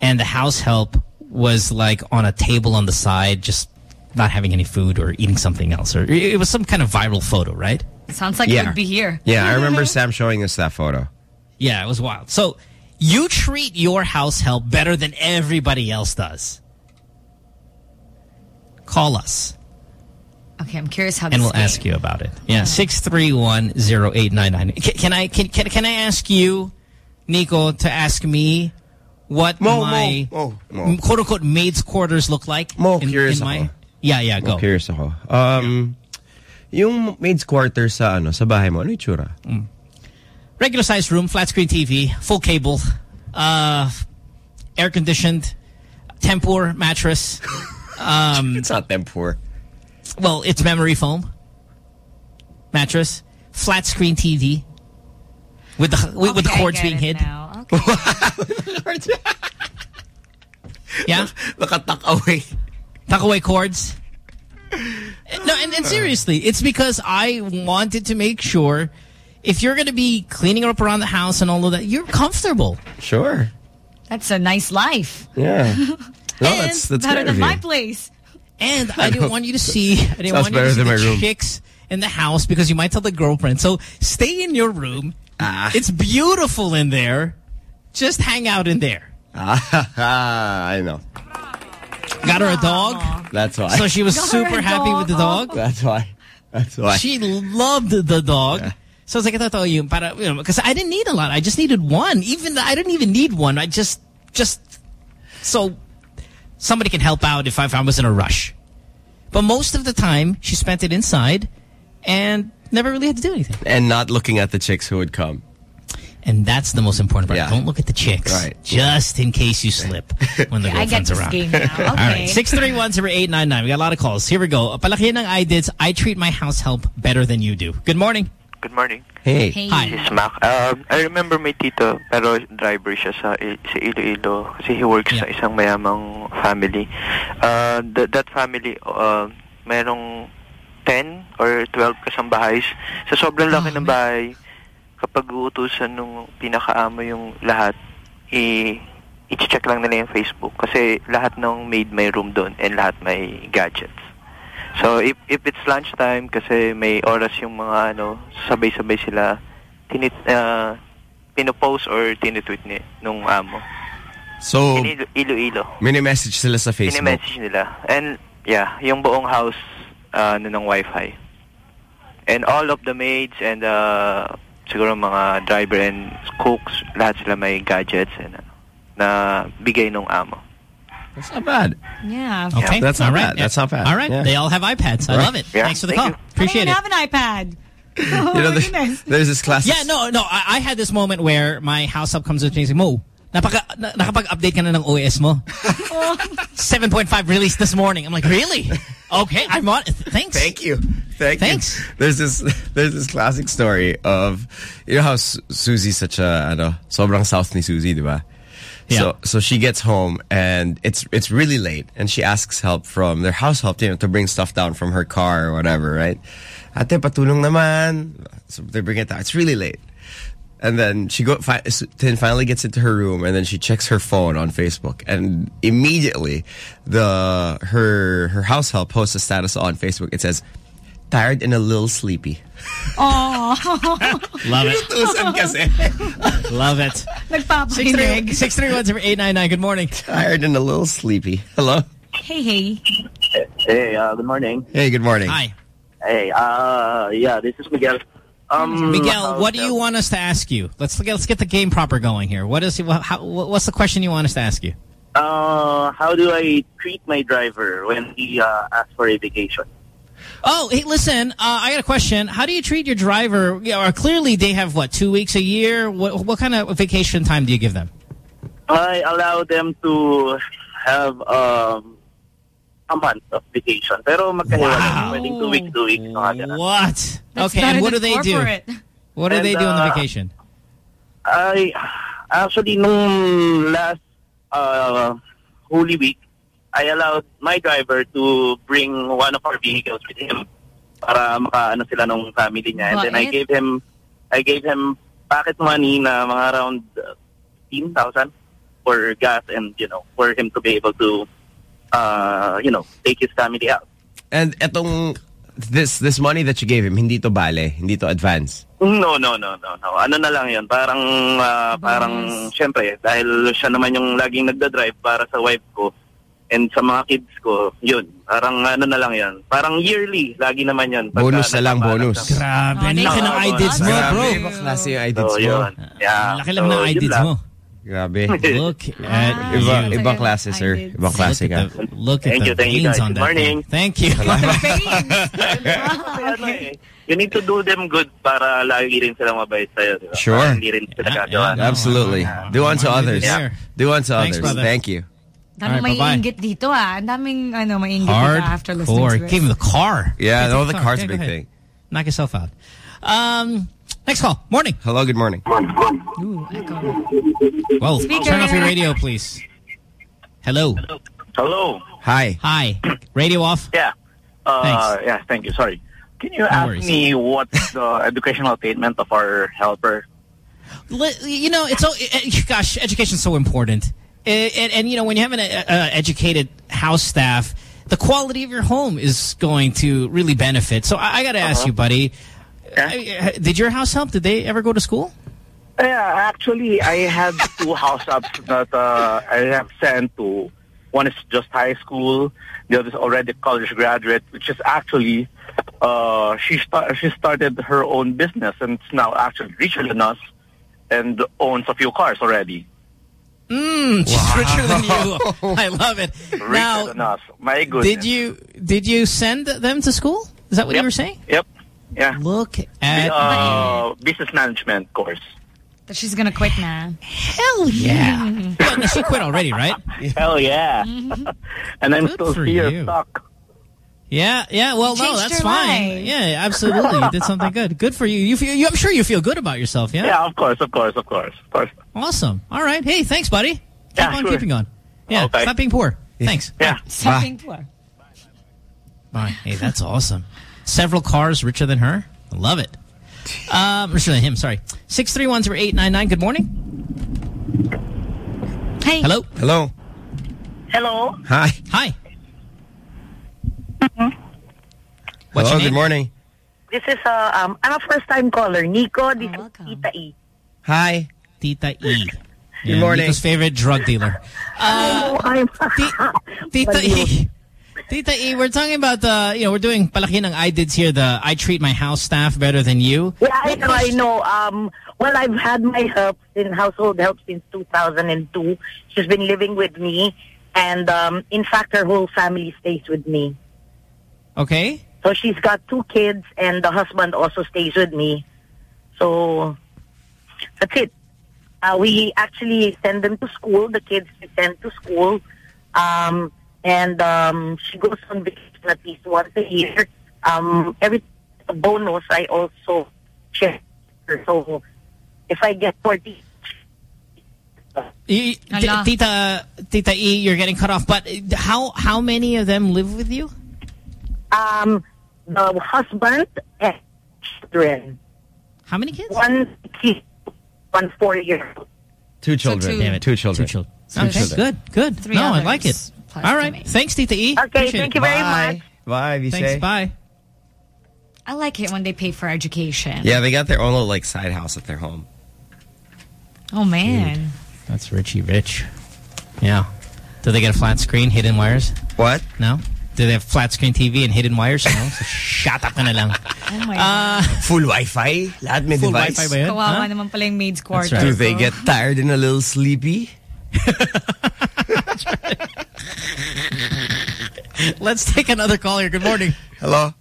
[SPEAKER 3] and the house help was like on a table on the side, just not having any food or eating something else, or it was some kind of viral photo, right?
[SPEAKER 15] Sounds like it would be here.
[SPEAKER 2] yeah, I remember Sam showing us that photo.
[SPEAKER 3] Yeah, it was wild. So you treat your house help better than everybody else does. Call us
[SPEAKER 15] Okay, I'm curious how this
[SPEAKER 3] and we'll
[SPEAKER 15] game.
[SPEAKER 3] ask you about it. Yeah, oh. six three one zero eight nine nine. Can I can, can can I ask you, Nico, to ask me what
[SPEAKER 2] Mo,
[SPEAKER 3] my
[SPEAKER 2] Mo, Mo, Mo.
[SPEAKER 3] quote unquote maid's quarters look like?
[SPEAKER 2] Mo,
[SPEAKER 3] in,
[SPEAKER 2] curious
[SPEAKER 3] in my
[SPEAKER 2] ako.
[SPEAKER 3] Yeah yeah
[SPEAKER 2] I'm
[SPEAKER 3] go.
[SPEAKER 2] curious ako. Um, yung maid's quarters sa ano sa bahay mo, ano yung tsura?
[SPEAKER 3] Regular sized room, flat screen TV, full cable, uh, air conditioned, tempur mattress. Um,
[SPEAKER 2] It's not Tempur.
[SPEAKER 3] Well, it's memory foam mattress, flat screen TV with the with, with the
[SPEAKER 15] Okay, I
[SPEAKER 3] cords
[SPEAKER 15] get
[SPEAKER 3] being
[SPEAKER 15] it
[SPEAKER 3] hid.
[SPEAKER 15] now. Okay.
[SPEAKER 3] Yeah,
[SPEAKER 2] Nakatak away.
[SPEAKER 3] tuck away cords. No, and, and seriously, it's because I wanted to make sure if you're going to be cleaning up around the house and all of that, you're comfortable.
[SPEAKER 2] Sure.
[SPEAKER 15] That's a nice life.
[SPEAKER 2] Yeah. No, that's that's
[SPEAKER 15] Better than my place.
[SPEAKER 3] And I didn't want you to see, I didn't
[SPEAKER 2] Sounds
[SPEAKER 3] want you to
[SPEAKER 2] better
[SPEAKER 3] see
[SPEAKER 2] than
[SPEAKER 3] the
[SPEAKER 2] my room.
[SPEAKER 3] chicks in the house because you might tell the girlfriend. So stay in your room.
[SPEAKER 2] Ah.
[SPEAKER 3] It's beautiful in there. Just hang out in there.
[SPEAKER 2] Ah, I know.
[SPEAKER 3] Got her a dog.
[SPEAKER 2] That's why.
[SPEAKER 3] So she was
[SPEAKER 15] Got
[SPEAKER 3] super
[SPEAKER 15] a
[SPEAKER 3] happy with the
[SPEAKER 15] dog.
[SPEAKER 3] dog.
[SPEAKER 2] That's why. That's why.
[SPEAKER 3] She loved the dog. So I was like, I to oh, yung para, you know, because I didn't need a lot. I just needed one. Even I didn't even need one. I just, just so somebody can help out if I, if I was in a rush. But most of the time, she spent it inside and never really had to do anything.
[SPEAKER 2] and not looking at the chicks who would come.
[SPEAKER 3] And that's the most important part.
[SPEAKER 2] Yeah.
[SPEAKER 3] Don't look at the chicks.
[SPEAKER 2] Right.
[SPEAKER 3] Just in case you slip when the
[SPEAKER 15] Yeah, I get
[SPEAKER 3] girlfriend's
[SPEAKER 15] this
[SPEAKER 3] around.
[SPEAKER 15] game now. Okay.
[SPEAKER 3] All right. 631-0899. We got a lot of calls. Here we go. Palakihan ng IDIDs. I treat my house help better than you do. Good morning.
[SPEAKER 43] Good morning.
[SPEAKER 2] Hey.
[SPEAKER 15] Hey.
[SPEAKER 3] Hi.
[SPEAKER 43] This is Mac. Um, I remember my tito, pero driver siya sa, I- sa Iloilo kasi he works sa
[SPEAKER 3] Yeah.
[SPEAKER 43] isang mayamang family. Uh, th- that family, uh, merong 10 or 12 kasambahays. Sa sobrang laki
[SPEAKER 3] Oh,
[SPEAKER 43] ng
[SPEAKER 3] man.
[SPEAKER 43] bahay, kapag uutusan nung pinakaamo yung lahat, i- i-check lang nila yung Facebook kasi lahat ng maid may room doon and lahat may gadgets. So if if it's lunchtime kasi may oras yung mga ano sabay-sabay sila tinit uh, pinopost or tinitweet ni nung amo.
[SPEAKER 2] So,
[SPEAKER 43] Ilo- Iloilo.
[SPEAKER 2] mini-message sila sa Facebook.
[SPEAKER 43] Mini-message nila. And yeah, yung buong house uh, ano, ng wifi. And all of the maids and uh, siguro mga driver and cooks, lahat sila may gadgets and, uh, na bigay nung amo.
[SPEAKER 2] That's not bad.
[SPEAKER 15] Yeah.
[SPEAKER 3] Okay.
[SPEAKER 2] That's not
[SPEAKER 3] All right.
[SPEAKER 2] bad. That's not bad.
[SPEAKER 3] All right.
[SPEAKER 2] Yeah.
[SPEAKER 3] They all have iPads. I
[SPEAKER 2] Right.
[SPEAKER 3] love it.
[SPEAKER 2] Yeah.
[SPEAKER 3] Thanks for the
[SPEAKER 2] Thank
[SPEAKER 3] call.
[SPEAKER 2] you.
[SPEAKER 3] Appreciate
[SPEAKER 15] I
[SPEAKER 3] it.
[SPEAKER 15] don't even have an iPad. Oh,
[SPEAKER 2] You know, there's, there's this classic.
[SPEAKER 3] Yeah, no, no. I, I had this moment where my house help comes with me and says, Mo, napaka, na, nakapag-update ka na ng OS mo. 7.5 released this morning. I'm like, really? Okay, I'm on it. Thanks.
[SPEAKER 2] Thank you. Thank
[SPEAKER 3] Thanks.
[SPEAKER 2] you. There's this there's this classic story of you know how Su- Susie's such a ano, sobrang south ni Susie, di ba? So so she gets home and it's it's really late and she asks help from their house help you know, to bring stuff down from her car or whatever, right? Ate patulong naman. So they bring it down. It's really late. And then she go fi Tin finally gets into her room and then she checks her phone on Facebook and immediately the her her house help posts a status on Facebook. It says tired and a little sleepy.
[SPEAKER 15] Oh.
[SPEAKER 3] Love it. Love it.
[SPEAKER 15] Nagpapakinig.
[SPEAKER 3] 631-0899. Good morning.
[SPEAKER 2] Tired and a little sleepy. Hello.
[SPEAKER 15] Hey, hey.
[SPEAKER 44] Hey, uh, good morning.
[SPEAKER 2] Hey, good morning.
[SPEAKER 3] Hi.
[SPEAKER 44] Hey, uh, yeah, this is Miguel. Um,
[SPEAKER 3] Miguel, what do you want us to ask you? Let's let's get the game proper going here. What is how, what's the question you want us to ask you?
[SPEAKER 44] Uh, how do I treat my driver when he uh, asks for a vacation?
[SPEAKER 3] Oh, hey, listen, uh, I got a question. How do you treat your driver? Yeah, or clearly they have what two weeks a year. What what kind of vacation time do you give them?
[SPEAKER 44] I allow them to have um, a month of vacation. Pero magkahiwalay. Pwedeng two weeks, two weeks. mga.
[SPEAKER 3] What?
[SPEAKER 44] That's
[SPEAKER 3] okay, and what do they do? What do
[SPEAKER 44] And,
[SPEAKER 3] they do on the
[SPEAKER 44] uh,
[SPEAKER 3] vacation?
[SPEAKER 44] I actually nung last uh, Holy Week, I allowed my driver to bring one of our vehicles with him para makaano sila nung family niya. And then I
[SPEAKER 15] Bait.
[SPEAKER 44] gave him I gave him pocket money na mga around uh, 15,000 for gas and you know for him to be able to uh, you know take his family out.
[SPEAKER 2] And etong this this money that you gave him, hindi to bale, hindi to advance.
[SPEAKER 44] No, no, no, no, no. Ano na lang 'yon? Parang ah, parang syempre dahil siya naman yung laging nagda-drive para sa wife ko and sa mga kids ko. 'Yun. Parang ano na lang 'yon. Parang yearly, lagi naman 'yon. Pagka
[SPEAKER 2] Bonus na lang, bonus.
[SPEAKER 44] sa-
[SPEAKER 3] Grabe, ang laki ng IDs mo, bro.
[SPEAKER 2] ibang klase yung IDs mo.
[SPEAKER 44] Yeah.
[SPEAKER 3] Laki lang ng
[SPEAKER 44] So, yun
[SPEAKER 3] IDs mo.
[SPEAKER 2] Grabe.
[SPEAKER 3] Look at
[SPEAKER 2] Iba,
[SPEAKER 3] you.
[SPEAKER 2] ibang klase, sir. Ibang klase
[SPEAKER 3] Look
[SPEAKER 2] ka.
[SPEAKER 3] at the, look at
[SPEAKER 44] Thank
[SPEAKER 3] the
[SPEAKER 44] you, thank you,
[SPEAKER 3] veins
[SPEAKER 44] guys.
[SPEAKER 3] on
[SPEAKER 44] Good
[SPEAKER 3] that
[SPEAKER 44] morning.
[SPEAKER 3] thing. Thank you.
[SPEAKER 44] Ano eh, You need to do them good para lagi rin silang mabait sa'yo. Di ba?
[SPEAKER 2] Sure.
[SPEAKER 44] Para hindi rin sila gagawa.
[SPEAKER 2] Absolutely. Do unto others.
[SPEAKER 44] Yeah.
[SPEAKER 2] Do unto
[SPEAKER 3] Thanks,
[SPEAKER 2] others.
[SPEAKER 3] brother.
[SPEAKER 2] Thank you.
[SPEAKER 15] Daming
[SPEAKER 3] Alright,
[SPEAKER 15] may inggit dito ah. Ang daming ano, may inggit dito after listening
[SPEAKER 3] Hardcore.
[SPEAKER 15] to this.
[SPEAKER 3] Gave him the car.
[SPEAKER 2] Yeah,
[SPEAKER 3] Take
[SPEAKER 2] no,
[SPEAKER 3] the
[SPEAKER 2] the car's a big thing.
[SPEAKER 3] Knock yourself out. Um, next call. Morning.
[SPEAKER 2] Hello, good morning.
[SPEAKER 3] Well,
[SPEAKER 15] Speaker.
[SPEAKER 3] turn off your radio, please. Hello.
[SPEAKER 44] Hello.
[SPEAKER 2] Hi.
[SPEAKER 3] Hi. Radio off.
[SPEAKER 44] Yeah. Uh,
[SPEAKER 3] Thanks.
[SPEAKER 44] yeah, thank you. Sorry. Can you
[SPEAKER 3] No
[SPEAKER 44] ask
[SPEAKER 3] worries.
[SPEAKER 44] me what's the educational attainment of our helper?
[SPEAKER 3] You know, it's so, eh, gosh, education's so important. Eh, And, and, you know, when you have an uh, educated house staff, the quality of your home is going to really benefit. So I, I got to ask
[SPEAKER 44] Uh-huh.
[SPEAKER 3] you, buddy, I- did your house help? Did they ever go to school?
[SPEAKER 44] Yeah, actually, I had two house ups that uh, I have sent to. One is just high school. The other is already a college graduate, which is actually uh, she start, she started her own business and it's now actually richer than us and owns a few cars already.
[SPEAKER 3] Mm, she's richer than you. I love it.
[SPEAKER 44] Richer
[SPEAKER 3] Now,
[SPEAKER 44] than us. My goodness.
[SPEAKER 3] did you did you send them to school? Is that what you were saying?
[SPEAKER 44] Yep. Yeah.
[SPEAKER 3] Look at
[SPEAKER 44] uh, business management course.
[SPEAKER 15] That she's gonna quit na.
[SPEAKER 3] Hell yeah. well, she quit already, right?
[SPEAKER 44] Hell yeah. and I'm
[SPEAKER 3] Good
[SPEAKER 44] still here
[SPEAKER 3] you.
[SPEAKER 44] stuck.
[SPEAKER 3] Yeah, yeah. Well, no, that's fine.
[SPEAKER 15] life.
[SPEAKER 3] Yeah, absolutely. You did something good. Good for you. You feel. You, I'm sure you feel good about yourself. Yeah.
[SPEAKER 44] Yeah, of course, of course, of course, of course.
[SPEAKER 3] Awesome. All right. Hey, thanks, buddy. Keep
[SPEAKER 44] Yeah,
[SPEAKER 3] on
[SPEAKER 44] sure.
[SPEAKER 3] keeping on. Yeah.
[SPEAKER 44] Okay.
[SPEAKER 3] Stop being poor. Thanks.
[SPEAKER 44] Yeah.
[SPEAKER 15] Stop being poor.
[SPEAKER 3] Bye. Hey, that's awesome. Several cars richer than her. I love it. Um, richer than him. Sorry. Six three one zero eight nine nine. Good morning.
[SPEAKER 15] Hey.
[SPEAKER 3] Hello.
[SPEAKER 2] Hello.
[SPEAKER 45] Hello.
[SPEAKER 2] Hi.
[SPEAKER 3] Hi.
[SPEAKER 45] What's
[SPEAKER 2] Hello,
[SPEAKER 45] your
[SPEAKER 2] good morning.
[SPEAKER 45] This is uh, um I'm a first time caller. Nico, this is Tita E.
[SPEAKER 2] Hi.
[SPEAKER 3] Tita E.
[SPEAKER 46] Good morning.
[SPEAKER 3] Nico's favorite drug dealer. Uh, Tita E. Tita E, we're talking about the, you know, we're doing palaki ng I did here, the I treat my house staff better than you.
[SPEAKER 47] Yeah, I know, I know. Um, well, I've had my help in household help since 2002. She's been living with me. And, um, in fact, her whole family stays with me.
[SPEAKER 3] Okay.
[SPEAKER 47] So she's got two kids and the husband also stays with me. So that's it. Uh, we actually send them to school. The kids we send to school. Um, and um, she goes on vacation at least once a year. Um, every bonus I also share. So if I get 40
[SPEAKER 3] Y- T- Tita, Tita E, you're getting cut off. But how how many of them live with you?
[SPEAKER 47] um, the husband and children.
[SPEAKER 3] How many kids?
[SPEAKER 47] One kid, one four-year-old.
[SPEAKER 2] Two children.
[SPEAKER 47] two-
[SPEAKER 2] Damn it. Two children.
[SPEAKER 3] Two children.
[SPEAKER 2] Two
[SPEAKER 3] Okay,
[SPEAKER 2] children.
[SPEAKER 3] good, good.
[SPEAKER 47] Three
[SPEAKER 3] no, I like it.
[SPEAKER 47] Plus
[SPEAKER 3] All
[SPEAKER 47] to me.
[SPEAKER 3] Thanks, Tita E.
[SPEAKER 47] Okay,
[SPEAKER 3] Appreciate
[SPEAKER 47] thank
[SPEAKER 3] it.
[SPEAKER 47] you very
[SPEAKER 2] Bye.
[SPEAKER 47] much.
[SPEAKER 2] Bye, Vise.
[SPEAKER 3] Thanks, bye.
[SPEAKER 15] I like it when they pay for education.
[SPEAKER 2] Yeah, they got their own little like side house at their home.
[SPEAKER 15] Oh, man.
[SPEAKER 3] That's Richie Rich. Yeah. Do they get a flat screen, hidden wires?
[SPEAKER 2] What?
[SPEAKER 3] No? Do they have flat screen TV and hidden wires? No? So shut up ka na lang.
[SPEAKER 15] Oh, my
[SPEAKER 3] Uh,
[SPEAKER 2] Full Wi-Fi? Lahat may
[SPEAKER 3] Full
[SPEAKER 2] device?
[SPEAKER 3] Wi-Fi ba yun?
[SPEAKER 15] Kawawa
[SPEAKER 3] Huh?
[SPEAKER 15] naman pala yung maid's quarter.
[SPEAKER 2] Do they get tired and a little sleepy?
[SPEAKER 3] Let's take another call here. Good morning.
[SPEAKER 2] Hello.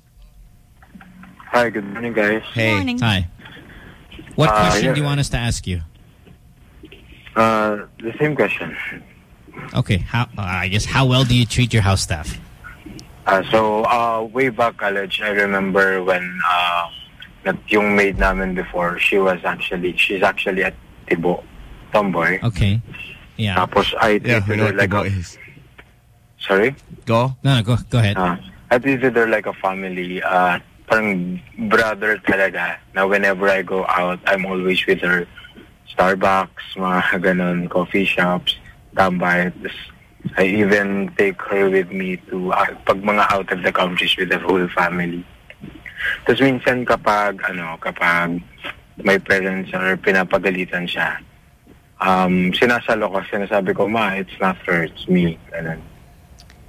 [SPEAKER 48] Hi, good morning, guys.
[SPEAKER 3] Hey. Hi. What
[SPEAKER 48] Uh,
[SPEAKER 3] question
[SPEAKER 48] yeah.
[SPEAKER 3] do you want us to ask you?
[SPEAKER 48] Uh, the same question.
[SPEAKER 3] Okay. How? Uh, I guess how well do you treat your house staff?
[SPEAKER 48] Uh, so, uh, way back college, I remember when uh, nag- yung maid namin before, she was actually, she's actually a Tibo tomboy.
[SPEAKER 3] Okay. Yeah.
[SPEAKER 48] Tapos I
[SPEAKER 2] Yeah,
[SPEAKER 48] treated
[SPEAKER 2] know
[SPEAKER 48] her
[SPEAKER 2] what
[SPEAKER 48] like
[SPEAKER 2] Tibo
[SPEAKER 48] a...
[SPEAKER 2] is.
[SPEAKER 48] Sorry?
[SPEAKER 2] Go.
[SPEAKER 3] No, no, go, go ahead.
[SPEAKER 48] Uh, I treated her like a family. Uh, parang brother talaga. Na whenever I go out, I'm always with her. Starbucks, mga ganon, coffee shops, tambay. Tas I even take her with me to, uh, pag mga out of the countries with the whole family. Tapos minsan kapag, ano, kapag my presence or pinapagalitan siya, um, sinasalo ko, sinasabi ko, ma, it's not her, it's me. Ganon.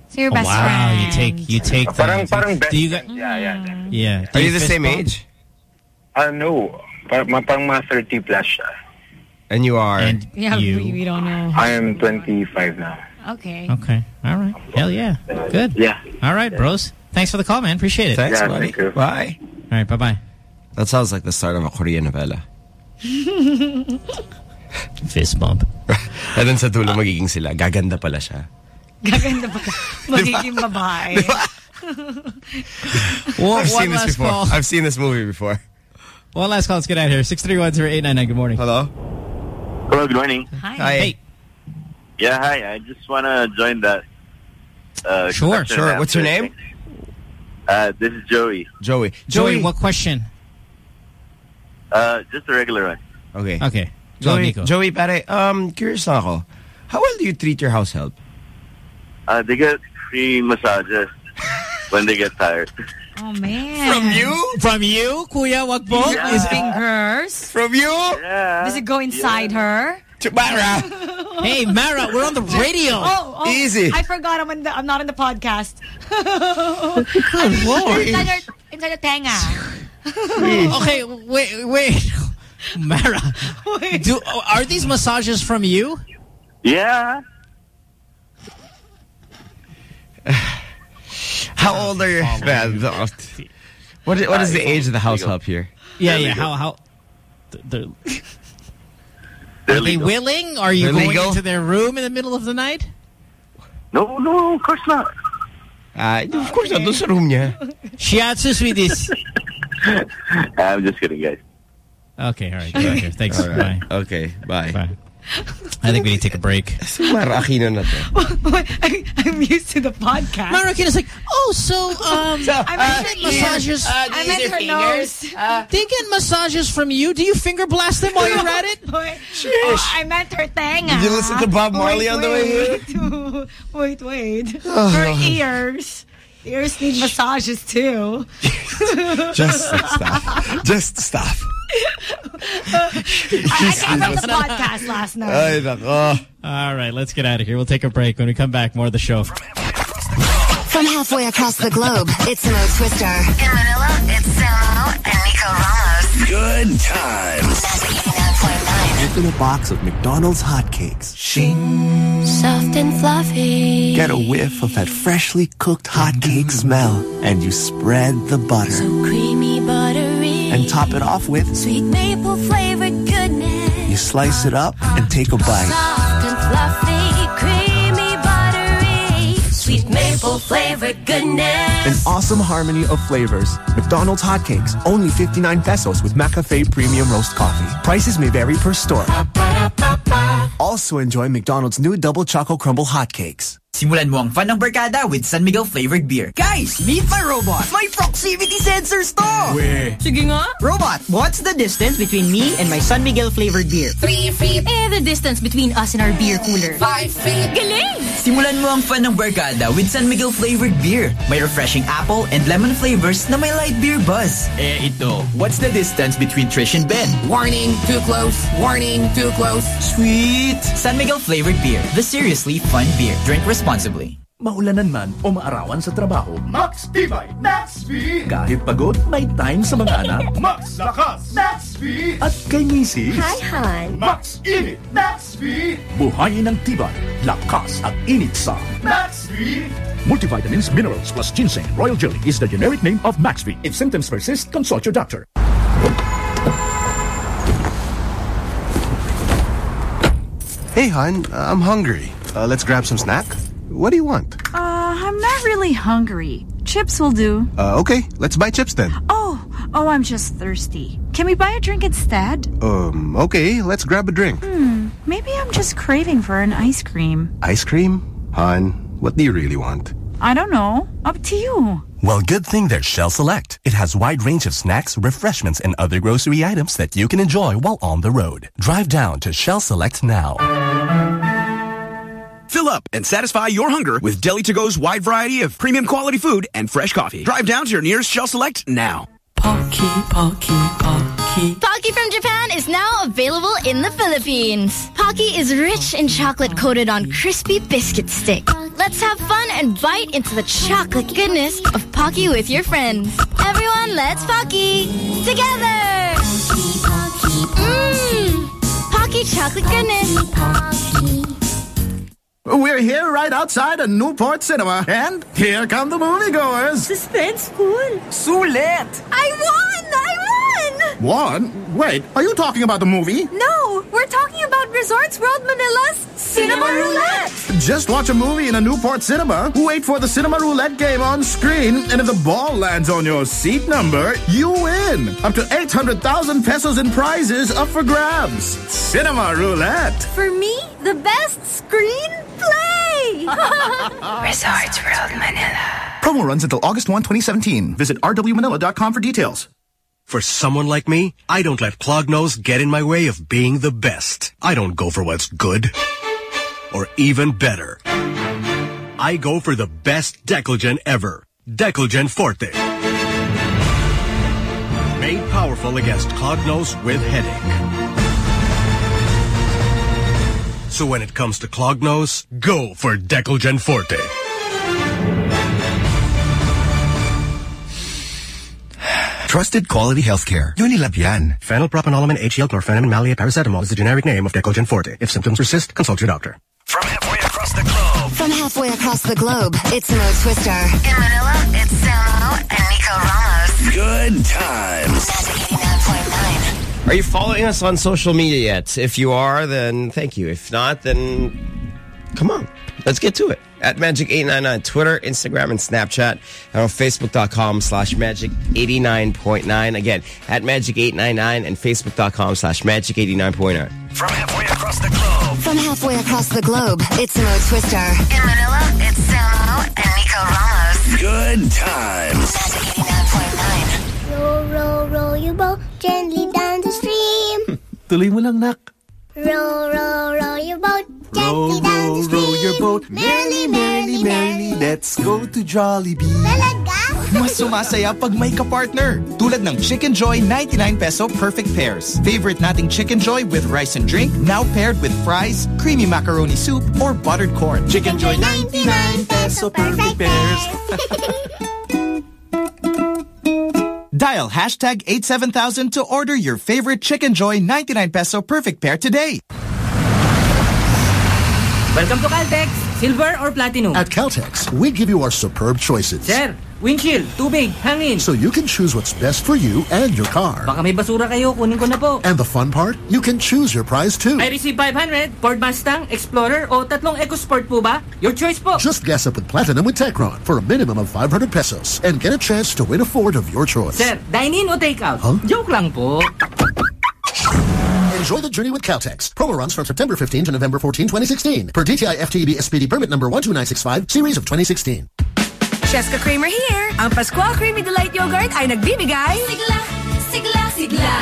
[SPEAKER 15] So your
[SPEAKER 3] Oh,
[SPEAKER 15] best
[SPEAKER 3] wow,
[SPEAKER 15] friend.
[SPEAKER 3] you take you take the,
[SPEAKER 48] Parang, parang best
[SPEAKER 3] do you
[SPEAKER 48] friend. Yeah, yeah.
[SPEAKER 15] Mm.
[SPEAKER 3] yeah.
[SPEAKER 2] Are
[SPEAKER 3] Do
[SPEAKER 2] you the
[SPEAKER 3] fist
[SPEAKER 2] same
[SPEAKER 3] bump?
[SPEAKER 2] age?
[SPEAKER 48] Uh, no. Parang, parang mga 30 plus siya.
[SPEAKER 2] And you are?
[SPEAKER 3] And
[SPEAKER 15] Yeah,
[SPEAKER 3] you.
[SPEAKER 15] we, we don't know.
[SPEAKER 48] I am 25 now.
[SPEAKER 15] Okay.
[SPEAKER 3] Okay. All right. Hell yeah. Good.
[SPEAKER 48] Yeah.
[SPEAKER 3] All right, bros. Thanks for the call, man. Appreciate it.
[SPEAKER 2] Thanks,
[SPEAKER 48] Yeah,
[SPEAKER 2] buddy.
[SPEAKER 48] thank you.
[SPEAKER 2] Bye.
[SPEAKER 3] All right. Bye bye.
[SPEAKER 2] That sounds like the start of a Korean novela.
[SPEAKER 3] Fist bump.
[SPEAKER 2] And then sa dulo magiging sila. Gaganda pala siya.
[SPEAKER 15] Gaganda pa. Magiging babae.
[SPEAKER 3] One,
[SPEAKER 2] I've
[SPEAKER 3] one
[SPEAKER 2] seen this
[SPEAKER 3] last
[SPEAKER 2] before.
[SPEAKER 3] call.
[SPEAKER 2] I've seen this movie before.
[SPEAKER 3] One last call. Let's get out of here. Six three one zero eight nine nine. Good morning.
[SPEAKER 2] Hello.
[SPEAKER 49] Hello, good morning.
[SPEAKER 15] Hi.
[SPEAKER 3] Hey.
[SPEAKER 49] Yeah, hi. I just want to join that. Uh,
[SPEAKER 3] Sure,
[SPEAKER 2] sure.
[SPEAKER 49] and
[SPEAKER 2] What's your name?
[SPEAKER 49] Uh, this is Joey.
[SPEAKER 2] Joey.
[SPEAKER 3] Joey, what question?
[SPEAKER 49] Uh, just a regular one.
[SPEAKER 2] Okay.
[SPEAKER 3] Okay. Go,
[SPEAKER 2] Joey,
[SPEAKER 3] Nico.
[SPEAKER 2] Joey, pare, um, curious lang ako. How well do you treat your house help?
[SPEAKER 49] Uh, they get free massages when they get tired.
[SPEAKER 15] Oh, man.
[SPEAKER 3] From you? From you, Kuya Wagbo?
[SPEAKER 15] His fingers.
[SPEAKER 2] From you?
[SPEAKER 49] Yeah.
[SPEAKER 15] Does it go inside her?
[SPEAKER 2] Mara.
[SPEAKER 3] hey, Mara, we're on the radio.
[SPEAKER 15] Oh, oh,
[SPEAKER 2] Easy.
[SPEAKER 15] I forgot I'm, in the, I'm not in the podcast.
[SPEAKER 3] Good lord.
[SPEAKER 15] inside her, inside her tenga.
[SPEAKER 3] okay, wait, wait. Mara, do are these massages from you?
[SPEAKER 49] Yeah.
[SPEAKER 2] How old are you? Man, the- what is, what is the age of the house help here?
[SPEAKER 3] Yeah, yeah. How how? They're,
[SPEAKER 49] They're
[SPEAKER 3] are they
[SPEAKER 49] legal.
[SPEAKER 3] willing? Are you
[SPEAKER 2] They're
[SPEAKER 3] going
[SPEAKER 2] legal?
[SPEAKER 3] into their room in the middle of the night?
[SPEAKER 49] No, no, of course not.
[SPEAKER 2] Uh, of course, okay. doon sa room niya.
[SPEAKER 3] Shiatsu, sweeties.
[SPEAKER 49] I'm just kidding, guys.
[SPEAKER 3] Okay, all right. Get out of here. Thanks.
[SPEAKER 2] All right.
[SPEAKER 3] Bye.
[SPEAKER 2] Okay, bye.
[SPEAKER 3] Bye. I think we need to take a break.
[SPEAKER 2] Mara Aquino na to.
[SPEAKER 15] I, I'm used to the podcast.
[SPEAKER 3] Mara Aquino's like, oh, so, um,
[SPEAKER 15] I meant uh, uh, her
[SPEAKER 3] massages.
[SPEAKER 15] ears. I meant her nose.
[SPEAKER 3] Uh, they get massages from you. Do you finger blast them while you're at it?
[SPEAKER 15] Oh, I meant her tenga.
[SPEAKER 2] Did you listen to uh-huh. Bob Marley
[SPEAKER 15] wait,
[SPEAKER 2] on the way here?
[SPEAKER 15] here? Wait, wait.
[SPEAKER 2] Oh.
[SPEAKER 15] Her ears. Ears need massages too.
[SPEAKER 2] Just stop. Just stop.
[SPEAKER 15] I came from the podcast last night.
[SPEAKER 2] Ay, nako. Oh.
[SPEAKER 3] All right, let's get out of here. We'll take a break. When we come back, more of the show.
[SPEAKER 1] From halfway across the globe, it's Mo Twister. In Manila, it's Samo and Nico Ramos.
[SPEAKER 7] Good times. Open a box of McDonald's hotcakes. Shing.
[SPEAKER 1] Soft and fluffy.
[SPEAKER 7] Get a whiff of that freshly cooked hotcake smell. And you spread the butter.
[SPEAKER 1] Creamy, buttery.
[SPEAKER 7] And top it off with
[SPEAKER 1] Sweet maple flavored goodness.
[SPEAKER 7] you slice it up and take a bite.
[SPEAKER 1] Sweet maple flavored goodness.
[SPEAKER 7] An awesome harmony of flavors. McDonald's hotcakes, only 59 pesos with McCafe Premium Roast Coffee. Prices may vary per store. Also enjoy McDonald's new Double Choco Crumble hotcakes.
[SPEAKER 46] Simulan mo ang fun ng barkada with San Miguel flavored beer. Guys, meet my robot. My proximity sensors to. Weh.
[SPEAKER 50] Sige nga.
[SPEAKER 46] Robot, what's the distance between me and my San Miguel flavored beer?
[SPEAKER 50] Three feet. Eh, the distance between us and our beer cooler.
[SPEAKER 46] Five feet.
[SPEAKER 50] Galing!
[SPEAKER 46] Simulan mo ang fun ng barkada with San Miguel flavored beer. May refreshing apple and lemon flavors na may light beer buzz. Eh, ito. What's the distance between Trish and Ben? Warning, too close. Warning, too close. Sweet. San Miguel flavored beer. The seriously fun beer. Drink responsibly.
[SPEAKER 51] Maulanan man o maarawan sa trabaho, Max Tibay, Max V! Kahit pagod, may time sa mga anak, Max Lakas, Max V! At kay misis,
[SPEAKER 1] Hi, Han.
[SPEAKER 51] Max Init, Max V! Buhayin ng tibay, lakas at init sa Max V! Multivitamins, minerals plus ginseng, royal jelly is the generic name of Max V. If symptoms persist, consult your doctor.
[SPEAKER 8] Hey, hon, I'm hungry. Uh, let's grab some snack. What do you want?
[SPEAKER 52] Uh, I'm not really hungry. Chips will do.
[SPEAKER 8] Uh, okay, let's buy chips then.
[SPEAKER 52] Oh, oh, I'm just thirsty. Can we buy a drink instead?
[SPEAKER 8] Um, okay, let's grab a drink.
[SPEAKER 52] Hmm, maybe I'm just craving for an ice cream.
[SPEAKER 8] Ice cream? Hon, what do you really want?
[SPEAKER 52] I don't know. Up to you.
[SPEAKER 21] Well, good thing there's Shell Select. It has wide range of snacks, refreshments, and other grocery items that you can enjoy while on the road. Drive down to Shell Select now.
[SPEAKER 53] Fill up and satisfy your hunger with Deli to Go's wide variety of premium quality food and fresh coffee. Drive down to your nearest Shell Select now.
[SPEAKER 10] Pocky, Pocky, Pocky. Pocky from Japan is now available in the Philippines. Pocky is rich in chocolate coated on crispy biscuit stick. Let's have fun and bite into the chocolate goodness of Pocky with your friends. Everyone, let's Pocky together. Mmm, Pocky chocolate goodness.
[SPEAKER 5] We're here right outside a Newport Cinema, and here come the moviegoers.
[SPEAKER 50] Suspenseful.
[SPEAKER 5] Sulit!
[SPEAKER 50] I won! I won!
[SPEAKER 5] One? Wait, are you talking about the movie?
[SPEAKER 50] No, we're talking about Resorts World Manila's Cinema Roulette.
[SPEAKER 5] Just watch a movie in a Newport Cinema, wait for the Cinema Roulette game on screen, and if the ball lands on your seat number, you win! Up to 800,000 pesos in prizes up for grabs. Cinema Roulette!
[SPEAKER 50] For me, the best screenplay.
[SPEAKER 7] Resorts World Manila. Promo runs until August 1, 2017. Visit rwmanila.com for details.
[SPEAKER 8] For someone like me, I don't let clog nose get in my way of being the best. I don't go for what's good or even better. I go for the best Decolgen ever. Decolgen Forte. Made powerful against clog nose with headache. So when it comes to clog nose, go for Decolgen Forte.
[SPEAKER 54] Trusted quality healthcare. Unilab yan.
[SPEAKER 8] Phenylpropanolamine, HCl, chlorphenamine, maleate, paracetamol is the generic name of Decolgen Forte. If symptoms persist, consult your doctor.
[SPEAKER 1] From halfway across the globe, From halfway across the globe, it's Mo Twister. In Manila, it's Samo and Nico Ramos.
[SPEAKER 7] Good times.
[SPEAKER 1] Magic 89.9.
[SPEAKER 2] Are you following us on social media yet? If you are, then thank you. If not, then come on. Let's get to it. At Magic899, Twitter, Instagram, and Snapchat. And on Facebook.com slash Magic89.9. Again, at Magic899 and Facebook.com slash Magic89.9.
[SPEAKER 1] From halfway across the globe. From halfway across the globe, it's Mo Twister. In Manila, it's Samo and Nico Ramos.
[SPEAKER 7] Good times.
[SPEAKER 1] Magic 89.9.
[SPEAKER 55] Roll, roll, roll your boat gently down the stream.
[SPEAKER 8] Tuloy mo lang, nak.
[SPEAKER 55] Roll, roll, roll your boat
[SPEAKER 7] Row,
[SPEAKER 55] down
[SPEAKER 7] row,
[SPEAKER 55] the stream.
[SPEAKER 7] row your boat. Merrily, merrily, merrily. Let's go to Jollibee.
[SPEAKER 55] Talaga?
[SPEAKER 56] Mas sumasaya pag may ka-partner. Tulad ng Chicken Joy 99 peso perfect pairs. Favorite nating Chicken Joy with rice and drink, now paired with fries, creamy macaroni soup, or buttered corn.
[SPEAKER 14] Chicken Joy 99 peso perfect pairs.
[SPEAKER 56] Dial hashtag 87000 to order your favorite Chicken Joy 99 peso perfect pair today.
[SPEAKER 52] Welcome to Caltex. Silver or platinum?
[SPEAKER 46] At Caltex, we give you our superb choices.
[SPEAKER 52] Sir, windshield, tubig, hangin.
[SPEAKER 46] So you can choose what's best for you and your car.
[SPEAKER 52] Baka may basura kayo, kunin ko na po.
[SPEAKER 46] And the fun part, you can choose your prize too.
[SPEAKER 52] I receive 500, Ford Mustang, Explorer, o tatlong EcoSport po ba? Your choice po.
[SPEAKER 46] Just gas up with Platinum with Techron for a minimum of 500 pesos and get a chance to win a Ford of your choice.
[SPEAKER 52] Sir, dine-in o take-out?
[SPEAKER 46] Huh?
[SPEAKER 52] Joke lang po.
[SPEAKER 46] Enjoy the journey with Caltex. Promo runs from September 15 to November 14, 2016. Per DTI FTEB SPD permit number 12965, series of 2016.
[SPEAKER 10] Cheska Kramer here. Ang Pascual Creamy Delight Yogurt ay nagbibigay...
[SPEAKER 57] Sigla, sigla, sigla.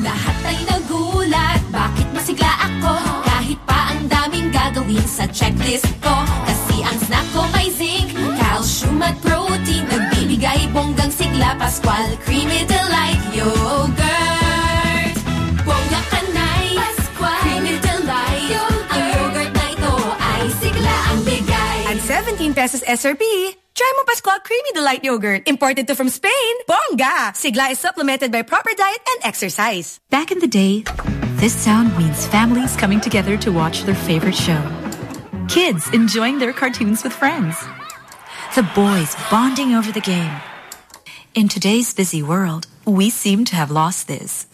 [SPEAKER 57] Lahat ay nagulat. Bakit masigla ako? Kahit pa ang daming gagawin sa checklist ko. Kasi ang snack ko may zinc, calcium at protein. Nagbibigay bonggang sigla. Pascual Creamy Delight Yogurt.
[SPEAKER 10] 19 pesos SRP. Try Mo Pascual Creamy Delight Yogurt, imported to from Spain. Bonga! Sigla is supplemented by proper diet and exercise.
[SPEAKER 58] Back in the day, this sound means families coming together to watch their favorite show. Kids enjoying their cartoons with friends. The boys bonding over the game. In today's busy world, we seem to have lost this.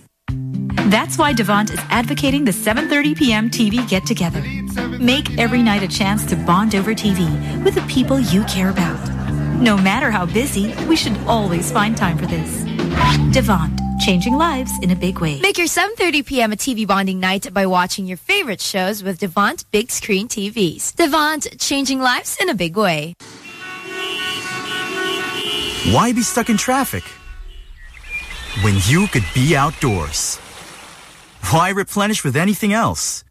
[SPEAKER 58] That's why Devant is advocating the 7:30 p.m. TV get together. Make every night a chance to bond over TV with the people you care about. No matter how busy, we should always find time for this. Devant, changing lives in a big way.
[SPEAKER 59] Make your 7.30 p.m. a TV bonding night by watching your favorite shows with Devant Big Screen TVs. Devant, changing lives in a big way.
[SPEAKER 9] Why be stuck in traffic when you could be outdoors? Why replenish with anything else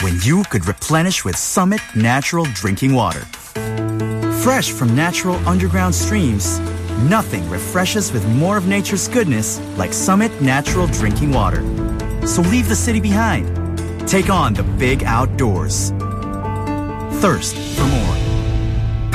[SPEAKER 9] when you could replenish with Summit Natural Drinking Water? Fresh from natural underground streams, nothing refreshes with more of nature's goodness like Summit Natural Drinking Water. So leave the city behind. Take on the big outdoors. Thirst for more.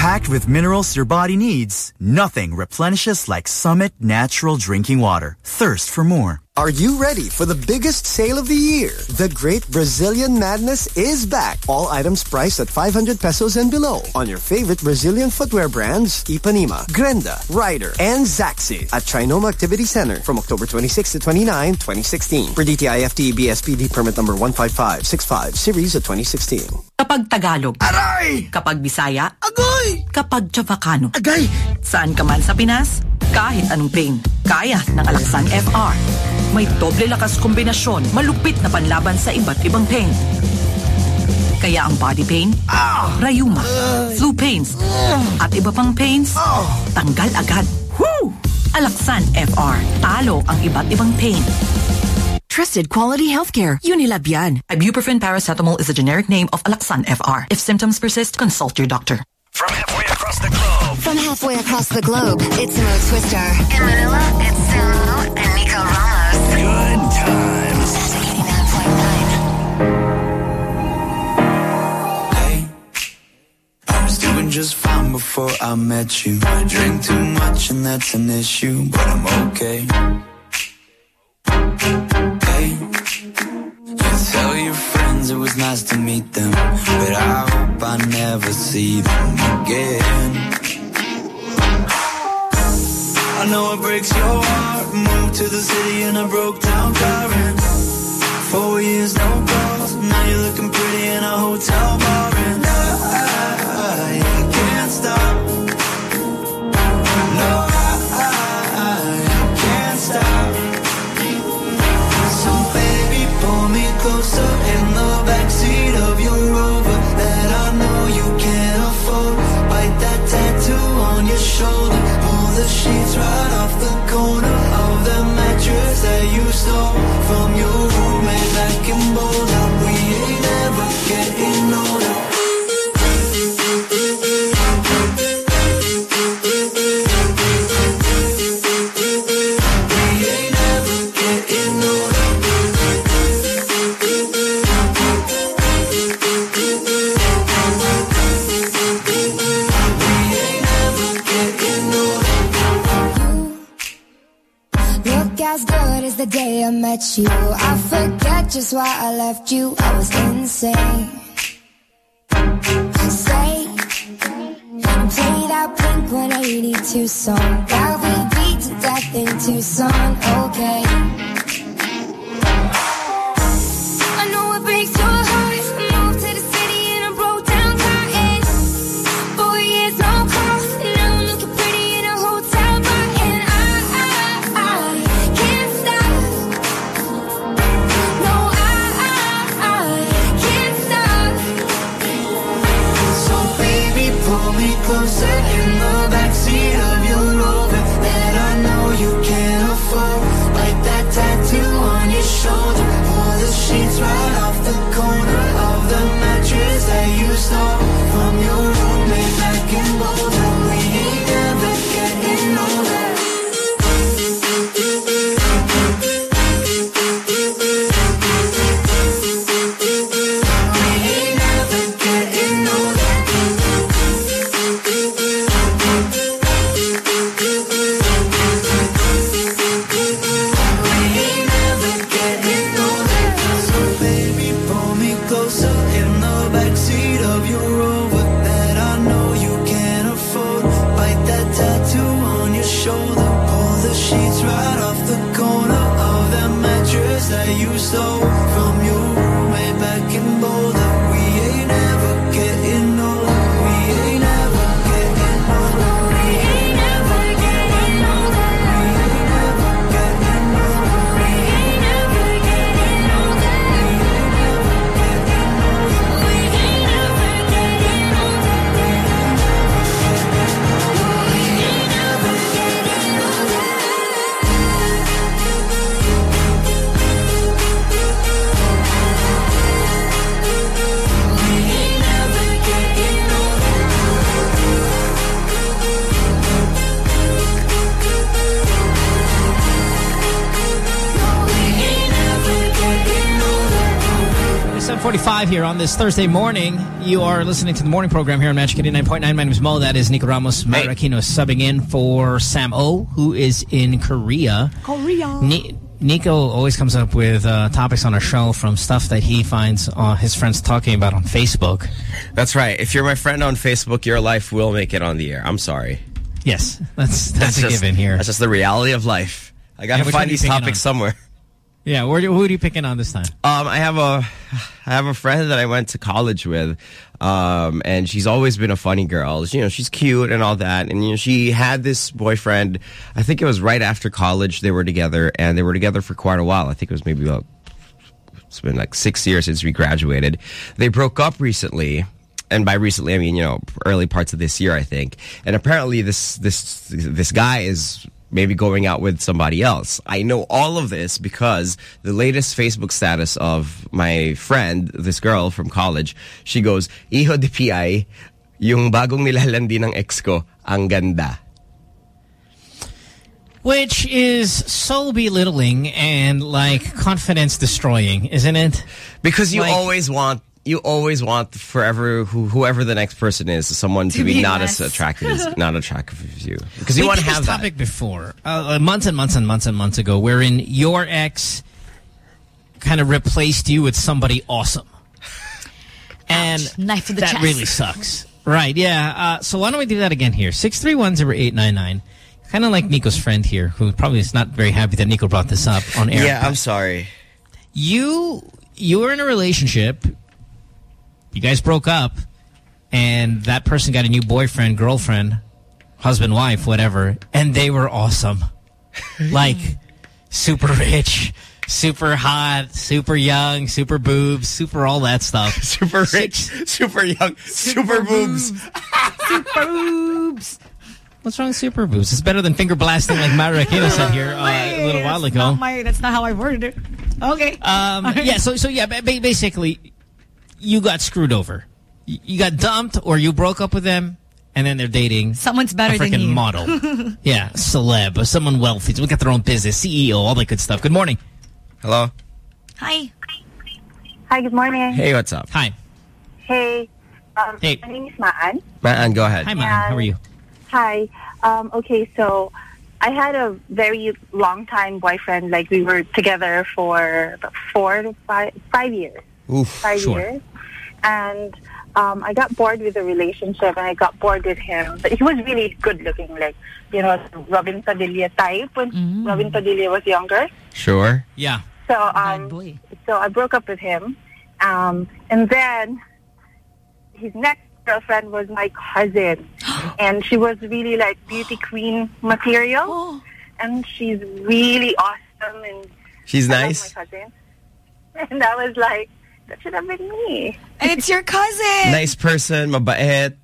[SPEAKER 9] Packed with minerals your body needs, nothing replenishes like Summit Natural Drinking Water. Thirst for more.
[SPEAKER 8] Are you ready for the biggest sale of the year? The Great Brazilian Madness is back. All items priced at 500 pesos and below on your favorite Brazilian footwear brands, Ipanema, Grendha, Rider, and Zaxy at Trinoma Activity Center from October 26 to 29, 2016. For DTI FTE BSPD permit number 15565, series of 2016.
[SPEAKER 60] Kapag Tagalog. Aray! Kapag Bisaya. Agoy! Kapag Chavacano. Agay! Saan ka man sa Pinas, kahit anong pain, kaya ng Alaxan FR. May doble lakas kombinasyon, malupit na panlaban sa iba't ibang pain. Kaya ang body pain, ah! rayuma, flu pains, at iba pang pains, tanggal agad. Woo! Alaxan FR. Talo ang iba't ibang pain.
[SPEAKER 61] Trusted quality healthcare. Unilabian.
[SPEAKER 60] Ibuprofen paracetamol is a generic name of Alaxan FR. If symptoms persist, consult your doctor.
[SPEAKER 1] From halfway across the globe. From halfway across the globe, it's Mo Twister. In Manila, it's Samo and Nico Ramos.
[SPEAKER 14] Just fine before I met you. I drink too much and that's an issue, but I'm okay. Hey, you tell your friends it was nice to meet them, but I hope I never see them again. I know it breaks your heart. Moved to the city and I broke down driving. Four years, no calls. Now you're looking pretty in a hotel bar. And I, I can't stop. That the day I met you. I forget just why I left you. I was insane. And play that Blink 182 song. That we beat to death in Tucson. Okay.
[SPEAKER 3] 845 here on this Thursday morning. You are listening to the morning program here on Magic 89.9. My name is Mo. That is Nico Ramos. Hey. Subbing in for Sam O, who is in Korea.
[SPEAKER 15] Korea.
[SPEAKER 3] Ni Nico always comes up with uh, topics on our show from stuff that he finds uh, his friends talking about on Facebook.
[SPEAKER 2] That's right. If you're my friend on Facebook, your life will make it on the air. I'm sorry.
[SPEAKER 3] Yes, that's that's, that's a
[SPEAKER 2] just,
[SPEAKER 3] given here.
[SPEAKER 2] That's just the reality of life. I got to find these topics somewhere.
[SPEAKER 3] Yeah, where, do- who are you picking on this time?
[SPEAKER 2] Um, I have a, I have a friend that I went to college with, um, and she's always been a funny girl. You know, she's cute and all that, and you know, she had this boyfriend. I think it was right after college they were together, and they were together for quite a while. I think it was maybe about it's been like six years since we graduated. They broke up recently. And by recently, I mean, you know, early parts of this year, I think. And apparently this, this, this guy is maybe going out with somebody else. I know all of this because the latest Facebook status of my friend, this girl from college, she goes, Iho de PI, yung bagong nilalandi ng ex ko, ang ganda.
[SPEAKER 3] Which is so belittling and like confidence destroying, isn't it?
[SPEAKER 2] Because you
[SPEAKER 3] Like-
[SPEAKER 2] always want you always want forever who, whoever the next person is someone to,
[SPEAKER 3] To
[SPEAKER 2] be,
[SPEAKER 3] be
[SPEAKER 2] not
[SPEAKER 3] less.
[SPEAKER 2] as attractive as not attractive as you because you
[SPEAKER 3] We
[SPEAKER 2] want to
[SPEAKER 3] did
[SPEAKER 2] have
[SPEAKER 3] this
[SPEAKER 2] that.
[SPEAKER 3] topic before, uh, uh, months and months and months and months ago, wherein your ex kind of replaced you with somebody awesome, and
[SPEAKER 62] Knife to the
[SPEAKER 3] that
[SPEAKER 62] chest.
[SPEAKER 3] really sucks. Right? Yeah. Uh, so why don't we do that again here? Six three one zero eight nine nine. Kind of like Nico's friend here, who probably is not very happy that Nico brought this up on air.
[SPEAKER 2] Yeah, I'm sorry.
[SPEAKER 3] You you were in a relationship. You guys broke up, and that person got a new boyfriend, girlfriend, husband, wife, whatever, and they were awesome. like super rich, super hot, super young, super boobs, super all that stuff.
[SPEAKER 2] super rich, super young, super, boobs.
[SPEAKER 3] super boobs. What's wrong with super boobs? It's better than finger blasting like Mara Aquino said here uh, a little while ago.
[SPEAKER 15] Not my, that's not how I worded it. Okay.
[SPEAKER 3] Um, yeah, so so yeah, ba- ba- basically, you got screwed over. You got dumped, or you broke up with them, and then they're dating.
[SPEAKER 15] Someone's better
[SPEAKER 3] a
[SPEAKER 15] than you.
[SPEAKER 3] model. yeah, celeb, or someone wealthy. We got their own business, CEO, all that good stuff. Good morning.
[SPEAKER 2] Hello.
[SPEAKER 15] Hi.
[SPEAKER 31] Hi, good morning.
[SPEAKER 2] Hey, what's up?
[SPEAKER 3] Hi.
[SPEAKER 31] Hey. Um,
[SPEAKER 3] Hey.
[SPEAKER 31] My name is Maan.
[SPEAKER 2] Man, go ahead.
[SPEAKER 3] Hi, man. How are you?
[SPEAKER 31] Hi. Um, okay, so I had a very long time boyfriend. Like we were together for four to five five years.
[SPEAKER 2] Oof,
[SPEAKER 31] five
[SPEAKER 2] sure.
[SPEAKER 31] years, and um, I got bored with the relationship, and I got bored with him. But he was really good looking, like you know, Robin Padilla type when Robin Padilla was younger.
[SPEAKER 2] Sure.
[SPEAKER 3] Yeah.
[SPEAKER 31] So um, so I broke up with him, um, and then his next girlfriend was my cousin, and she was really like beauty queen material, and she's really awesome and
[SPEAKER 2] She's
[SPEAKER 31] I
[SPEAKER 2] nice.
[SPEAKER 31] my cousin, and I was like, that should have been me.
[SPEAKER 15] And it's your cousin.
[SPEAKER 2] Nice person, mabait.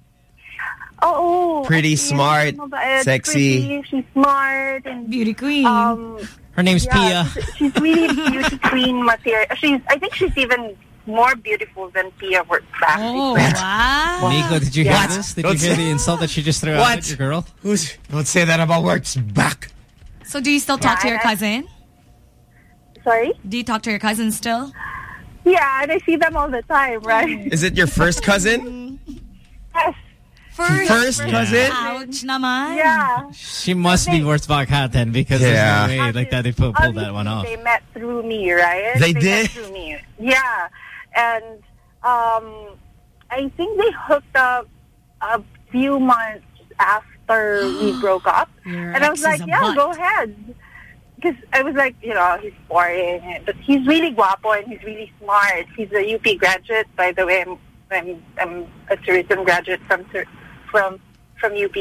[SPEAKER 31] Oh,
[SPEAKER 2] Pretty,
[SPEAKER 31] yes,
[SPEAKER 2] smart,
[SPEAKER 31] mabait,
[SPEAKER 2] sexy.
[SPEAKER 31] pretty, she's smart and
[SPEAKER 15] beauty queen.
[SPEAKER 31] Um,
[SPEAKER 3] Her name's
[SPEAKER 31] yeah,
[SPEAKER 3] Pia.
[SPEAKER 31] She's, she's really beauty queen material. She's, I think she's even more beautiful than Pia works back.
[SPEAKER 15] Oh, wow.
[SPEAKER 3] Nico, did you
[SPEAKER 31] Yeah.
[SPEAKER 3] hear this? Did
[SPEAKER 2] Don't
[SPEAKER 3] you hear the insult that she just threw out
[SPEAKER 2] What?
[SPEAKER 3] at your girl?
[SPEAKER 2] Who's? Don't say that about works back.
[SPEAKER 15] So do you still talk to your
[SPEAKER 31] I-
[SPEAKER 15] cousin?
[SPEAKER 31] Sorry?
[SPEAKER 15] Do you talk to your cousin still?
[SPEAKER 31] Yeah, and I see them all the time, right?
[SPEAKER 2] Is it your first cousin?
[SPEAKER 31] Yes.
[SPEAKER 15] First,
[SPEAKER 2] First cousin?
[SPEAKER 15] Ouch naman.
[SPEAKER 31] Yeah.
[SPEAKER 3] She must be Wurtzbach then because
[SPEAKER 2] Yeah.
[SPEAKER 3] there's no way like that they pulled, pulled that one off.
[SPEAKER 31] They met through me, right?
[SPEAKER 2] They
[SPEAKER 31] met
[SPEAKER 2] did?
[SPEAKER 31] through me. Yeah. And um, I think they hooked up a few months after we broke up.
[SPEAKER 15] Your
[SPEAKER 31] and I was
[SPEAKER 15] ex
[SPEAKER 31] like, yeah,
[SPEAKER 15] butt.
[SPEAKER 31] go ahead. Because I was like, you know, he's boring, but he's really guapo and he's really smart. He's a UP graduate, by the way. I'm I'm, I'm a tourism graduate from from from UP,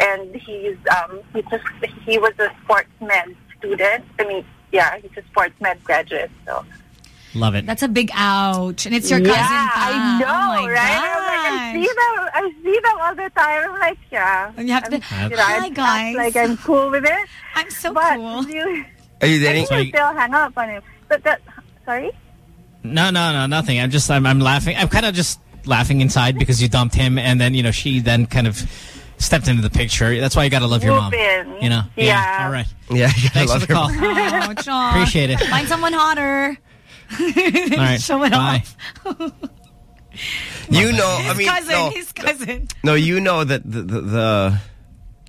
[SPEAKER 31] and he's um he just he was a sports med student. I mean, yeah, he's a sports med graduate. So
[SPEAKER 3] Love it.
[SPEAKER 15] That's a big ouch. And it's your
[SPEAKER 31] yeah,
[SPEAKER 15] cousin. pa.
[SPEAKER 31] I oh know,
[SPEAKER 15] oh my
[SPEAKER 31] right? I'm like, I see
[SPEAKER 15] gosh.
[SPEAKER 31] them, I see them all the time. I'm like, yeah.
[SPEAKER 15] And you have to,
[SPEAKER 31] I'm- you know,
[SPEAKER 15] hi
[SPEAKER 31] I
[SPEAKER 15] guys.
[SPEAKER 31] act like I'm cool with it.
[SPEAKER 15] I'm so
[SPEAKER 31] but
[SPEAKER 15] cool.
[SPEAKER 31] You,
[SPEAKER 2] Are you
[SPEAKER 31] I
[SPEAKER 2] dating?
[SPEAKER 31] think I still hang up on him. But that, sorry.
[SPEAKER 3] No, no, no, nothing. I'm just, I'm, I'm laughing. I'm kind of just laughing inside because you dumped him and then, you know, she then kind of stepped into the picture. That's why you got to love your mom.
[SPEAKER 31] Whoopin'.
[SPEAKER 3] You know?
[SPEAKER 31] Yeah.
[SPEAKER 3] All right.
[SPEAKER 2] Yeah, you gotta
[SPEAKER 3] Thanks for the call.
[SPEAKER 2] mom.
[SPEAKER 15] Ouch, aw.
[SPEAKER 3] Appreciate it.
[SPEAKER 15] Find someone hotter.
[SPEAKER 3] All right.
[SPEAKER 15] Show it
[SPEAKER 3] Bye.
[SPEAKER 15] off.
[SPEAKER 2] You know, I
[SPEAKER 15] His
[SPEAKER 2] mean,
[SPEAKER 15] cousin,
[SPEAKER 2] no,
[SPEAKER 15] his cousin.
[SPEAKER 2] no, you know that the the the,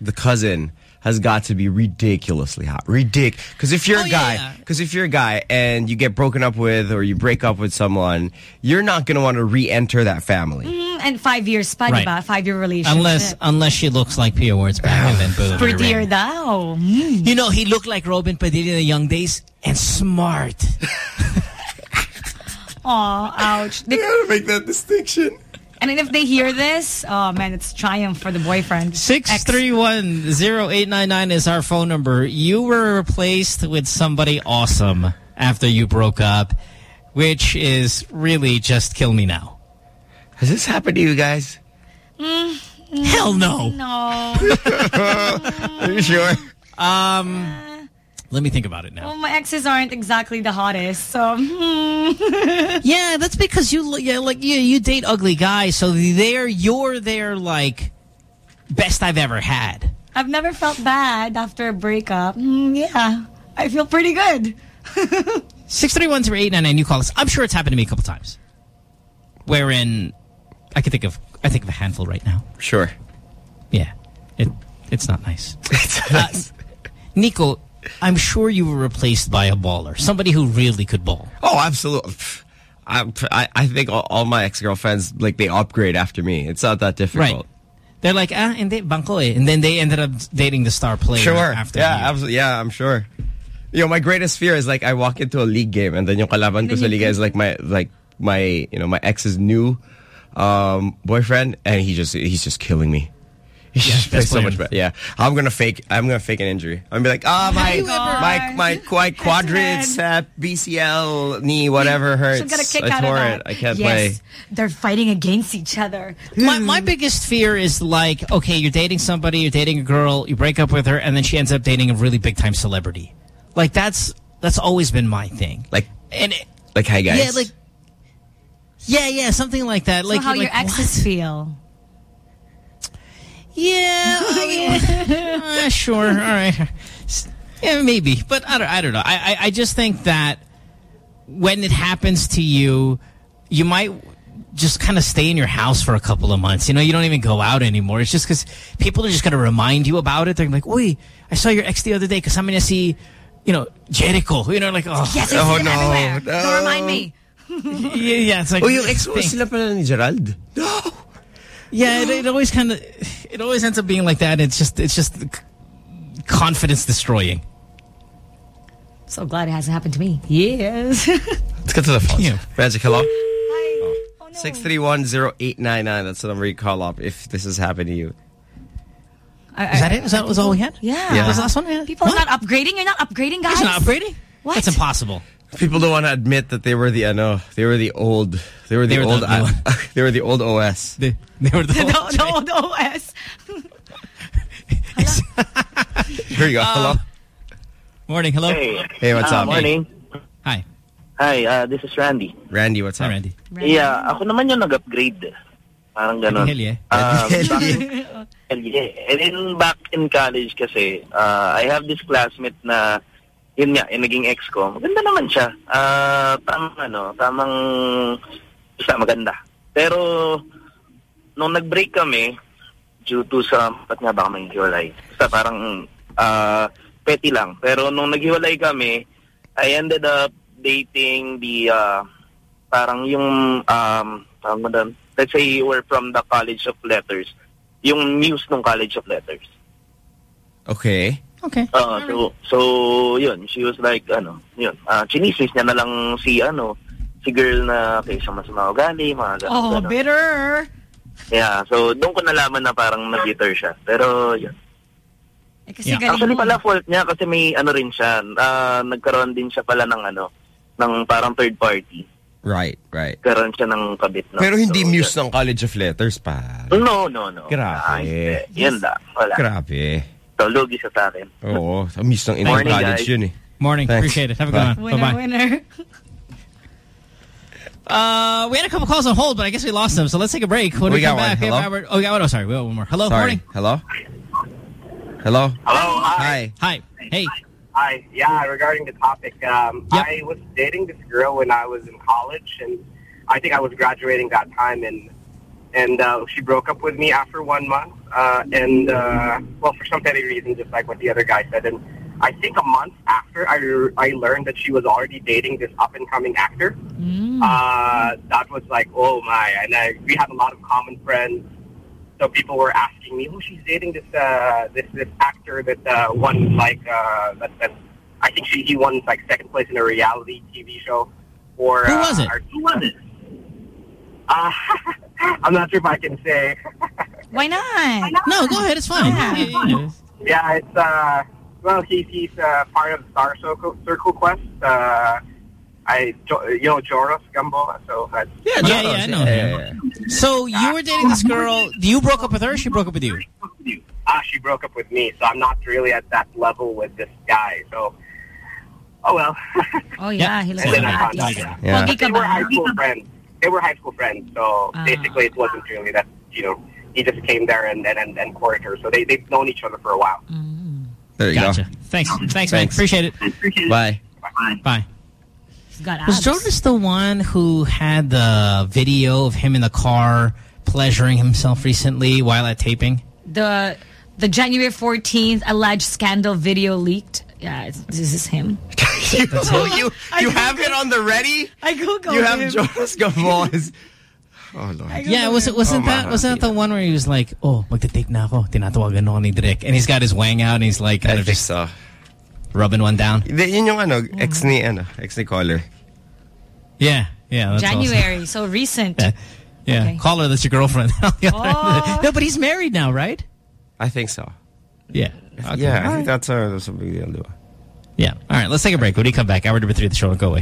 [SPEAKER 2] the cousin has got to be ridiculously hot. Ridic. Because if you're
[SPEAKER 3] Oh,
[SPEAKER 2] a
[SPEAKER 3] yeah,
[SPEAKER 2] guy,
[SPEAKER 3] yeah.
[SPEAKER 2] because if you're a guy and you get broken up with or you break up with someone, you're not going to want to re-enter that family.
[SPEAKER 15] Mm, and five years pa,
[SPEAKER 3] Right.
[SPEAKER 15] diba? Five-year relationship.
[SPEAKER 3] Unless, unless she looks like Pia Wurtzbach and then boom.
[SPEAKER 15] Prettier
[SPEAKER 3] in.
[SPEAKER 15] Mm.
[SPEAKER 3] You know, he looked like Robin Padilla in the young days and smart.
[SPEAKER 15] Aw, ouch. They-
[SPEAKER 2] make that distinction.
[SPEAKER 15] and then if they hear this, oh man, it's triumph for the boyfriend. Ex.
[SPEAKER 3] 6310899 is our phone number. You were replaced with somebody awesome after you broke up, which is really just kill me now.
[SPEAKER 2] Has this happened to you guys?
[SPEAKER 3] Hell no.
[SPEAKER 15] No.
[SPEAKER 2] Are you sure?
[SPEAKER 3] Um, let me think about it now.
[SPEAKER 15] well, my exes aren't exactly the hottest, so. hmm.
[SPEAKER 3] Yeah, that's because you yeah, like you you date ugly guys, so they're you're their like best I've ever had.
[SPEAKER 15] I've never felt bad after a breakup. Mm, yeah, I feel pretty good.
[SPEAKER 3] Six three one three eight nine nine. You call us. I'm sure it's happened to me a couple times. Wherein I can think of I think of a handful right now.
[SPEAKER 2] Sure.
[SPEAKER 3] Yeah, it it's not nice. Uh, Nico, I'm sure you were replaced by a baller, somebody who really could ball.
[SPEAKER 2] Oh, absolutely. I, I, I think all, all my ex-girlfriends, like, they upgrade after me. It's not that difficult. Right.
[SPEAKER 3] They're like, ah, hindi, bangko eh. And then they ended up dating the star player
[SPEAKER 2] Sure.
[SPEAKER 3] after
[SPEAKER 2] yeah,
[SPEAKER 3] you.
[SPEAKER 2] absolutely. Yeah, I'm sure. You know, my greatest fear is like I walk into a league game and then yung kalaban ko sa liga is like my like my you know my ex's new um, boyfriend and he just he's just killing me. He just plays
[SPEAKER 3] best
[SPEAKER 2] so much better. Yeah, I'm gonna fake. I'm gonna fake an injury. I'm gonna be like, ah, my
[SPEAKER 15] you
[SPEAKER 2] my my my quadricep, BCL, knee, whatever hurts.
[SPEAKER 15] She'll get a kick
[SPEAKER 2] I
[SPEAKER 15] out
[SPEAKER 2] tore
[SPEAKER 15] of
[SPEAKER 2] it. I can't
[SPEAKER 15] yes,
[SPEAKER 2] play.
[SPEAKER 15] They're fighting against each other.
[SPEAKER 3] My, my biggest fear is like, okay, you're dating somebody, you're dating a girl, you break up with her, and then she ends up dating a really big time celebrity. Like that's that's always been my thing.
[SPEAKER 2] Like
[SPEAKER 3] And it,
[SPEAKER 2] like, hi guys.
[SPEAKER 3] yeah, like yeah, yeah, something like that.
[SPEAKER 15] So
[SPEAKER 3] like
[SPEAKER 15] how
[SPEAKER 3] you're
[SPEAKER 15] your
[SPEAKER 3] like,
[SPEAKER 15] exes
[SPEAKER 3] what?
[SPEAKER 15] feel?
[SPEAKER 3] Yeah, I uh, sure, all right. Yeah, maybe, but I don't. I don't know. I, I I just think that when it happens to you, you might just kind of stay in your house for a couple of months. You know, you don't even go out anymore. It's just because people are just going to remind you about it. They're like, "Oi, I saw your ex the other day because I'm going to see, you know, Jericho." You know, like, oh,
[SPEAKER 15] Yes, I
[SPEAKER 2] Oh,
[SPEAKER 15] see
[SPEAKER 2] no,
[SPEAKER 15] everywhere.
[SPEAKER 2] no.
[SPEAKER 15] Don't remind me.
[SPEAKER 3] yeah, yeah. It's like,
[SPEAKER 2] Oh, yung ex mo
[SPEAKER 3] thing.
[SPEAKER 2] sila pala ni Gerald.
[SPEAKER 3] Yeah, it, it always kind of, it always ends up being like that. It's just, it's just confidence destroying.
[SPEAKER 15] So glad it hasn't happened to me. Yes.
[SPEAKER 2] Let's get to the phone. Yeah. Magic, hello?
[SPEAKER 15] Hi.
[SPEAKER 2] Oh, 6310899. That's the number you call up if this has happened to you.
[SPEAKER 3] Is that it? Is that was all we had?
[SPEAKER 15] Yeah.
[SPEAKER 2] Yeah.
[SPEAKER 3] That was the last one? Yeah.
[SPEAKER 15] People are not upgrading. You're not upgrading, guys.
[SPEAKER 3] It's not upgrading?
[SPEAKER 15] What?
[SPEAKER 3] That's impossible.
[SPEAKER 2] People don't want to admit that they were the, ano, they were the old, they were the
[SPEAKER 3] They were
[SPEAKER 2] old,
[SPEAKER 3] the new one.
[SPEAKER 2] they were the old OS.
[SPEAKER 3] They, they were the
[SPEAKER 15] no, no, no, OS.
[SPEAKER 2] Here you go. hello?
[SPEAKER 3] Morning, hello.
[SPEAKER 63] Hey.
[SPEAKER 2] Hey, what's
[SPEAKER 63] Ah,
[SPEAKER 2] up?
[SPEAKER 63] Morning.
[SPEAKER 3] Hi.
[SPEAKER 63] Hi, uh, this is Randy.
[SPEAKER 2] Randy, what's up?
[SPEAKER 3] Randy.
[SPEAKER 63] Yeah, ako naman yung nag-upgrade. Parang ganun.
[SPEAKER 3] Hell yeah.
[SPEAKER 63] Um,
[SPEAKER 2] Hell
[SPEAKER 63] back-
[SPEAKER 2] yeah.
[SPEAKER 63] Hell yeah. And then back in college kasi, uh, I have this classmate na yun nga, yung naging ex ko. Maganda naman siya. Ah, tamang ano, tamang basta maganda. Pero nung nag-break kami due to sa ba't nga ba kami naghiwalay? Basta parang ah, petty lang. Pero nung naghiwalay kami, I ended up dating the uh, parang yung um tawag mo doon? let's say we're from the College of Letters. Yung muse ng College of Letters.
[SPEAKER 2] Okay.
[SPEAKER 3] Okay.
[SPEAKER 63] Uh, so, so, yun. She was like, ano, yun. Uh, chinismis niya na lang si, ano, si girl na kaysa mas ugali, mga ganun.
[SPEAKER 15] Oh,
[SPEAKER 63] ganun.
[SPEAKER 15] bitter.
[SPEAKER 63] Yeah, so doon ko nalaman na parang nag-bitter siya. Pero, yun.
[SPEAKER 15] Eh, kasi
[SPEAKER 3] Yeah.
[SPEAKER 63] Actually
[SPEAKER 15] mo.
[SPEAKER 63] pala fault niya kasi may ano rin siya. ah, nagkaroon din siya pala ng ano, ng parang third party.
[SPEAKER 2] Right, right.
[SPEAKER 63] Karoon siya ng kabit. No?
[SPEAKER 2] Pero hindi
[SPEAKER 63] So,
[SPEAKER 2] muse ng College of Letters pa.
[SPEAKER 63] No, no, no.
[SPEAKER 2] Grabe.
[SPEAKER 63] Ah, hindi. Yan lang. Wala.
[SPEAKER 2] Grabe.
[SPEAKER 63] So, lugi siya sa akin.
[SPEAKER 2] Oo. Sa muse ng Indian
[SPEAKER 63] Morning,
[SPEAKER 2] College
[SPEAKER 63] guys.
[SPEAKER 2] yun eh.
[SPEAKER 3] Morning.
[SPEAKER 2] Thanks.
[SPEAKER 3] Appreciate it. Have a good
[SPEAKER 2] Bye.
[SPEAKER 3] one.
[SPEAKER 15] Winner,
[SPEAKER 3] Bye-bye.
[SPEAKER 15] winner.
[SPEAKER 3] Uh, we had a couple calls on hold, but I guess we lost them. So let's take a break. When we,
[SPEAKER 2] We got
[SPEAKER 3] come
[SPEAKER 2] one.
[SPEAKER 3] back, we have
[SPEAKER 2] Hello?
[SPEAKER 3] Albert- oh, we got one. Oh, sorry. We got one more. Hello.
[SPEAKER 2] Sorry.
[SPEAKER 3] Morning.
[SPEAKER 2] Hello? Hello?
[SPEAKER 63] Hello,
[SPEAKER 2] Hi.
[SPEAKER 3] Hi. Hey.
[SPEAKER 64] Hi. Yeah, regarding the topic, um,
[SPEAKER 3] Yep.
[SPEAKER 64] I was dating this girl when I was in college, and I think I was graduating that time, and and uh, she broke up with me after one month, uh, and uh, well, for some petty reason, just like what the other guy said, and I think a month after I I learned that she was already dating this up and coming actor. Uh, that was like, oh my, and I, we had a lot of common friends. So people were asking me, "Oh, she's dating this uh, this this actor that uh, won like uh, that, that I think she he won like second place in a reality TV show." Or
[SPEAKER 3] Who
[SPEAKER 64] uh,
[SPEAKER 3] was it?
[SPEAKER 64] or- who was it? Uh, I'm not sure if I can say.
[SPEAKER 15] Why not?
[SPEAKER 3] No, go ahead. It's fine.
[SPEAKER 15] Yeah.
[SPEAKER 3] Yeah, yeah.
[SPEAKER 64] Yeah, it's uh, well, he's he's uh, part of the Star Circle Circle Quest. Uh, I you know Joross Gamboa, so that's
[SPEAKER 3] Yeah, yeah, I know him. So you were dating this girl. You broke up with her. or She broke up with you.
[SPEAKER 64] ah, she broke up with me, so I'm not really at that level with this guy. So, oh well.
[SPEAKER 15] Oh, yeah. He looks
[SPEAKER 64] and then
[SPEAKER 15] like
[SPEAKER 64] I found out. Yeah.
[SPEAKER 2] Yeah.
[SPEAKER 15] Pogi
[SPEAKER 64] They were high school friends. They were high school friends, so
[SPEAKER 15] Ah.
[SPEAKER 64] basically it wasn't really that you know he just came there and and and, and courted her. So they they've known each other for a while.
[SPEAKER 2] There you
[SPEAKER 3] Gotcha.
[SPEAKER 2] go.
[SPEAKER 3] Thanks. Thanks, man.
[SPEAKER 2] Thanks.
[SPEAKER 3] Appreciate it.
[SPEAKER 2] Bye.
[SPEAKER 3] Bye.
[SPEAKER 15] He's
[SPEAKER 3] Was
[SPEAKER 15] abs.
[SPEAKER 3] Joross the one who had the video of him in the car pleasuring himself recently while at taping?
[SPEAKER 15] the the January 14th alleged scandal video leaked. Yeah, this is him.
[SPEAKER 2] you you, you have it on the ready?
[SPEAKER 15] I googled
[SPEAKER 2] You have
[SPEAKER 15] him.
[SPEAKER 2] Joross Gamboa's. Oh, Lord.
[SPEAKER 3] Yeah, was it wasn't
[SPEAKER 2] Oh,
[SPEAKER 3] that
[SPEAKER 2] my
[SPEAKER 3] was that the one where he was like, "Oh, magte-tape na ako, tinatawagan ako ni Direk," and he's got his wang out and he's like kind
[SPEAKER 2] I
[SPEAKER 3] of just
[SPEAKER 2] so.
[SPEAKER 3] rubbing one down.
[SPEAKER 2] Hindi, Yun yung ano, ex ni, ano, ex ni caller.
[SPEAKER 3] Yeah, yeah. That's awesome.
[SPEAKER 15] January, so recent.
[SPEAKER 3] Yeah, yeah.
[SPEAKER 15] Okay.
[SPEAKER 3] Call her. That's your girlfriend.
[SPEAKER 15] Oh.
[SPEAKER 3] no, but he's married now, right?
[SPEAKER 2] I think so.
[SPEAKER 3] Yeah. Okay.
[SPEAKER 2] Yeah, I
[SPEAKER 3] All
[SPEAKER 2] think
[SPEAKER 3] right.
[SPEAKER 2] that's a, that's a big deal. Diba?
[SPEAKER 3] Yeah. All right. Let's take a break. When we come back, hour number three of the show. Go away.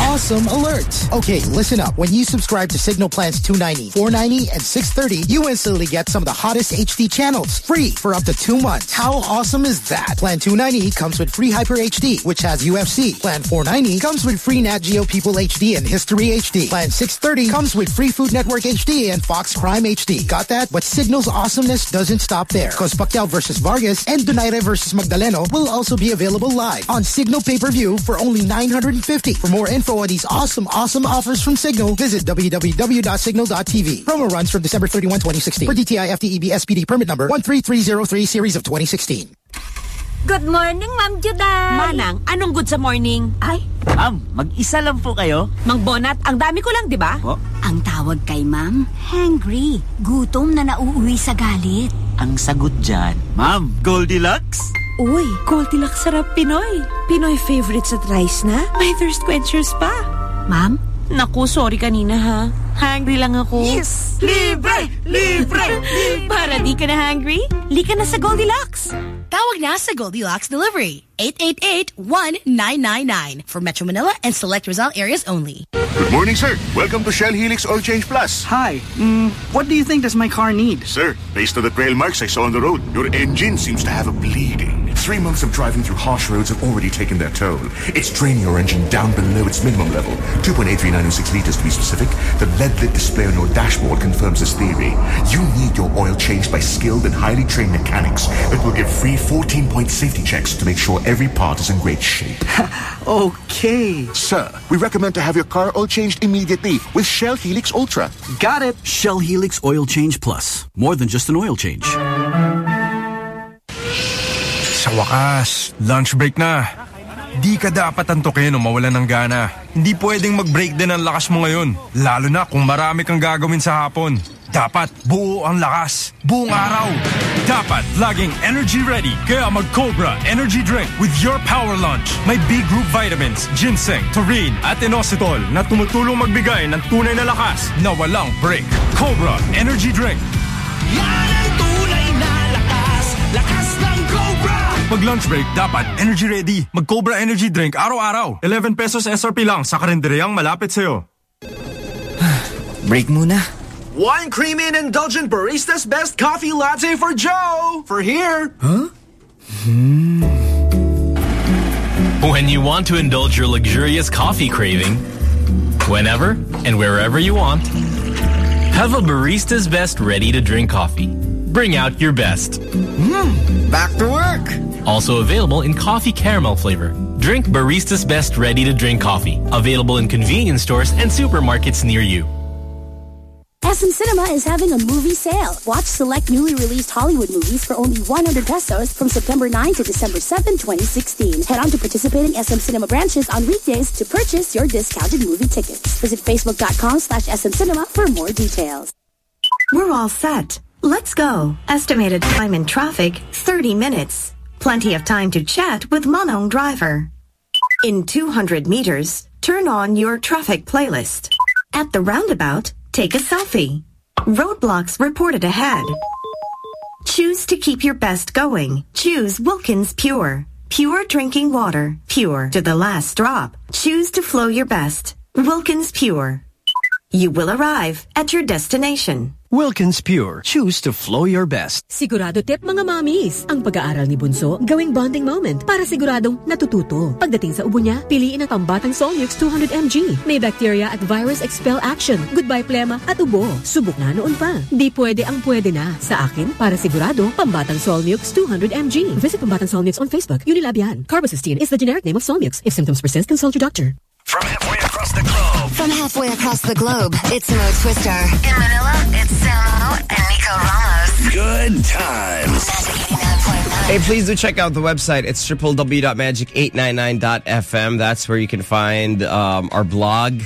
[SPEAKER 1] Magic 89.9.
[SPEAKER 33] awesome alerts. Okay, listen up. When you subscribe to Signal Plans 290, 490, and 630, you instantly get some of the hottest HD channels free for up to two months. How awesome is that? Plan 290 comes with free Hyper HD, which has UFC. Plan 490 comes with free Nat Geo People HD and History HD. Plan 630 comes with free Food Network HD and Fox Crime HD. Got that? But Signal's awesomeness doesn't stop there. Because Pacquiao versus Vargas and Donaire versus Magdaleno will also be available live on Signal pay-per-view for only 950. For more info on these awesome, awesome offers from Signal, visit www.signal.tv. Promo runs from December 31, 2016. For DTI FTEB SPD permit number 13303 series of 2016.
[SPEAKER 10] Good morning, Ma'am Juday!
[SPEAKER 65] Manang, anong good sa morning?
[SPEAKER 10] Ay,
[SPEAKER 65] Ma'am, mag-isa lang po kayo?
[SPEAKER 10] Mang Bonat, ang dami ko lang, di ba?
[SPEAKER 65] Po?
[SPEAKER 10] Ang tawag kay Ma'am, hangry. Gutom na nauuwi sa galit.
[SPEAKER 65] Ang sagot dyan, Ma'am, Goldilocks?
[SPEAKER 10] Uy, Goldilocks sarap Pinoy. Pinoy favorite sa rice na. May thirst quenchers pa. Ma'am? Naku, sorry kanina ha. Hungry lang ako.
[SPEAKER 65] Yes! Libre! Libre!
[SPEAKER 10] Para di ka na hungry, lika na sa Goldilocks.
[SPEAKER 66] Tawag na sa Goldilocks Delivery. 888-1999 for Metro Manila and select result areas only.
[SPEAKER 67] Good morning, sir. Welcome to Shell Helix Oil Change Plus.
[SPEAKER 68] Hi. Mm, what do you think does my car need?
[SPEAKER 67] Sir, based on the trail marks I saw on the road, your engine seems to have a bleeding.
[SPEAKER 21] Three months of driving through harsh roads have already taken their toll. It's draining your engine down below its minimum level, 2.83906 liters to be specific. The lead-lit display on your dashboard confirms this theory. You need your oil changed by skilled and highly trained mechanics that will give free 14-point safety checks to make sure every part is in great shape.
[SPEAKER 68] okay.
[SPEAKER 67] Sir, we recommend to have your car oil changed immediately with Shell Helix Ultra.
[SPEAKER 68] Got it.
[SPEAKER 69] Shell Helix Oil Change Plus. More than just an oil change.
[SPEAKER 23] Sa wakas, lunch break na. Di ka dapat antukin o mawalan ng gana. Hindi pwedeng mag-break din ang lakas mo ngayon. Lalo na kung marami kang gagawin sa hapon. Dapat buo ang lakas. Buong araw. Dapat laging energy ready. Kaya mag-Cobra Energy Drink with your power lunch. May B-group vitamins, ginseng, taurine, at inositol na tumutulong magbigay ng tunay na lakas na walang break. Cobra Energy Drink.
[SPEAKER 5] Yan
[SPEAKER 23] Pag lunch break, dapat energy ready. Mag-Cobra Energy Drink araw-araw. 11 pesos SRP lang sa karinderyang malapit sa'yo.
[SPEAKER 69] Break muna.
[SPEAKER 5] One creamy and indulgent barista's best coffee latte for Joe. For here.
[SPEAKER 69] Huh? Hmm.
[SPEAKER 70] When you want to indulge your luxurious coffee craving, whenever and wherever you want, have a barista's best ready to drink coffee. Bring out your best.
[SPEAKER 69] Mmm, Back to work.
[SPEAKER 70] Also available in coffee caramel flavor. Drink Barista's Best Ready to Drink Coffee. Available in convenience stores and supermarkets near you.
[SPEAKER 71] SM Cinema is having a movie sale. Watch select newly released Hollywood movies for only 100 pesos from September 9 to December 7, 2016. Head on to participating SM Cinema branches on weekdays to purchase your discounted movie tickets. Visit facebook.com slash SM Cinema for more details.
[SPEAKER 39] We're all set. Let's go. Estimated time in traffic, 30 minutes. Plenty of time to chat with Manong Driver. In 200 meters, turn on your traffic playlist. At the roundabout, take a selfie. Roadblocks reported ahead. Choose to keep your best going. Choose Wilkins Pure. Pure drinking water. Pure to the last drop. Choose to flow your best. Wilkins Pure. You will arrive at your destination.
[SPEAKER 8] Wilkins Pure. Choose to flow your best.
[SPEAKER 72] Sigurado tip mga mommies. Ang pag-aaral ni Bunso, gawing bonding moment para siguradong natututo. Pagdating sa ubo niya, piliin ang pambatang Solmux 200mg. May bacteria at virus expel action. Goodbye plema at ubo. Subok na noon pa. Di pwede ang pwede na. Sa akin, para sigurado, pambatang Solmux 200mg. Visit pambatang Solmux on Facebook. Unilab yan. Carbocisteine is the generic name of Solmux. If symptoms persist, consult your doctor.
[SPEAKER 1] From halfway across the globe. From halfway across the globe, it's Mo Twister. In Manila, it's Samo and Nico Ramos.
[SPEAKER 2] Good times. Hey, please do check out the website. It's www.magic899.fm. That's where you can find um, our blog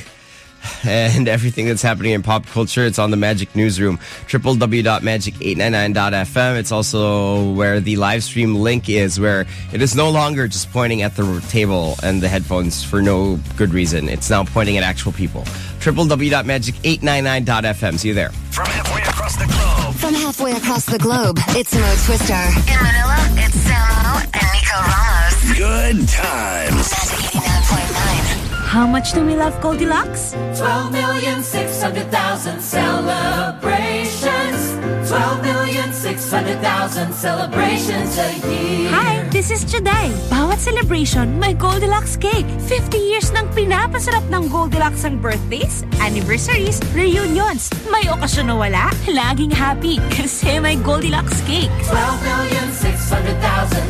[SPEAKER 2] and everything that's happening in pop culture. It's on the Magic Newsroom, www.magic899.fm. It's also where the live stream link is, where it is no longer just pointing at the table and the headphones for no good reason. It's now pointing at actual people. www.magic899.fm. See you there.
[SPEAKER 1] From halfway across the globe. From halfway across the globe, it's Mo Twister. In Manila, it's Samo and Nico Ramos.
[SPEAKER 2] Good times.
[SPEAKER 1] Magic 89.9.
[SPEAKER 72] How much do we love Goldilocks?
[SPEAKER 22] 12 million 600,000 celebrations. 12 million 600,000 celebrations a year.
[SPEAKER 72] Hi, this is Juday. Bawat celebration, may Goldilocks cake. 50 years nang pinapasarap ng Goldilocks ang birthdays, anniversaries, reunions. May okasyon na wala, laging happy kasi may Goldilocks cake.
[SPEAKER 22] 12 million 600,000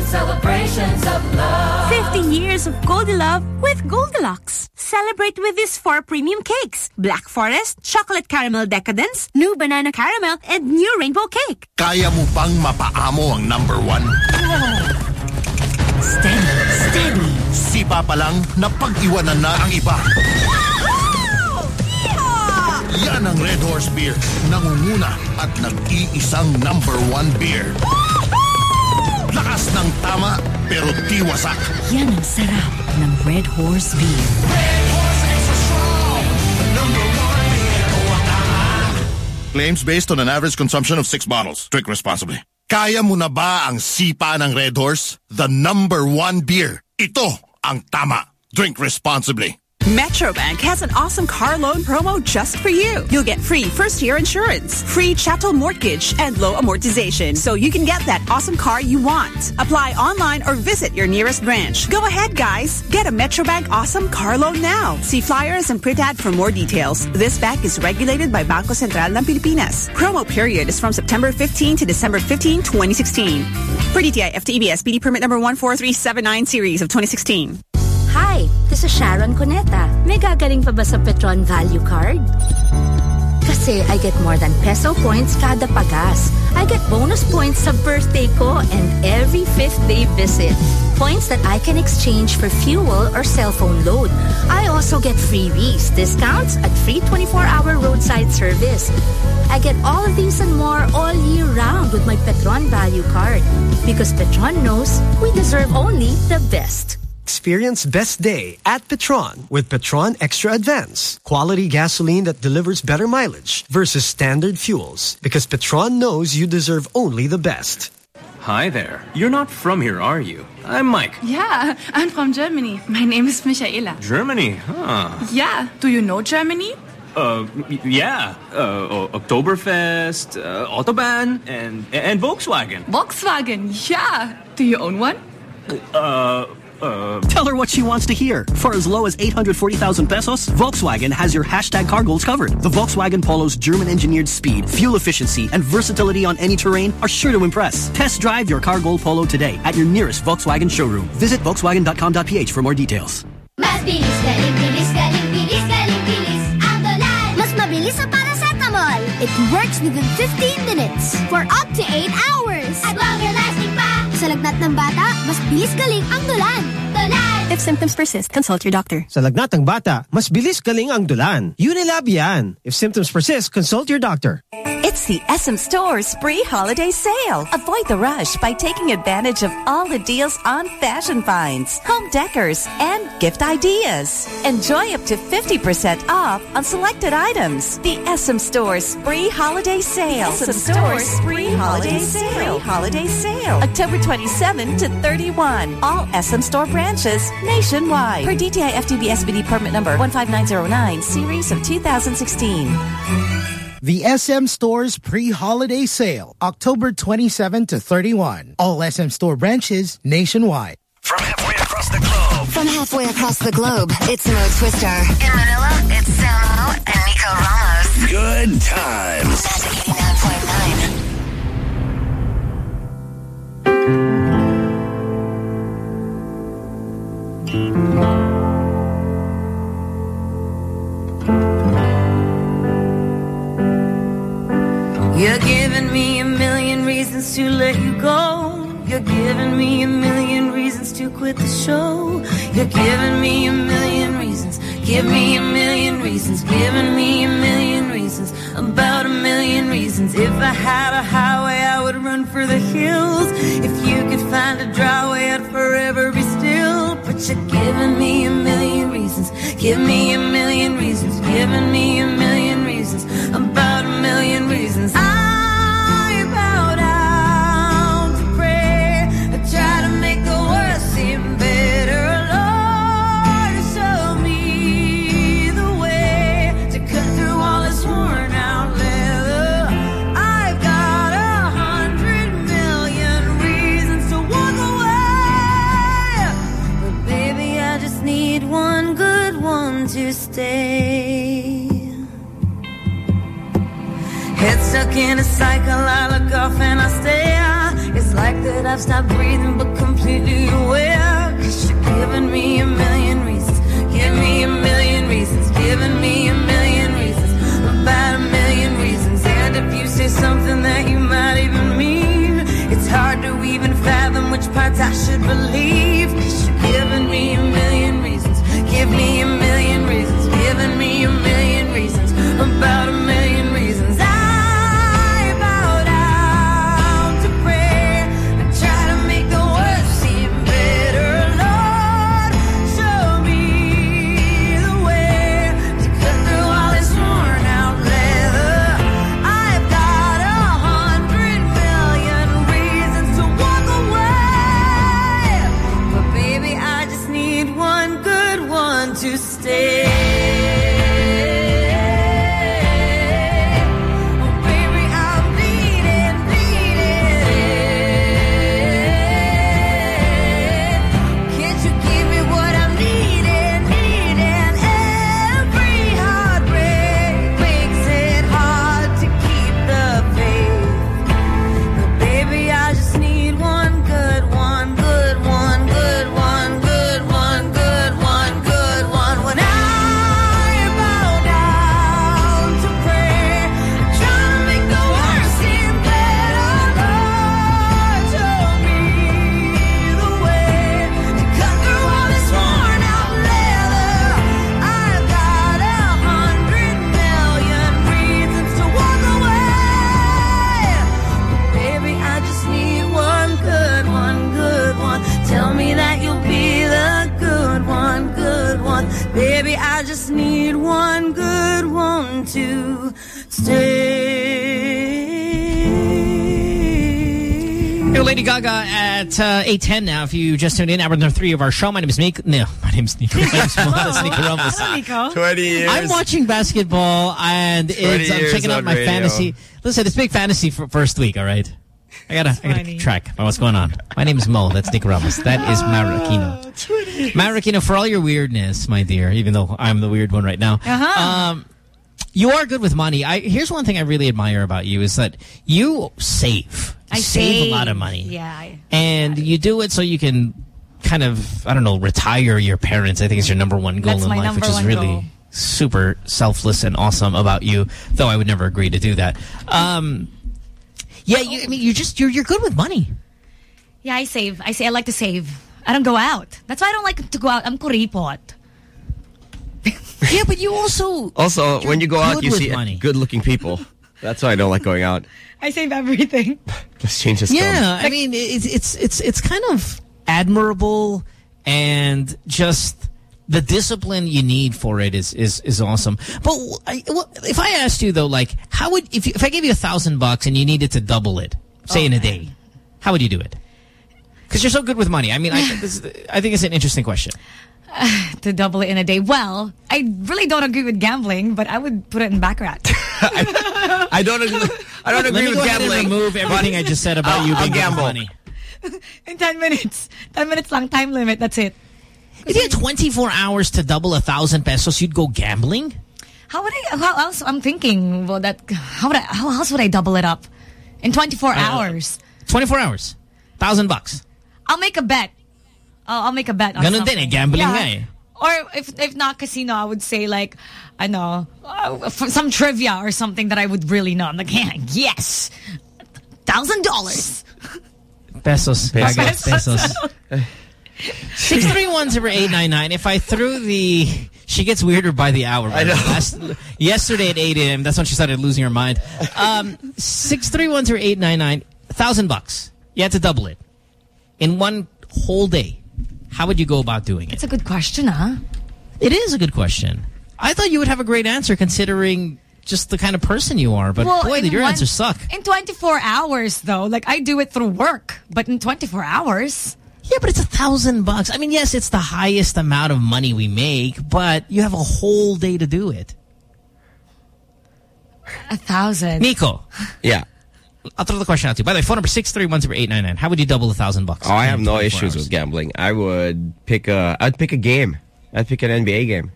[SPEAKER 22] celebrations of love.
[SPEAKER 72] 50 years of Goldilove with Goldilocks. Celebrate with these four premium cakes. Black Forest, Chocolate Caramel Decadence, New Banana Caramel, and New Rainbow Cake.
[SPEAKER 5] Kaya mo bang mapaamo ang number one?
[SPEAKER 72] Steady, steady.
[SPEAKER 5] Sipa pa lang, napag-iwanan na ang iba. Yan ang Red Horse Beer. Nangunguna at nag-iisang number one beer. Lakas ng tama, pero di wasak.
[SPEAKER 72] Yan ang sarap ng Red Horse Beer.
[SPEAKER 5] Claims based on an average consumption of six bottles. Drink responsibly. Kaya mo na ba ang sipa ng Red Horse? The number one beer. Ito ang tama. Drink responsibly.
[SPEAKER 73] Metrobank has an awesome car loan promo just for you. You'll get free first year insurance, free chattel mortgage, and low amortization so you can get that awesome car you want. Apply online or visit your nearest branch. Go ahead, guys. Get a Metrobank awesome car loan now. See flyers and print ad for more details. This bank is regulated by Bangko Sentral ng Pilipinas. Promo period is from September 15 to December 15, 2016. For DTI FTEB SPD permit number 14379 series of 2016.
[SPEAKER 71] This is Sharon Cuneta. May gagaling pa ba sa Petron Value Card? Kasi I get more than peso points kada pagas. I get bonus points sa birthday ko and every fifth day visit. Points that I can exchange for fuel or cell phone load. I also get freebies, discounts at free 24-hour roadside service. I get all of these and more all year round with my Petron Value Card. Because Petron knows we deserve only the best.
[SPEAKER 8] Experience best day at Petron with Petron Extra Advance. Quality gasoline that delivers better mileage versus standard fuels. Because Petron knows you deserve only the best.
[SPEAKER 70] Hi there. You're not from here, are you? I'm Mike.
[SPEAKER 74] Yeah, I'm from Germany. My name is Michaela.
[SPEAKER 70] Germany, huh?
[SPEAKER 74] Yeah, do you know Germany?
[SPEAKER 70] Uh, yeah. Uh, Oktoberfest, uh, Autobahn, and and Volkswagen.
[SPEAKER 74] Volkswagen, yeah. Do you own one?
[SPEAKER 70] Uh, uh.
[SPEAKER 68] Tell her what she wants to hear. For as low as 840,000 pesos, Volkswagen has your hashtag car goals covered. The Volkswagen Polo's German-engineered speed, fuel efficiency, and versatility on any terrain are sure to impress. Test drive your car goal Polo today at your nearest Volkswagen showroom. Visit volkswagen.com.ph for more details.
[SPEAKER 75] Mas bilis, galing, bilis, galing, bilis, galing, bilis. Ang dolan. Mas mabilis sa paracetamol. It works within 15 minutes for up to 8 hours. At longer lasting pa. Sa lagnat ng bata, mas bilis galing ang dolan. Dolan!
[SPEAKER 71] If symptoms persist, consult your doctor.
[SPEAKER 76] Sa lagnat ng bata, mas bilis galing ang dolan. Unilab yan. If symptoms persist, consult your doctor.
[SPEAKER 10] It's the SM Store Spree Holiday Sale. Avoid the rush by taking advantage of all the deals on fashion finds, home decors, and gift ideas. Enjoy up to 50% off on selected items. The SM Store Spree Holiday Sale.
[SPEAKER 76] The
[SPEAKER 10] SM Store Spree Holiday Sale. Holiday Sale. October 27 to 31. All SM Store branches nationwide. Per DTI FTB SBD permit number 15909, series of 2016.
[SPEAKER 33] The SM Store's pre-holiday sale, October 27 to 31. All SM Store branches nationwide.
[SPEAKER 1] From halfway across the globe. From halfway across the globe, it's Mo Twister. In Manila, it's Samo and Nico Ramos.
[SPEAKER 32] Good times.
[SPEAKER 1] 89.9.
[SPEAKER 22] You're giving me a million reasons to let you go. You're giving me a million reasons to quit the show. You're giving me a million reasons. Give me a million reasons. Giving me a million reasons. About a million reasons. If I had a highway, I would run for the hills. If you could find a dry way, I'd forever be still. But you're giving me a million reasons. Give me a million
[SPEAKER 3] 8.10 now. If you just tuned in, hour number three of our show. My name is Nick. No, my name is Nico. My name is Mo- Nico Ramos.
[SPEAKER 15] Nico.
[SPEAKER 2] 20 years.
[SPEAKER 3] I'm watching basketball and it's, I'm checking out my
[SPEAKER 2] radio.
[SPEAKER 3] fantasy. Listen, it's big fantasy for first week, all right? I gotta, I gotta keep track of what's going on. My name is Mo. That's Nick Ramos. That is Mara Aquino. Marrakino, for all your weirdness, my dear, even though I'm the weird one right now.
[SPEAKER 15] Uh-huh.
[SPEAKER 3] Um, you are good with money. I Here's one thing I really admire about you is that you save. You
[SPEAKER 15] I
[SPEAKER 3] save, a lot of money.
[SPEAKER 15] Yeah. I-
[SPEAKER 3] And you do it so you can kind of, I don't know, retire your parents. I think it's your number one goal
[SPEAKER 15] That's
[SPEAKER 3] in life, which is really
[SPEAKER 15] goal.
[SPEAKER 3] super selfless and awesome about you, though I would never agree to do that. Um, yeah, you, I mean, you're just, you're, you're good with money.
[SPEAKER 15] Yeah, I save. I say I like to save. I don't go out. That's why I don't like to go out. I'm kuripot.
[SPEAKER 3] yeah, but you also...
[SPEAKER 2] Also, when you go out, you see good-looking people. That's why I don't like going out.
[SPEAKER 15] I save everything.
[SPEAKER 2] Let's change this.
[SPEAKER 3] Yeah, I mean, it's it's it's it's kind of admirable, and just the discipline you need for it is is is awesome. But I, well, if I asked you though, like, how would if you, if I gave you a thousand bucks and you needed to double it, say in a day, how would you do it? Because you're so good with money. I mean, I, this, I think it's an interesting question.
[SPEAKER 15] to double it in a day. Well, I really don't agree with gambling, but I would put it in baccarat.
[SPEAKER 2] I don't agree. I don't agree with
[SPEAKER 3] go ahead and
[SPEAKER 2] gambling.
[SPEAKER 3] remove everything I just said about
[SPEAKER 2] I'll-
[SPEAKER 3] you being good
[SPEAKER 2] gamble.
[SPEAKER 3] money.
[SPEAKER 15] in 10 minutes. 10 minutes long time limit. That's it.
[SPEAKER 3] If you had 24 hours to double a thousand pesos, you'd go gambling?
[SPEAKER 15] How would I, how else, I'm thinking, well, that, how would I, how else would I double it up? In 24
[SPEAKER 3] Uh,
[SPEAKER 15] hours.
[SPEAKER 3] 24 hours. Thousand bucks.
[SPEAKER 15] I'll make a bet. I'll, I'll make a bet on
[SPEAKER 3] Ganun
[SPEAKER 15] something.
[SPEAKER 3] din eh, gambling
[SPEAKER 15] yeah.
[SPEAKER 3] nga eh.
[SPEAKER 15] Or if if not casino, I would say like, I know, uh, some trivia or something that I would really know. I'm like, yeah, yes, thousand dollars.
[SPEAKER 3] Pesos.
[SPEAKER 15] Pesos.
[SPEAKER 3] Gaga, pesos. Six three one zero eight nine nine. If I threw the, she gets weirder by the hour. I know. Last, yesterday at eight a.m. That's when she started losing her mind. Um, six three one zero eight nine nine. Thousand bucks. You had to double it in one whole day. How would you go about doing it?
[SPEAKER 15] It's a good question, huh?
[SPEAKER 3] It is a good question. I thought you would have a great answer considering just the kind of person you are. But boy, did your
[SPEAKER 15] one-
[SPEAKER 3] answers suck.
[SPEAKER 15] In 24 hours, though, like I do it through work, but in 24 hours.
[SPEAKER 3] Yeah, but it's a thousand bucks. I mean, yes, it's the highest amount of money we make, but you have a whole day to do it.
[SPEAKER 15] A thousand.
[SPEAKER 3] Nico.
[SPEAKER 2] Yeah.
[SPEAKER 3] I'll throw the question out to you. By the way, phone number 6310899. How would you double a thousand bucks?
[SPEAKER 2] Oh, I have no issues
[SPEAKER 3] hours?
[SPEAKER 2] with gambling. I would pick a. I'd pick a game. I'd pick an NBA game.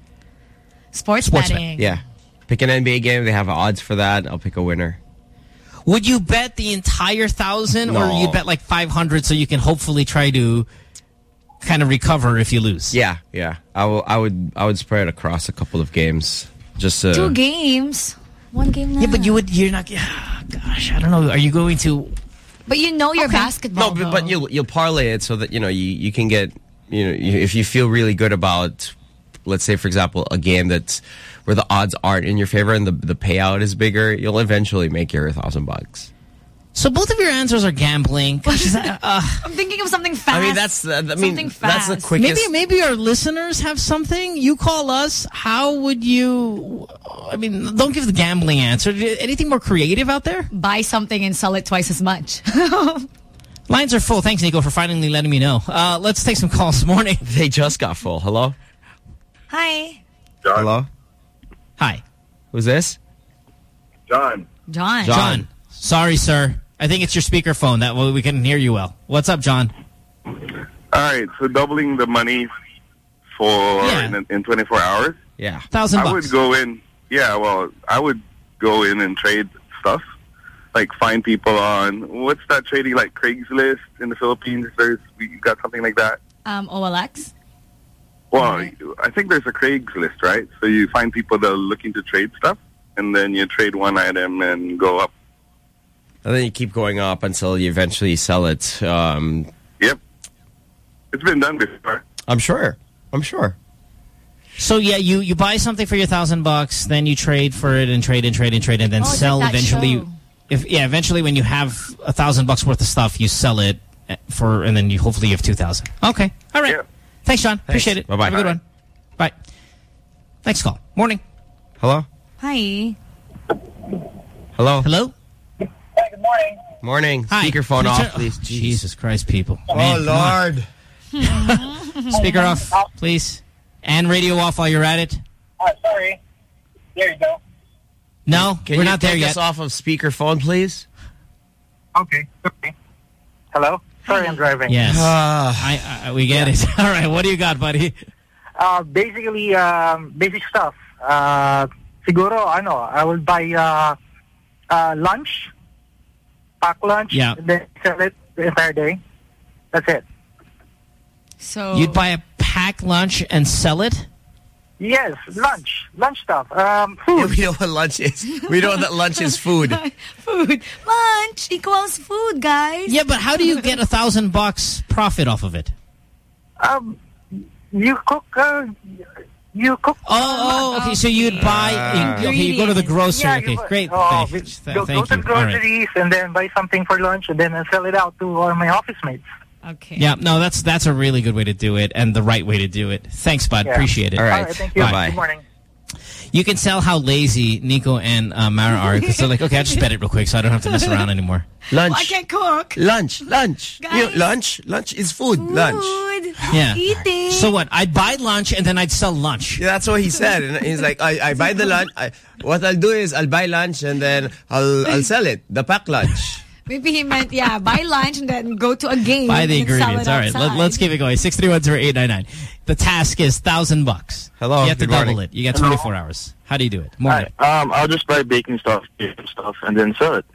[SPEAKER 15] Sports,
[SPEAKER 3] Sports
[SPEAKER 15] betting.
[SPEAKER 2] Yeah. Pick an NBA game. They have odds for that. I'll pick a winner.
[SPEAKER 3] Would you bet the entire thousand, or you'd bet like five hundred so you can hopefully try to kind of recover if you lose?
[SPEAKER 2] Yeah, yeah. I will. I would. I would spread it across a couple of games. Just uh,
[SPEAKER 15] Two games. One game
[SPEAKER 3] Yeah, but you would. You're not. Yeah, gosh, I don't know. Are you going to?
[SPEAKER 15] But you know your basketball.
[SPEAKER 2] No, but, but you'll you'll parlay it so that you know you you can get you know you, if you feel really good about let's say for example a game that's where the odds aren't in your favor and the the payout is bigger, you'll eventually make your thousand bucks.
[SPEAKER 3] So both of your answers are gambling. Gosh, is that, uh,
[SPEAKER 15] I'm thinking of something fast.
[SPEAKER 2] I mean that's the- I mean
[SPEAKER 15] something
[SPEAKER 2] that's the quickest.
[SPEAKER 3] maybe maybe our listeners have something. You call us. How would you? I mean, don't give the gambling answer. Anything more creative out there?
[SPEAKER 15] Buy something and sell it twice as much.
[SPEAKER 3] Lines are full. Thanks, Nico, for finally letting me know. Uh, let's take some calls this morning.
[SPEAKER 2] They just got full. Hello.
[SPEAKER 15] Hi.
[SPEAKER 2] Hello.
[SPEAKER 3] Hi.
[SPEAKER 2] Who's this?
[SPEAKER 77] John.
[SPEAKER 15] John.
[SPEAKER 3] John. Sorry, sir. I think it's your speakerphone. That way we can hear you well. What's up, John?
[SPEAKER 77] All right, so doubling the money for in, in 24 hours.
[SPEAKER 2] Yeah,
[SPEAKER 3] thousand
[SPEAKER 77] I would go in. Yeah, well, I would go in and trade stuff, like find people on what's that trading like Craigslist in the Philippines. There's we got something like that.
[SPEAKER 15] Um, OLX.
[SPEAKER 77] Well, I think there's a Craigslist, right? So you find people that are looking to trade stuff, and then you trade one item and go up.
[SPEAKER 2] And then you keep going up until you eventually sell it. Um,
[SPEAKER 77] Yep, it's been done before.
[SPEAKER 2] I'm sure. I'm sure.
[SPEAKER 3] So yeah, you you buy something for your thousand bucks, then you trade for it and trade and trade and trade, and then
[SPEAKER 15] Oh,
[SPEAKER 3] sell
[SPEAKER 15] like
[SPEAKER 3] eventually.
[SPEAKER 15] show.
[SPEAKER 3] If yeah, eventually when you have a thousand bucks worth of stuff, you sell it eh, for, and then you hopefully you have two thousand. Okay, all right. Thanks, John. Appreciate it.
[SPEAKER 2] Bye-bye.
[SPEAKER 3] Have a good one. Bye. Next call. Morning.
[SPEAKER 2] Hello.
[SPEAKER 15] Hi.
[SPEAKER 2] Hello.
[SPEAKER 3] Hello.
[SPEAKER 2] Morning.
[SPEAKER 3] Hi.
[SPEAKER 2] Speakerphone
[SPEAKER 3] Can
[SPEAKER 2] off,
[SPEAKER 3] turn-
[SPEAKER 2] please.
[SPEAKER 3] Oh, Jesus Christ, people.
[SPEAKER 2] Oh,
[SPEAKER 3] Man, come.
[SPEAKER 2] Lord.
[SPEAKER 3] Speaker off, please. And radio off while you're at it.
[SPEAKER 16] Oh, sorry. There you go.
[SPEAKER 3] No,
[SPEAKER 2] Can
[SPEAKER 3] we're
[SPEAKER 2] you
[SPEAKER 3] not there
[SPEAKER 2] take
[SPEAKER 3] yet.
[SPEAKER 2] us off of speakerphone, please?
[SPEAKER 16] Okay. Okay. Hello? Sorry, I'm driving.
[SPEAKER 3] Yes. I, I, we get it. All right. What do you got, buddy?
[SPEAKER 16] Uh, basically, um, basic stuff. Uh, siguro, ano, I will buy uh, uh, lunch, pack lunch,
[SPEAKER 3] Yeah.
[SPEAKER 16] and then sell it the entire day. That's it.
[SPEAKER 15] So
[SPEAKER 3] You'd buy a pack lunch and sell it?
[SPEAKER 16] Yes, lunch, lunch stuff. Um, food.
[SPEAKER 2] we know what lunch is. We know that lunch is food.
[SPEAKER 15] food. Lunch equals food, guys.
[SPEAKER 3] Yeah, but how do you get a thousand bucks profit off of it?
[SPEAKER 16] Um, you cook. Uh, you cook.
[SPEAKER 3] Oh, oh, okay. So you'd buy.
[SPEAKER 16] Ah.
[SPEAKER 3] okay, you go to the grocery.
[SPEAKER 16] Yeah,
[SPEAKER 3] okay,
[SPEAKER 16] buy-
[SPEAKER 3] great.
[SPEAKER 16] Oh,
[SPEAKER 3] Thanks.
[SPEAKER 16] go, go
[SPEAKER 3] Thank
[SPEAKER 16] to the
[SPEAKER 3] All right.
[SPEAKER 16] groceries and then buy something for lunch and then sell it out to all my office mates.
[SPEAKER 15] Okay.
[SPEAKER 3] Yeah, no, that's that's a really good way to do it and the right way to do it. Thanks, bud.
[SPEAKER 16] Yeah.
[SPEAKER 3] Appreciate it.
[SPEAKER 16] All right, thank you.
[SPEAKER 3] Bye.
[SPEAKER 16] Good morning.
[SPEAKER 3] You can tell how lazy Nico and uh, Mara are because they're like, okay, I'll just bet it real quick so I don't have to mess around anymore.
[SPEAKER 2] Lunch.
[SPEAKER 15] I can't cook.
[SPEAKER 2] Lunch. Lunch. You know, lunch. Lunch is food. Lunch.
[SPEAKER 15] Food.
[SPEAKER 3] Yeah.
[SPEAKER 15] Eating.
[SPEAKER 3] So what? I'd buy lunch and then I'd sell lunch.
[SPEAKER 2] Yeah, that's what he said. And he's like, I, I buy the lunch. I, what I'll do is I'll buy lunch and then I'll I'll sell it. The pack lunch.
[SPEAKER 15] Maybe he meant, yeah, buy lunch and then go to a game.
[SPEAKER 3] Buy the
[SPEAKER 15] and sell
[SPEAKER 3] ingredients.
[SPEAKER 15] it
[SPEAKER 3] All right,
[SPEAKER 15] outside.
[SPEAKER 3] let, us keep it going. Six three one zero eight nine nine. The task is thousand bucks.
[SPEAKER 2] Hello,
[SPEAKER 3] You have to
[SPEAKER 2] good
[SPEAKER 3] double
[SPEAKER 2] morning.
[SPEAKER 3] it. You got
[SPEAKER 77] Hello.
[SPEAKER 3] twenty four hours. How do you do it? Morning.
[SPEAKER 77] Um, I'll just buy baking stuff, baking stuff, and then sell it.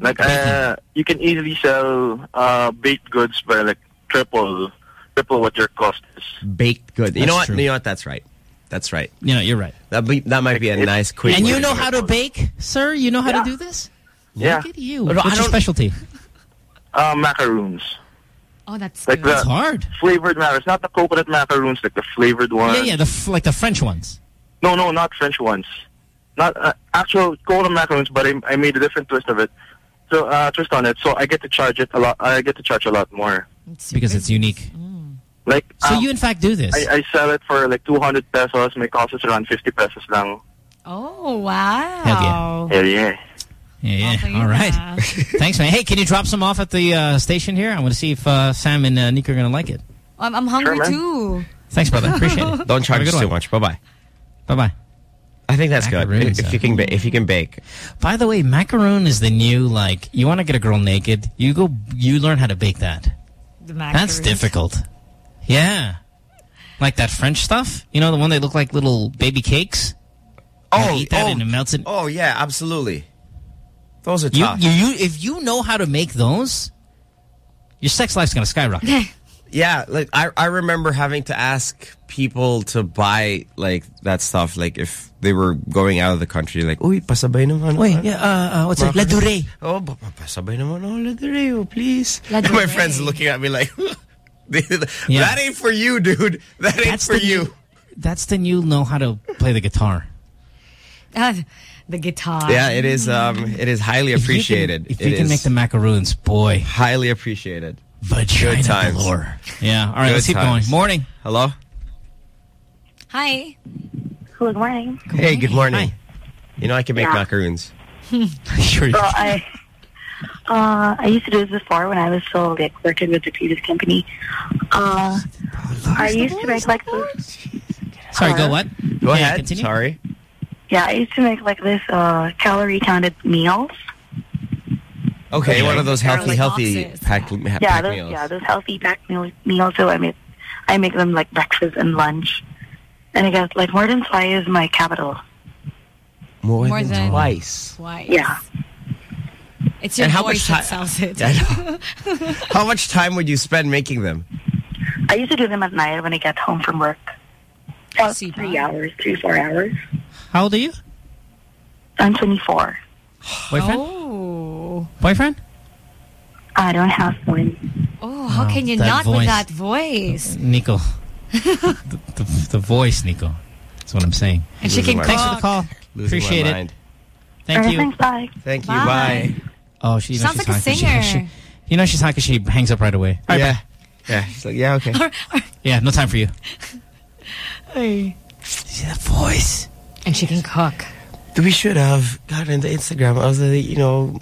[SPEAKER 77] Like, uh, you can easily sell uh, baked goods by like triple, triple what your cost is.
[SPEAKER 2] Baked good. You know what?
[SPEAKER 3] true.
[SPEAKER 2] You know what? That's right. That's right.
[SPEAKER 3] You know, you're right.
[SPEAKER 2] That be, that might be a nice quick.
[SPEAKER 3] And
[SPEAKER 2] way
[SPEAKER 3] you know
[SPEAKER 2] do
[SPEAKER 3] how to bake, sir? You know how to do this?
[SPEAKER 77] Yeah.
[SPEAKER 3] Look at you.
[SPEAKER 77] But
[SPEAKER 3] What's your specialty?
[SPEAKER 77] Uh, macaroons.
[SPEAKER 15] Oh, that's
[SPEAKER 77] Like
[SPEAKER 15] good.
[SPEAKER 77] the
[SPEAKER 3] hard.
[SPEAKER 77] flavored macaroons, not the coconut macaroons, like the flavored ones.
[SPEAKER 3] Yeah, yeah, the f like the French ones.
[SPEAKER 77] No, no, not French ones. Not uh, actual coconut macaroons, but I, I made a different twist of it. So uh, twist on it, so I get to charge it a lot. I get to charge a lot more.
[SPEAKER 3] Because it's unique.
[SPEAKER 77] Like
[SPEAKER 3] So
[SPEAKER 77] um,
[SPEAKER 3] you in fact do this.
[SPEAKER 77] I, I sell it for like 200 pesos. My cost is around 50 pesos lang.
[SPEAKER 15] Oh, wow.
[SPEAKER 3] Hell yeah.
[SPEAKER 77] Hell yeah.
[SPEAKER 3] Yeah, yeah. All right. Thanks, man. Hey, can you drop some off at the uh, station here? I want to see if uh, Sam and uh, Nico are going to like it.
[SPEAKER 15] I'm, I'm hungry
[SPEAKER 77] man.
[SPEAKER 15] too.
[SPEAKER 3] Thanks, brother. Appreciate it.
[SPEAKER 2] Don't charge
[SPEAKER 3] Have a
[SPEAKER 2] too much. Bye bye.
[SPEAKER 3] Bye bye.
[SPEAKER 2] I think that's good.
[SPEAKER 3] Macaroons,
[SPEAKER 2] If, if you can, if you can bake.
[SPEAKER 3] By the way, macaroon is the new like. You want to get a girl naked? You go. You learn how to bake that.
[SPEAKER 15] The
[SPEAKER 3] macaroon.
[SPEAKER 15] That's
[SPEAKER 3] difficult. Yeah, like that French stuff. You know the one they look like little baby cakes. You
[SPEAKER 2] Oh,
[SPEAKER 3] eat that
[SPEAKER 2] oh,
[SPEAKER 3] and it melts it.
[SPEAKER 2] Oh yeah, absolutely. Those are
[SPEAKER 3] You,
[SPEAKER 2] tough.
[SPEAKER 3] you, you, if you know how to make those, your sex life's going to skyrocket.
[SPEAKER 2] Yeah, like I I remember having to ask people to buy like that stuff, like if they were going out of the country, like, uy, pasabay naman.
[SPEAKER 3] Wait,
[SPEAKER 2] ah."
[SPEAKER 3] yeah, uh, uh, what's it?
[SPEAKER 2] Mga
[SPEAKER 3] La
[SPEAKER 2] kapatid,
[SPEAKER 3] Durée.
[SPEAKER 2] Oh, pa- pa- pasabay naman. Oh, Ladurée, oh, please.
[SPEAKER 3] La
[SPEAKER 2] My
[SPEAKER 3] Durée.
[SPEAKER 2] friends looking at me like,
[SPEAKER 3] Yeah.
[SPEAKER 2] that ain't for you, dude. That ain't
[SPEAKER 3] That's
[SPEAKER 2] for you.
[SPEAKER 3] new- That's the new know how to play the guitar.
[SPEAKER 15] Ah, the guitar.
[SPEAKER 2] Yeah, it is. Um, it is highly
[SPEAKER 3] If you can-
[SPEAKER 2] appreciated.
[SPEAKER 3] If you can make the macaroons, boy.
[SPEAKER 2] highly appreciated.
[SPEAKER 3] Vagina
[SPEAKER 2] Good times.
[SPEAKER 3] galore. Yeah. All right,
[SPEAKER 2] Good
[SPEAKER 3] let's keep
[SPEAKER 2] times.
[SPEAKER 3] going. Morning.
[SPEAKER 2] Hello.
[SPEAKER 15] Hi.
[SPEAKER 78] Good morning.
[SPEAKER 2] hey, good morning. You know I can make
[SPEAKER 78] Yeah.
[SPEAKER 2] macaroons.
[SPEAKER 3] sure.
[SPEAKER 78] So I, uh, I used to do this before when I was still like working with the previous company. Uh, I used to make like this.
[SPEAKER 3] Sorry, go what?
[SPEAKER 2] Go
[SPEAKER 3] Yeah,
[SPEAKER 2] ahead.
[SPEAKER 3] continue.
[SPEAKER 2] Sorry.
[SPEAKER 78] Yeah, I used to make like this uh, calorie counted meals.
[SPEAKER 2] Okay,
[SPEAKER 3] Okay.
[SPEAKER 2] one of those healthy,
[SPEAKER 15] Like
[SPEAKER 2] healthy
[SPEAKER 15] boxes.
[SPEAKER 2] pack,
[SPEAKER 78] yeah,
[SPEAKER 2] pack
[SPEAKER 78] those,
[SPEAKER 2] meals.
[SPEAKER 78] yeah, those healthy packed meal, meals. So I make, I make them like breakfast and lunch, and I guess like more than twice is my capital.
[SPEAKER 2] More,
[SPEAKER 15] More
[SPEAKER 2] than,
[SPEAKER 15] than-
[SPEAKER 2] twice.
[SPEAKER 15] Why?
[SPEAKER 78] Yeah.
[SPEAKER 15] It's your
[SPEAKER 2] And how
[SPEAKER 15] voice
[SPEAKER 2] much
[SPEAKER 15] that sells it.
[SPEAKER 2] I. How much time would you spend making them?
[SPEAKER 78] I used to do them at night when I get home from work. About three hours, three four hours.
[SPEAKER 3] How old are you?
[SPEAKER 78] I'm 24.
[SPEAKER 3] Boyfriend?
[SPEAKER 15] Oh.
[SPEAKER 3] Boyfriend?
[SPEAKER 78] I don't have one.
[SPEAKER 15] Oh, how
[SPEAKER 3] Oh,
[SPEAKER 15] can you not
[SPEAKER 3] voice.
[SPEAKER 15] with that voice?
[SPEAKER 3] Nico. the, the, the voice, Nico. That's what I'm saying.
[SPEAKER 15] And she
[SPEAKER 2] Losing
[SPEAKER 15] can
[SPEAKER 2] my
[SPEAKER 3] Thanks for the call.
[SPEAKER 2] Losing
[SPEAKER 3] Appreciate it.
[SPEAKER 2] mind.
[SPEAKER 3] Thank
[SPEAKER 78] Alright,
[SPEAKER 3] you.
[SPEAKER 78] Thanks, bye.
[SPEAKER 2] Thank you.
[SPEAKER 15] Bye.
[SPEAKER 2] Bye.
[SPEAKER 3] Oh, she you know
[SPEAKER 15] Sounds
[SPEAKER 3] she's
[SPEAKER 15] like a
[SPEAKER 3] hot 'cause she-
[SPEAKER 15] singer.
[SPEAKER 3] she- you know she's hot because she hangs up right away. All right,
[SPEAKER 2] yeah. Yeah. She's like, yeah, okay.
[SPEAKER 3] Yeah, no time for you.
[SPEAKER 15] Hey.
[SPEAKER 3] See that voice?
[SPEAKER 15] And she can cook.
[SPEAKER 2] we should have gotten the Instagram of the, you know,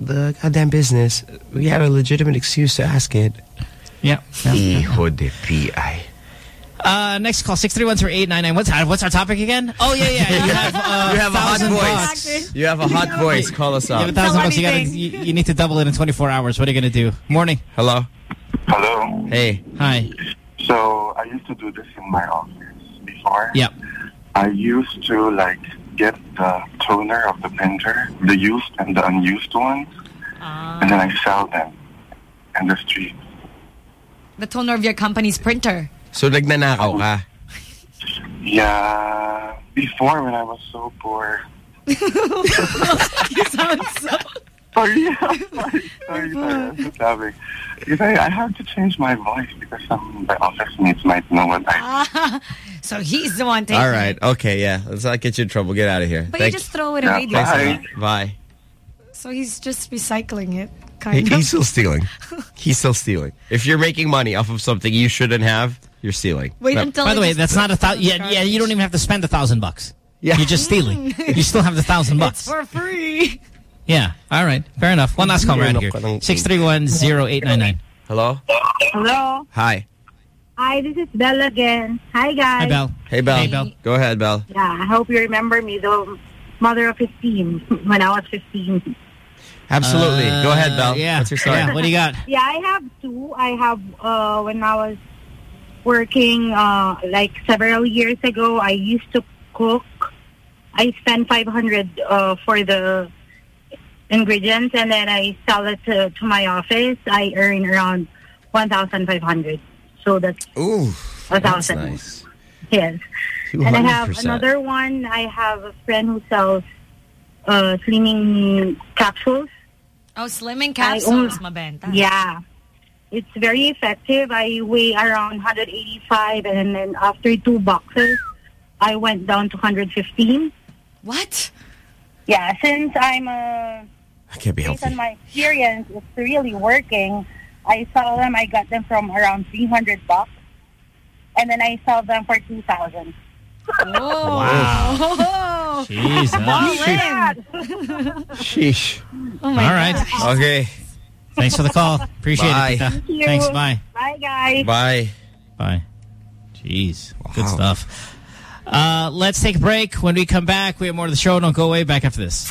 [SPEAKER 2] the goddamn business. We had a legitimate excuse to ask it.
[SPEAKER 3] Yeah. yeah.
[SPEAKER 2] Hijo de pi.
[SPEAKER 3] Uh, next call, 631-0899. What's, our- what's our topic again? Oh, yeah, yeah. You have, uh,
[SPEAKER 2] You have a hot
[SPEAKER 3] thousand
[SPEAKER 2] voice.
[SPEAKER 3] bucks.
[SPEAKER 2] You have a hot voice. Call us up.
[SPEAKER 3] You have
[SPEAKER 2] up.
[SPEAKER 3] a thousand bucks. You, gotta, you, you need to double it in 24 hours. What are you going to do? Morning.
[SPEAKER 2] Hello.
[SPEAKER 79] Hello.
[SPEAKER 2] Hey.
[SPEAKER 3] Hi.
[SPEAKER 79] So I used to do this in my office before.
[SPEAKER 3] Yep.
[SPEAKER 79] I used to like get the toner of the printer, the used and the unused ones, ah. and then I sell them in the street.
[SPEAKER 15] The toner of your company's printer.
[SPEAKER 2] So nagnanakaw ka.
[SPEAKER 79] Yeah, before when I was so poor.
[SPEAKER 15] you sound so...
[SPEAKER 79] Sorry, sorry, sorry, sorry, I'm just laughing. Because I, I have to change my voice because some of my office mates might know what I.
[SPEAKER 15] Ah, so he's the one taking
[SPEAKER 2] All right. Okay. Yeah. Let's not get you in trouble. Get out of here.
[SPEAKER 15] But you just throw it away. do
[SPEAKER 2] Thanks a. Bye.
[SPEAKER 15] So he's just recycling it,
[SPEAKER 2] He,
[SPEAKER 15] of.
[SPEAKER 2] he's still stealing. He's still stealing. If you're making money off of something you shouldn't have, you're stealing.
[SPEAKER 15] Wait
[SPEAKER 2] No.
[SPEAKER 15] until
[SPEAKER 3] By the way, that's not a thousand. Yeah, yeah, you don't even have to spend a thousand bucks.
[SPEAKER 2] Yeah.
[SPEAKER 3] You're just stealing. you still have the thousand bucks.
[SPEAKER 15] It's for free.
[SPEAKER 3] Yeah. All right. Fair enough. One last call around here. 631-0899.
[SPEAKER 2] Hello.
[SPEAKER 31] Hello.
[SPEAKER 2] Hi.
[SPEAKER 31] Hi, this is Belle again. Hi, guys.
[SPEAKER 3] Hi, Belle.
[SPEAKER 2] Hey, Belle.
[SPEAKER 3] Hey, Belle.
[SPEAKER 2] Go ahead, Belle.
[SPEAKER 31] Yeah, I hope you remember me, the mother of 15, when I was 15.
[SPEAKER 2] Absolutely. Go ahead, Belle.
[SPEAKER 3] Uh, Yeah.
[SPEAKER 2] What's your story?
[SPEAKER 3] Yeah. What do you got?
[SPEAKER 31] Yeah, I have two. I have, uh, when I was working, uh, like several years ago, I used to cook. I spent 500 uh, for the ingredients, and then I sell it to, to my office. I earn around 1,500. So that's
[SPEAKER 2] Ooh.
[SPEAKER 31] a
[SPEAKER 2] That's
[SPEAKER 31] thousand.
[SPEAKER 2] nice.
[SPEAKER 31] Yes. And I have another one. I have a friend who sells uh, slimming capsules.
[SPEAKER 15] Oh, slimming
[SPEAKER 31] I
[SPEAKER 15] capsules,
[SPEAKER 31] own-
[SPEAKER 15] mabenta.
[SPEAKER 31] Yeah. It's very effective. I weigh around 185 and then after two boxes, I went down to 115.
[SPEAKER 15] What?
[SPEAKER 31] Yeah, since I'm a
[SPEAKER 2] I can't be
[SPEAKER 31] based
[SPEAKER 2] healthy.
[SPEAKER 31] on my experience, it's really working. I sell them. I got them from around 300 bucks. And then I sell them for 2,000.
[SPEAKER 15] Oh.
[SPEAKER 3] Wow. Jesus.
[SPEAKER 31] All in.
[SPEAKER 2] Sheesh.
[SPEAKER 31] Oh
[SPEAKER 3] All right.
[SPEAKER 2] Okay.
[SPEAKER 3] Thanks for the call. Appreciate
[SPEAKER 2] Bye.
[SPEAKER 3] it. Tita.
[SPEAKER 31] Thank you.
[SPEAKER 3] Thanks. Bye.
[SPEAKER 31] Bye, guys.
[SPEAKER 2] Bye.
[SPEAKER 3] Bye. Jeez. Good stuff. Uh, let's take a break. When we come back, we have more of the show. Don't go away. Back after this.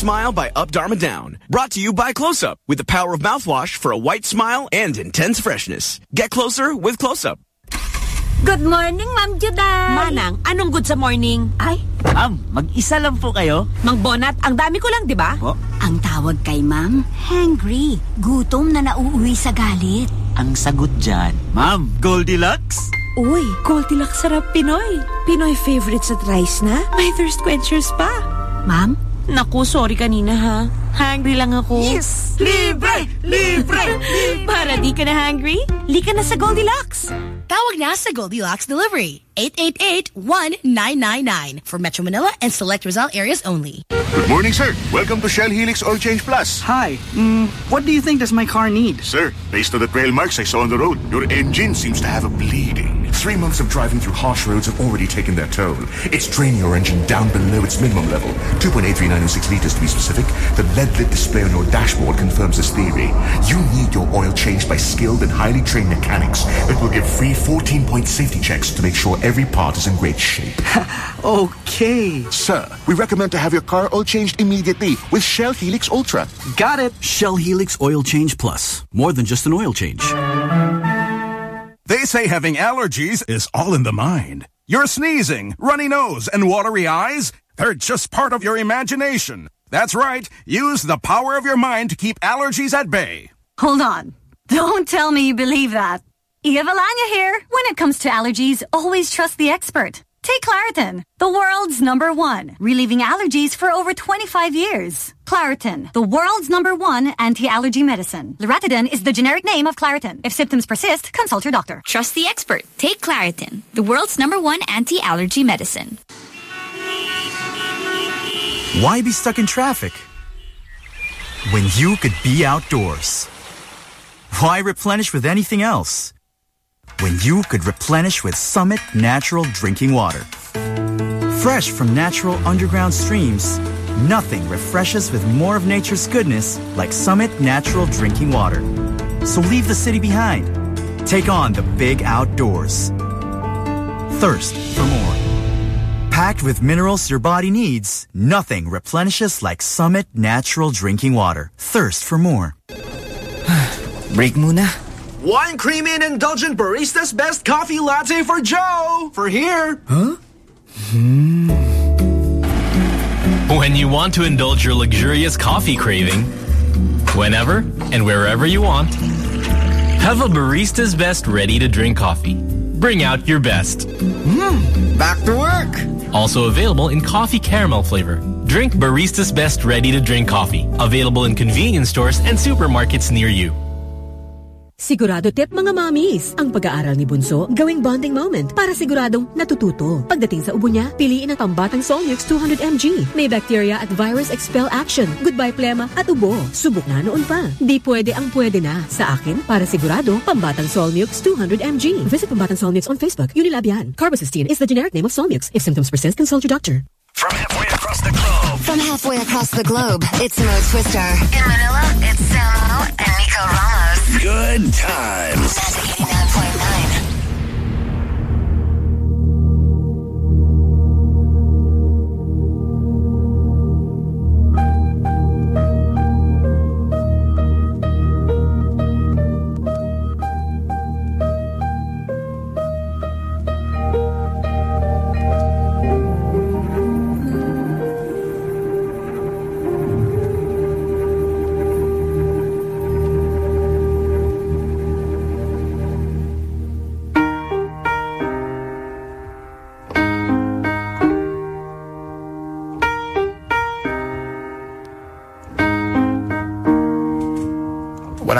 [SPEAKER 80] Smile
[SPEAKER 81] by Up Dharma Down. Brought to you by Close Up with the power of mouthwash for a white smile and intense freshness. Get closer with Close Up.
[SPEAKER 82] Good morning, Ma'am Juday.
[SPEAKER 10] Manang, anong good sa morning?
[SPEAKER 82] Ay,
[SPEAKER 79] Ma'am, mag-isa lang po kayo?
[SPEAKER 10] Mang Bonat, ang dami ko lang, di ba?
[SPEAKER 79] Po?
[SPEAKER 82] ang tawag kay Ma'am, hangry. Gutom na nauuwi sa galit.
[SPEAKER 79] Ang sagot dyan, Ma'am, Goldilocks?
[SPEAKER 10] Uy, Goldilocks sarap Pinoy. Pinoy favorite sa rice na. May thirst quenchers pa.
[SPEAKER 82] Ma'am?
[SPEAKER 10] Naku, sorry kanina ha. Hungry lang ako.
[SPEAKER 79] Yes! Libre! Libre!
[SPEAKER 10] Para di ka na hungry, lika na sa Goldilocks.
[SPEAKER 83] Tawag na sa Goldilocks Delivery. 888-1999 for Metro Manila and select Rizal areas only.
[SPEAKER 84] Good morning, sir. Welcome to Shell Helix Oil Change Plus.
[SPEAKER 68] Hi. Mm, what do you think does my car need?
[SPEAKER 84] Sir, based on the trail marks I saw on the road, your engine seems to have a bleeding.
[SPEAKER 21] Three months of driving through harsh roads have already taken their toll. It's draining your engine down below its minimum level. 2.83906 liters to be specific. The LED-lit display on your dashboard confirms this theory. You need your oil changed by skilled and highly trained mechanics that will give free 14-point safety checks to make sure every part is in great shape.
[SPEAKER 84] Okay. Sir, we recommend to have your car oil changed immediately with Shell Helix Ultra.
[SPEAKER 68] Got it. Shell Helix Oil Change Plus. More than just an oil change.
[SPEAKER 85] They say having allergies is all in the mind. Your sneezing, runny nose, and watery eyes, they're just part of your imagination. That's right. Use the power of your mind to keep allergies at bay.
[SPEAKER 82] Hold on. Don't tell me you believe that. Eva Lanya here. When it comes to allergies, always trust the expert. Take Claritin, the world's number one, relieving allergies for over 25 years. Claritin, the world's number one anti-allergy medicine. Loratadine is the generic name of Claritin. If symptoms persist, consult your doctor.
[SPEAKER 86] Trust the expert. Take Claritin, the world's number one anti-allergy medicine.
[SPEAKER 9] Why be stuck in traffic when you could be outdoors? Why replenish with anything else when you could replenish with Summit Natural Drinking Water? Fresh from natural underground streams, nothing refreshes with more of nature's goodness like Summit Natural Drinking Water. So leave the city behind. Take on the big outdoors. Thirst for more. Packed with minerals your body needs, nothing replenishes like Summit Natural Drinking Water. Thirst for more.
[SPEAKER 8] Break muna.
[SPEAKER 5] Wine creamy and indulgent barista's best coffee latte for Joe. For here.
[SPEAKER 8] Huh? Hmm.
[SPEAKER 3] When you want to indulge your luxurious coffee craving, whenever and wherever you want, have a barista's best ready-to-drink coffee. Bring out your best.
[SPEAKER 8] Mm, back to work.
[SPEAKER 3] Also available in coffee caramel flavor. Drink Barista's Best ready-to-drink coffee. Available in convenience stores and supermarkets near you.
[SPEAKER 72] Sigurado tip mga mommies. Ang pag-aaral ni Bunso, gawing bonding moment para siguradong natututo. Pagdating sa ubo niya, piliin ang pambatang Solmux 200mg. May bacteria at virus expel action, goodbye plema at ubo. Subok na noon pa. Di pwede ang pwede na. Sa akin, para sigurado, pambatang Solmux 200mg. Visit Pambatang Solmux on Facebook. Unilab yan. Carbocisteine is the generic name of Solmux. If symptoms persist, consult your doctor.
[SPEAKER 1] From halfway across the globe. From halfway across the globe, it's Mo Twister. In Manila, it's Samo and Nico Ramos.
[SPEAKER 32] Good times.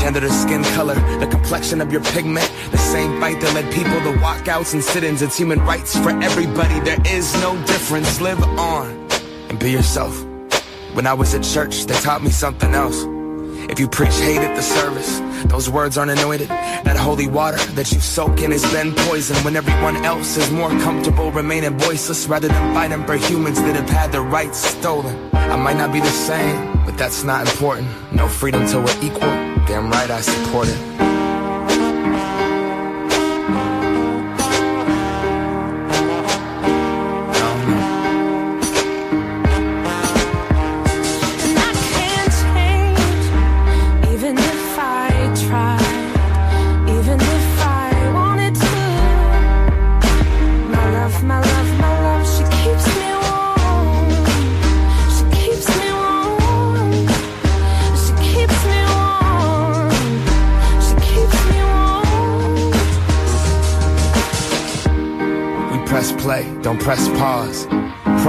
[SPEAKER 87] Gender skin color, the complexion of your pigment. The same fight that led people to walkouts and sit-ins. It's human rights for everybody. There is no difference. Live on and be yourself. When I was at church, they taught me something else. If you preach hate at the service, those words aren't anointed. That holy water that you soak in has been poisoned when everyone else is more comfortable remaining voiceless rather than fighting for humans that have had their rights stolen. I might not be the same, but that's not important. No freedom till we're equal. Damn right I support it.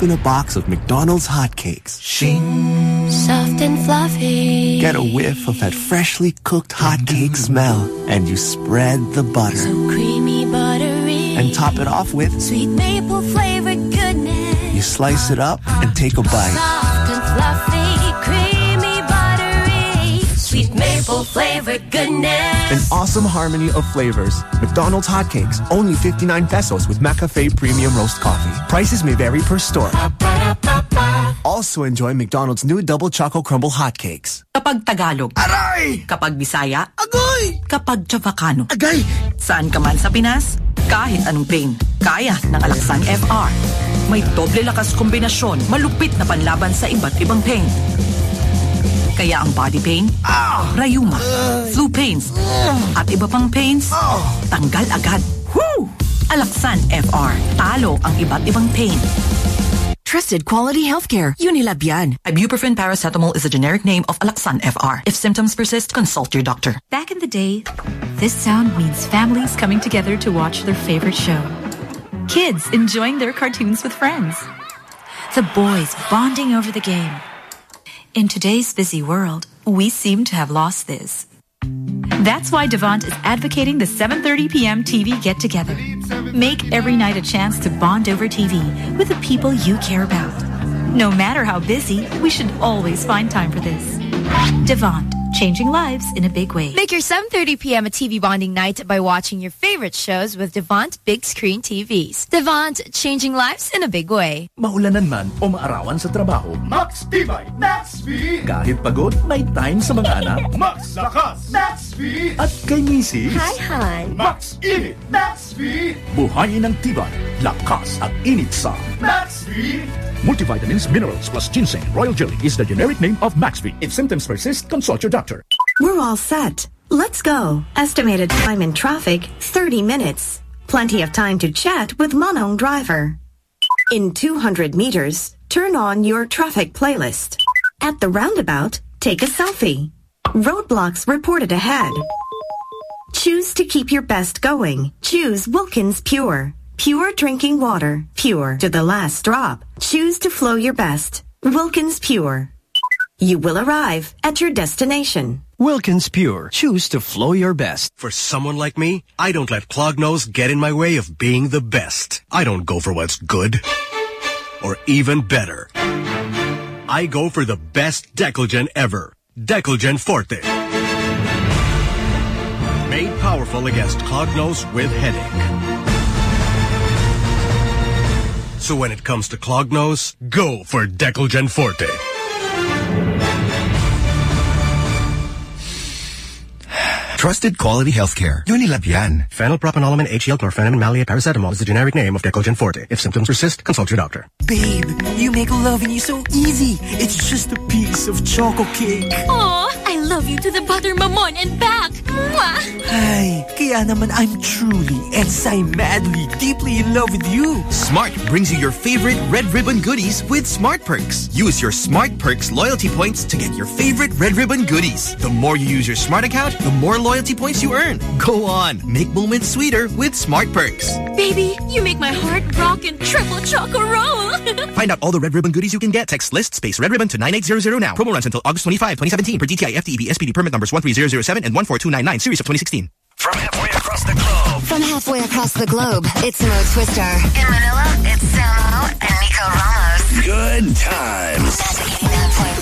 [SPEAKER 79] Open a box of McDonald's hotcakes. Shing.
[SPEAKER 7] soft and fluffy.
[SPEAKER 79] Get a whiff of that freshly cooked hotcake smell. And you spread the butter.
[SPEAKER 7] creamy, buttery.
[SPEAKER 79] And top it off with,
[SPEAKER 7] sweet maple flavored goodness.
[SPEAKER 79] you slice it up and take a bite.
[SPEAKER 7] Maple flavored goodness.
[SPEAKER 79] An awesome harmony of flavors. McDonald's hotcakes, only 59 pesos with McCafe Premium Roast Coffee. Prices may vary per store. Also enjoy McDonald's new Double Choco Crumble hotcakes.
[SPEAKER 88] Kapag Tagalog. Aray! Kapag Bisaya. Agoy! Kapag Chavacano. Agay! Saan ka man sa Pinas, kahit anong pain, kaya ng Alaxan FR. May doble lakas kombinasyon, malupit na panlaban sa iba't ibang pain. Kaya ang body pain, ah! rayuma, flu pains, at iba pang pains, tanggal agad. Woo! Alaxan FR. Talo ang iba't ibang pain.
[SPEAKER 89] Trusted quality healthcare. Unilabian.
[SPEAKER 88] Ibuprofen paracetamol is a generic name of Alaxan FR. If symptoms persist, consult your doctor.
[SPEAKER 58] Back in the day, this sound means families coming together to watch their favorite show. Kids enjoying their cartoons with friends. The boys bonding over the game. In today's busy world, we seem to have lost this. That's why Devant is advocating the 7:30 p.m. TV get together. Make every night a chance to bond over TV with the people you care about. No matter how busy, we should always find time for this. Devant, changing lives in a big way.
[SPEAKER 10] Make your 7.30 p.m. a TV bonding night by watching your favorite shows with Devant Big Screen TVs. Devant, changing lives in a big way.
[SPEAKER 85] Maulanan man o maarawan sa trabaho,
[SPEAKER 90] Max Tibay, Max V.
[SPEAKER 85] kahit pagod, may time sa mga anak.
[SPEAKER 90] Max Lakas, Max V.
[SPEAKER 85] At kay misis,
[SPEAKER 10] Han.
[SPEAKER 90] Max Init, Max V.
[SPEAKER 85] buhayin ng tibay, lakas at init sa
[SPEAKER 90] Max V.
[SPEAKER 85] Multivitamins, minerals plus ginseng. Royal Jelly is the generic name of Maxvi. If symptoms persist, consult your doctor.
[SPEAKER 39] We're all set. Let's go. Estimated time in traffic 30 minutes. Plenty of time to chat with Manong Driver. In 200 meters, turn on your traffic playlist. At the roundabout, take a selfie. Roadblocks reported ahead. Choose to keep your best going. Choose Wilkins Pure. Pure drinking water. Pure to the last drop. Choose to flow your best. Wilkins Pure. You will arrive at your destination.
[SPEAKER 8] Wilkins Pure. Choose to flow your best. For someone like me, I don't let clog nose get in my way of being the best. I don't go for what's good or even better. I go for the best Decolgen ever. Decolgen Forte. Made powerful against clog nose with headache. So when it comes to clog nose, go for Decolgen Forte.
[SPEAKER 21] Trusted quality healthcare. Unilab yan.
[SPEAKER 8] Phenylpropanolamine, HCl, chlorphenamine, maleate, paracetamol is the generic name of Decolgen Forte. If symptoms persist, consult your doctor.
[SPEAKER 79] Babe, you make loving you so easy. It's just a piece of choco cake.
[SPEAKER 91] Aw, I love you to the butter mamon and back.
[SPEAKER 10] Mwah!
[SPEAKER 92] Ay, kaya naman I'm truly and si madly deeply in love with you.
[SPEAKER 8] Smart brings you your favorite Red Ribbon goodies with Smart Perks. Use your Smart Perks loyalty points to get your favorite Red Ribbon goodies. The more you use your Smart account, the more loyalty points you earn. Go on, make moments sweeter with Smart Perks.
[SPEAKER 10] Baby, you make my heart rock and triple choco roll.
[SPEAKER 8] Find out all the Red Ribbon goodies you can get. Text list space Red Ribbon to 9800 now. Promo runs until August 25, 2017 per DTI FTE SPD permit numbers 13007 and 14299 series of 2016.
[SPEAKER 7] From halfway across the globe.
[SPEAKER 1] From halfway across the globe, it's Mo Twister. In Manila, it's Samo and Nico Ramos.
[SPEAKER 7] Good times.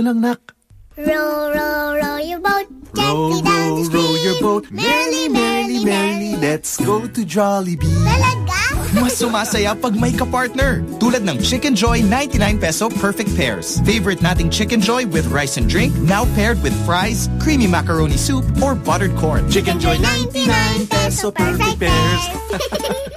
[SPEAKER 1] Mo
[SPEAKER 93] lang, nak.
[SPEAKER 75] Roll, roll, roll your boat
[SPEAKER 93] Row,
[SPEAKER 75] gently down the stream.
[SPEAKER 93] row your boat. Merrily, merrily, merrily, let's go to Jollibee.
[SPEAKER 8] Mas sumasaya pag may ka-partner. Tulad ng Chicken Joy 99 peso perfect pairs. Favorite nating Chicken Joy with rice and drink, now paired with fries, creamy macaroni soup, or buttered corn.
[SPEAKER 93] Chicken Joy 99 peso perfect pairs.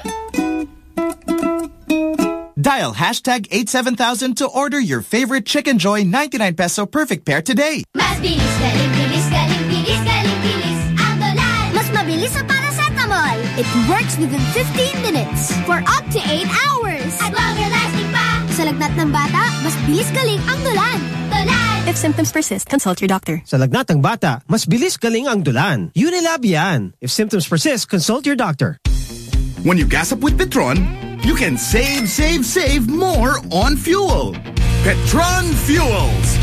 [SPEAKER 8] Dial hashtag 87000 to order your favorite Chicken Joy 99 peso perfect pair today.
[SPEAKER 75] Mas bilis, galing, bilis, galing, bilis, galing, bilis. Ang dolan. Mas mabilis sa paracetamol. It works within 15 minutes for up to 8 hours. At longer lasting pa. Sa lagnat ng bata, mas bilis galing ang dolan. Dolan.
[SPEAKER 94] If symptoms persist, consult your doctor.
[SPEAKER 95] Sa lagnat ng bata, mas bilis galing ang dolan. Unilab yan. If symptoms persist, consult your doctor.
[SPEAKER 5] When you gas up with Petron, you can save, save, save more on fuel. Petron Fuels.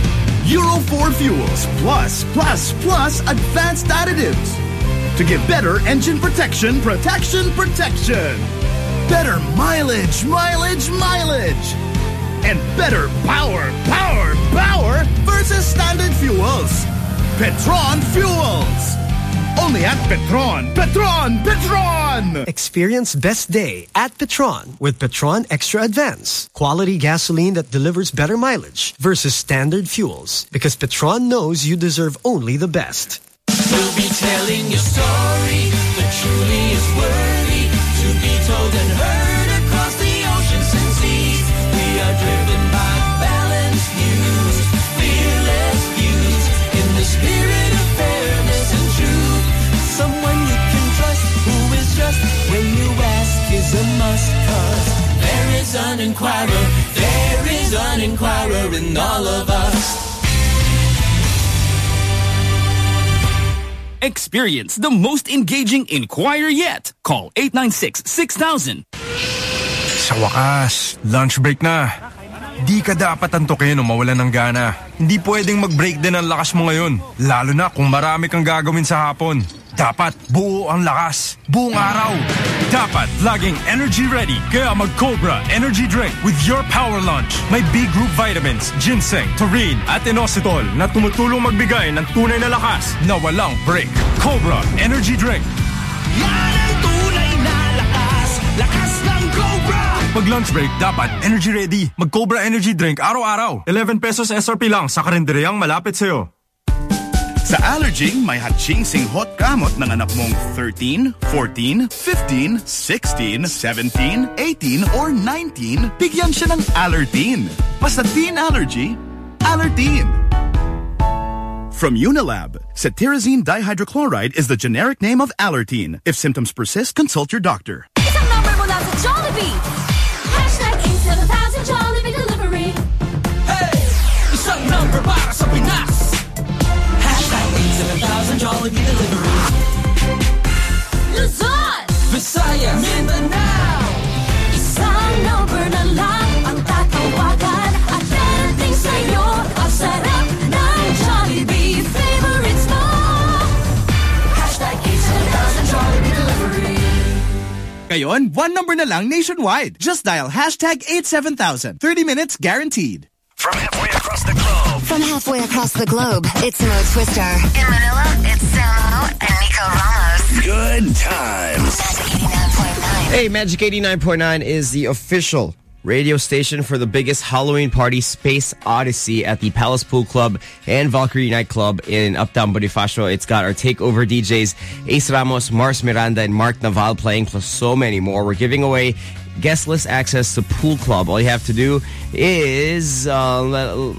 [SPEAKER 5] Euro 4 fuels plus, plus, plus advanced additives to give better engine protection, protection, protection. Better mileage, mileage, mileage. And better power, power, power versus standard fuels. Petron Fuels. Only at Petron. Petron, Petron!
[SPEAKER 95] Experience best day at Petron with Petron Extra Advance. Quality gasoline that delivers better mileage versus standard fuels. Because Petron knows you deserve only the best.
[SPEAKER 14] We'll be telling your story that truly is worthy to be told and heard is an inquirer, there is an inquirer in all of us.
[SPEAKER 85] Experience the most engaging inquiry yet. Call 896-6000.
[SPEAKER 23] Sa wakas, lunch break na. Di ka dapat antukin o mawalan ng gana. Hindi pwedeng mag-break din ang lakas mo ngayon. Lalo na kung marami kang gagawin sa hapon. Dapat buo ang lakas. Buong araw. Dapat laging energy ready. Kaya mag-Cobra Energy Drink with your power lunch. May B-group vitamins, ginseng, taurine, at inositol na tumutulong magbigay ng tunay na lakas na walang break. Cobra Energy Drink.
[SPEAKER 14] Yan ang tunay na lakas, lakas Cobra!
[SPEAKER 23] Pag lunch break, dapat energy ready. Mag-Cobra Energy Drink araw-araw. 11 pesos SRP lang sa karinderyang malapit sa'yo.
[SPEAKER 5] Sa Allerging, may hatsing hot gamot ng anak mong 13, 14, 15, 16, 17, 18, or 19, bigyan siya ng Allertine. Basta teen allergy, Allertine. From Unilab, cetirizine dihydrochloride is the generic name of Allertine. If symptoms persist, consult your doctor.
[SPEAKER 75] Isang number
[SPEAKER 14] para sa Pinas! Hashtag 87000 Jollibee Delivery.
[SPEAKER 75] Luzon!
[SPEAKER 14] Visayas! Mindanao!
[SPEAKER 75] Isang number na lang ang tatawagan at darating sa'yo ang sarap ng Jollibee favorites mo. Hashtag 87000 Jollibee Delivery.
[SPEAKER 8] Ngayon, one number na lang nationwide. Just dial hashtag 87000. 30 minutes guaranteed.
[SPEAKER 32] From halfway across the globe.
[SPEAKER 1] From halfway across the globe, it's Mo Twister. In Manila, it's Samo and Nico Ramos.
[SPEAKER 32] Good times.
[SPEAKER 2] Hey, Magic 89.9 is the official radio station for the biggest Halloween party, Space Odyssey, at the Palace Pool Club and Valkyrie Nightclub in Uptown Bonifacio. It's got our takeover DJs, Ace Ramos, Mars Miranda, and Mark Naval playing, plus so many more. We're giving away guest list access to Pool Club. All you have to do is uh, let,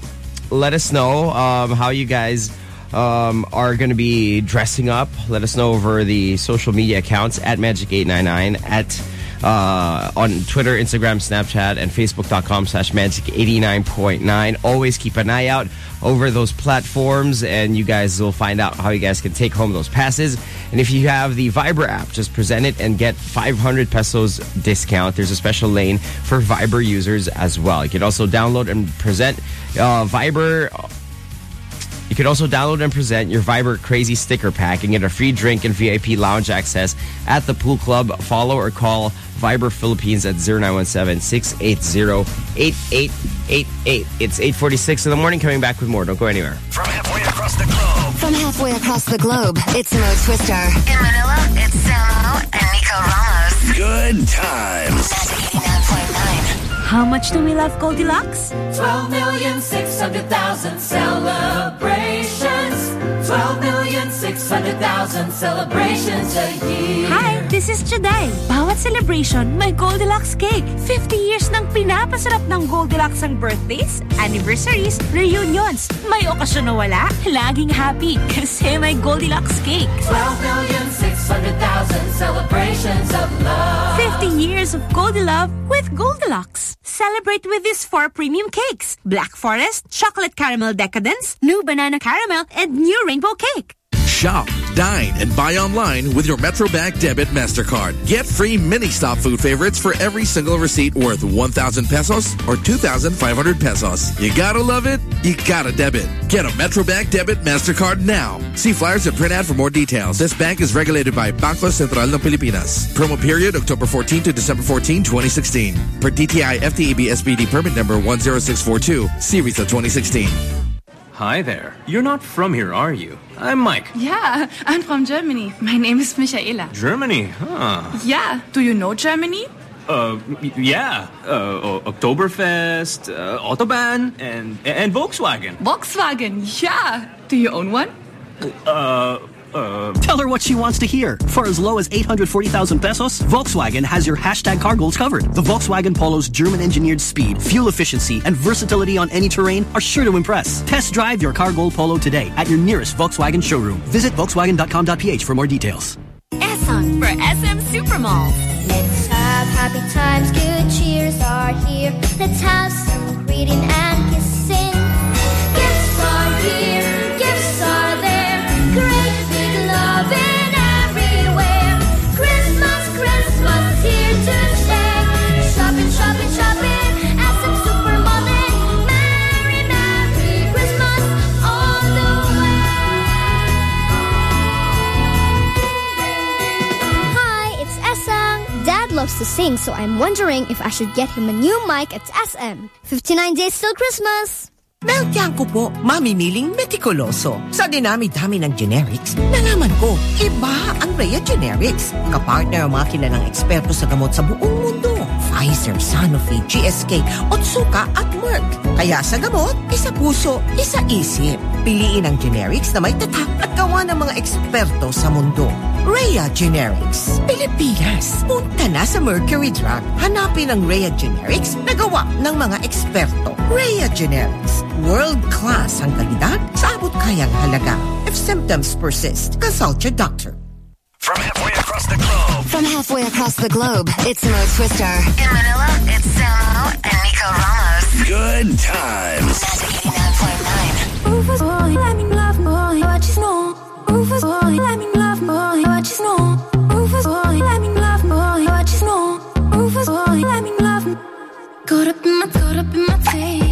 [SPEAKER 2] let us know um, how you guys um, are going to be dressing up. Let us know over the social media accounts at Magic899 at uh, on Twitter, Instagram, Snapchat, and Facebook.com slash Magic89.9. Always keep an eye out over those platforms, and you guys will find out how you guys can take home those passes. And if you have the Viber app, just present it and get 500 pesos discount. There's a special lane for Viber users as well. You can also download and present uh, Viber You can also download and present your Viber Crazy Sticker Pack and get a free drink and VIP lounge access at the pool club. Follow or call Viber Philippines at 0917-680-8888. It's 8.46 in the morning. Coming back with more. Don't go anywhere.
[SPEAKER 32] From halfway across the globe.
[SPEAKER 1] From halfway across the globe, it's Mo Twister. In Manila, it's Samo and Nico Ramos.
[SPEAKER 32] Good times.
[SPEAKER 10] How much do we love Goldilocks?
[SPEAKER 96] 12 million 600,000 celebrations. 12 million 600,000 celebrations a year.
[SPEAKER 10] Hi, this is Juday. Bawat celebration, may Goldilocks cake. 50 years nang pinapasarap ng Goldilocks ang birthdays, anniversaries, reunions. May okasyon na wala, laging happy kasi may Goldilocks cake.
[SPEAKER 96] 12 million 600,000 celebrations of love.
[SPEAKER 10] 50 years of Goldilove with Goldilocks. Celebrate with these four premium cakes. Black Forest, Chocolate Caramel Decadence, New Banana Caramel, and New Rainbow Cake.
[SPEAKER 85] Shop, dine, and buy online with your Metrobank Debit MasterCard. Get free mini stop food favorites for every single receipt worth 1,000 pesos or 2,500 pesos. You gotta love it, you gotta debit. Get a Metrobank Debit MasterCard now. See flyers and print ad for more details. This bank is regulated by Bangko Sentral ng Pilipinas. Promo period October 14 to December 14, 2016. Per DTI FTEB SBD permit number 10642, Series of 2016.
[SPEAKER 97] Hi there. You're not from here, are you? I'm Mike.
[SPEAKER 98] Yeah, I'm from Germany. My name is Michaela.
[SPEAKER 97] Germany, huh?
[SPEAKER 98] Yeah, do you know Germany?
[SPEAKER 97] Uh, yeah. Uh, Oktoberfest, uh, Autobahn, and and Volkswagen.
[SPEAKER 98] Volkswagen, yeah. Do you own one?
[SPEAKER 97] Uh, uh.
[SPEAKER 68] Tell her what she wants to hear. For as low as 840,000 pesos, Volkswagen has your hashtag car goals covered. The Volkswagen Polo's German-engineered speed, fuel efficiency, and versatility on any terrain are sure to impress. Test drive your car goal Polo today at your nearest Volkswagen showroom. Visit volkswagen.com.ph for more details.
[SPEAKER 10] S-on for SM Supermalls.
[SPEAKER 7] Let's have happy times, good cheers are here. Let's have some greeting and kissing. Gifts are here, loves to sing, so I'm wondering if I should get him a new mic at SM. 59 days till Christmas.
[SPEAKER 99] Meltian ko po, mamimiling metikuloso. Sa dinami-dami ng generics, nalaman ko, iba ang Rhea Generics. Kapartner ang mga kilalang eksperto sa gamot sa buong mundo. Pfizer, Sanofi, GSK, Otsuka at Merck. Kaya sa gamot, isa puso, isa isip. Piliin ang generics na may tatak at gawa ng mga eksperto sa mundo. Rhea Generics. Pilipinas. Punta na sa Mercury Drug. Hanapin ang Rhea Generics na gawa ng mga eksperto. Rhea Generics. World-class ang kalidad sa abot kayang halaga. If symptoms persist, consult your doctor.
[SPEAKER 32] From halfway across the globe.
[SPEAKER 1] From halfway across the globe, it's Mo Twister. In Manila, it's Samo and Nico Ramos.
[SPEAKER 32] Good times.
[SPEAKER 7] Rufus boy, let me love boy, what you know? Rufus boy, let me love boy, what you know? Rufus boy, let me love boy, what you know? Rufus boy, let me love. Caught up in my, caught up in my tape.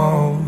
[SPEAKER 100] Needed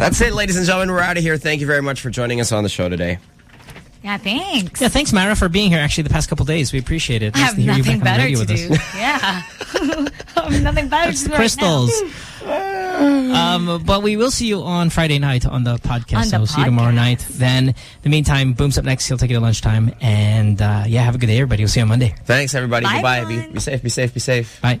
[SPEAKER 101] That's it, ladies and gentlemen. We're out of here. Thank you very much for joining us on the show today.
[SPEAKER 10] Yeah, thanks.
[SPEAKER 42] Yeah, thanks, Mara, for being here. Actually, the past couple days, we appreciate it.
[SPEAKER 10] I
[SPEAKER 42] Nice
[SPEAKER 10] have
[SPEAKER 42] you
[SPEAKER 10] nothing
[SPEAKER 42] back
[SPEAKER 10] better to do. yeah. I have nothing better to do
[SPEAKER 42] crystals.
[SPEAKER 10] now.
[SPEAKER 42] um, but we will see you on Friday night on the podcast.
[SPEAKER 10] On the
[SPEAKER 42] so see you tomorrow night. Then, in the meantime, Boom's up next. He'll take it to lunchtime. And uh, yeah, have a good day, everybody. We'll see you on Monday.
[SPEAKER 101] Thanks, everybody.
[SPEAKER 42] Bye,
[SPEAKER 101] Goodbye. Be, be safe. Be safe. Be safe.
[SPEAKER 42] Bye.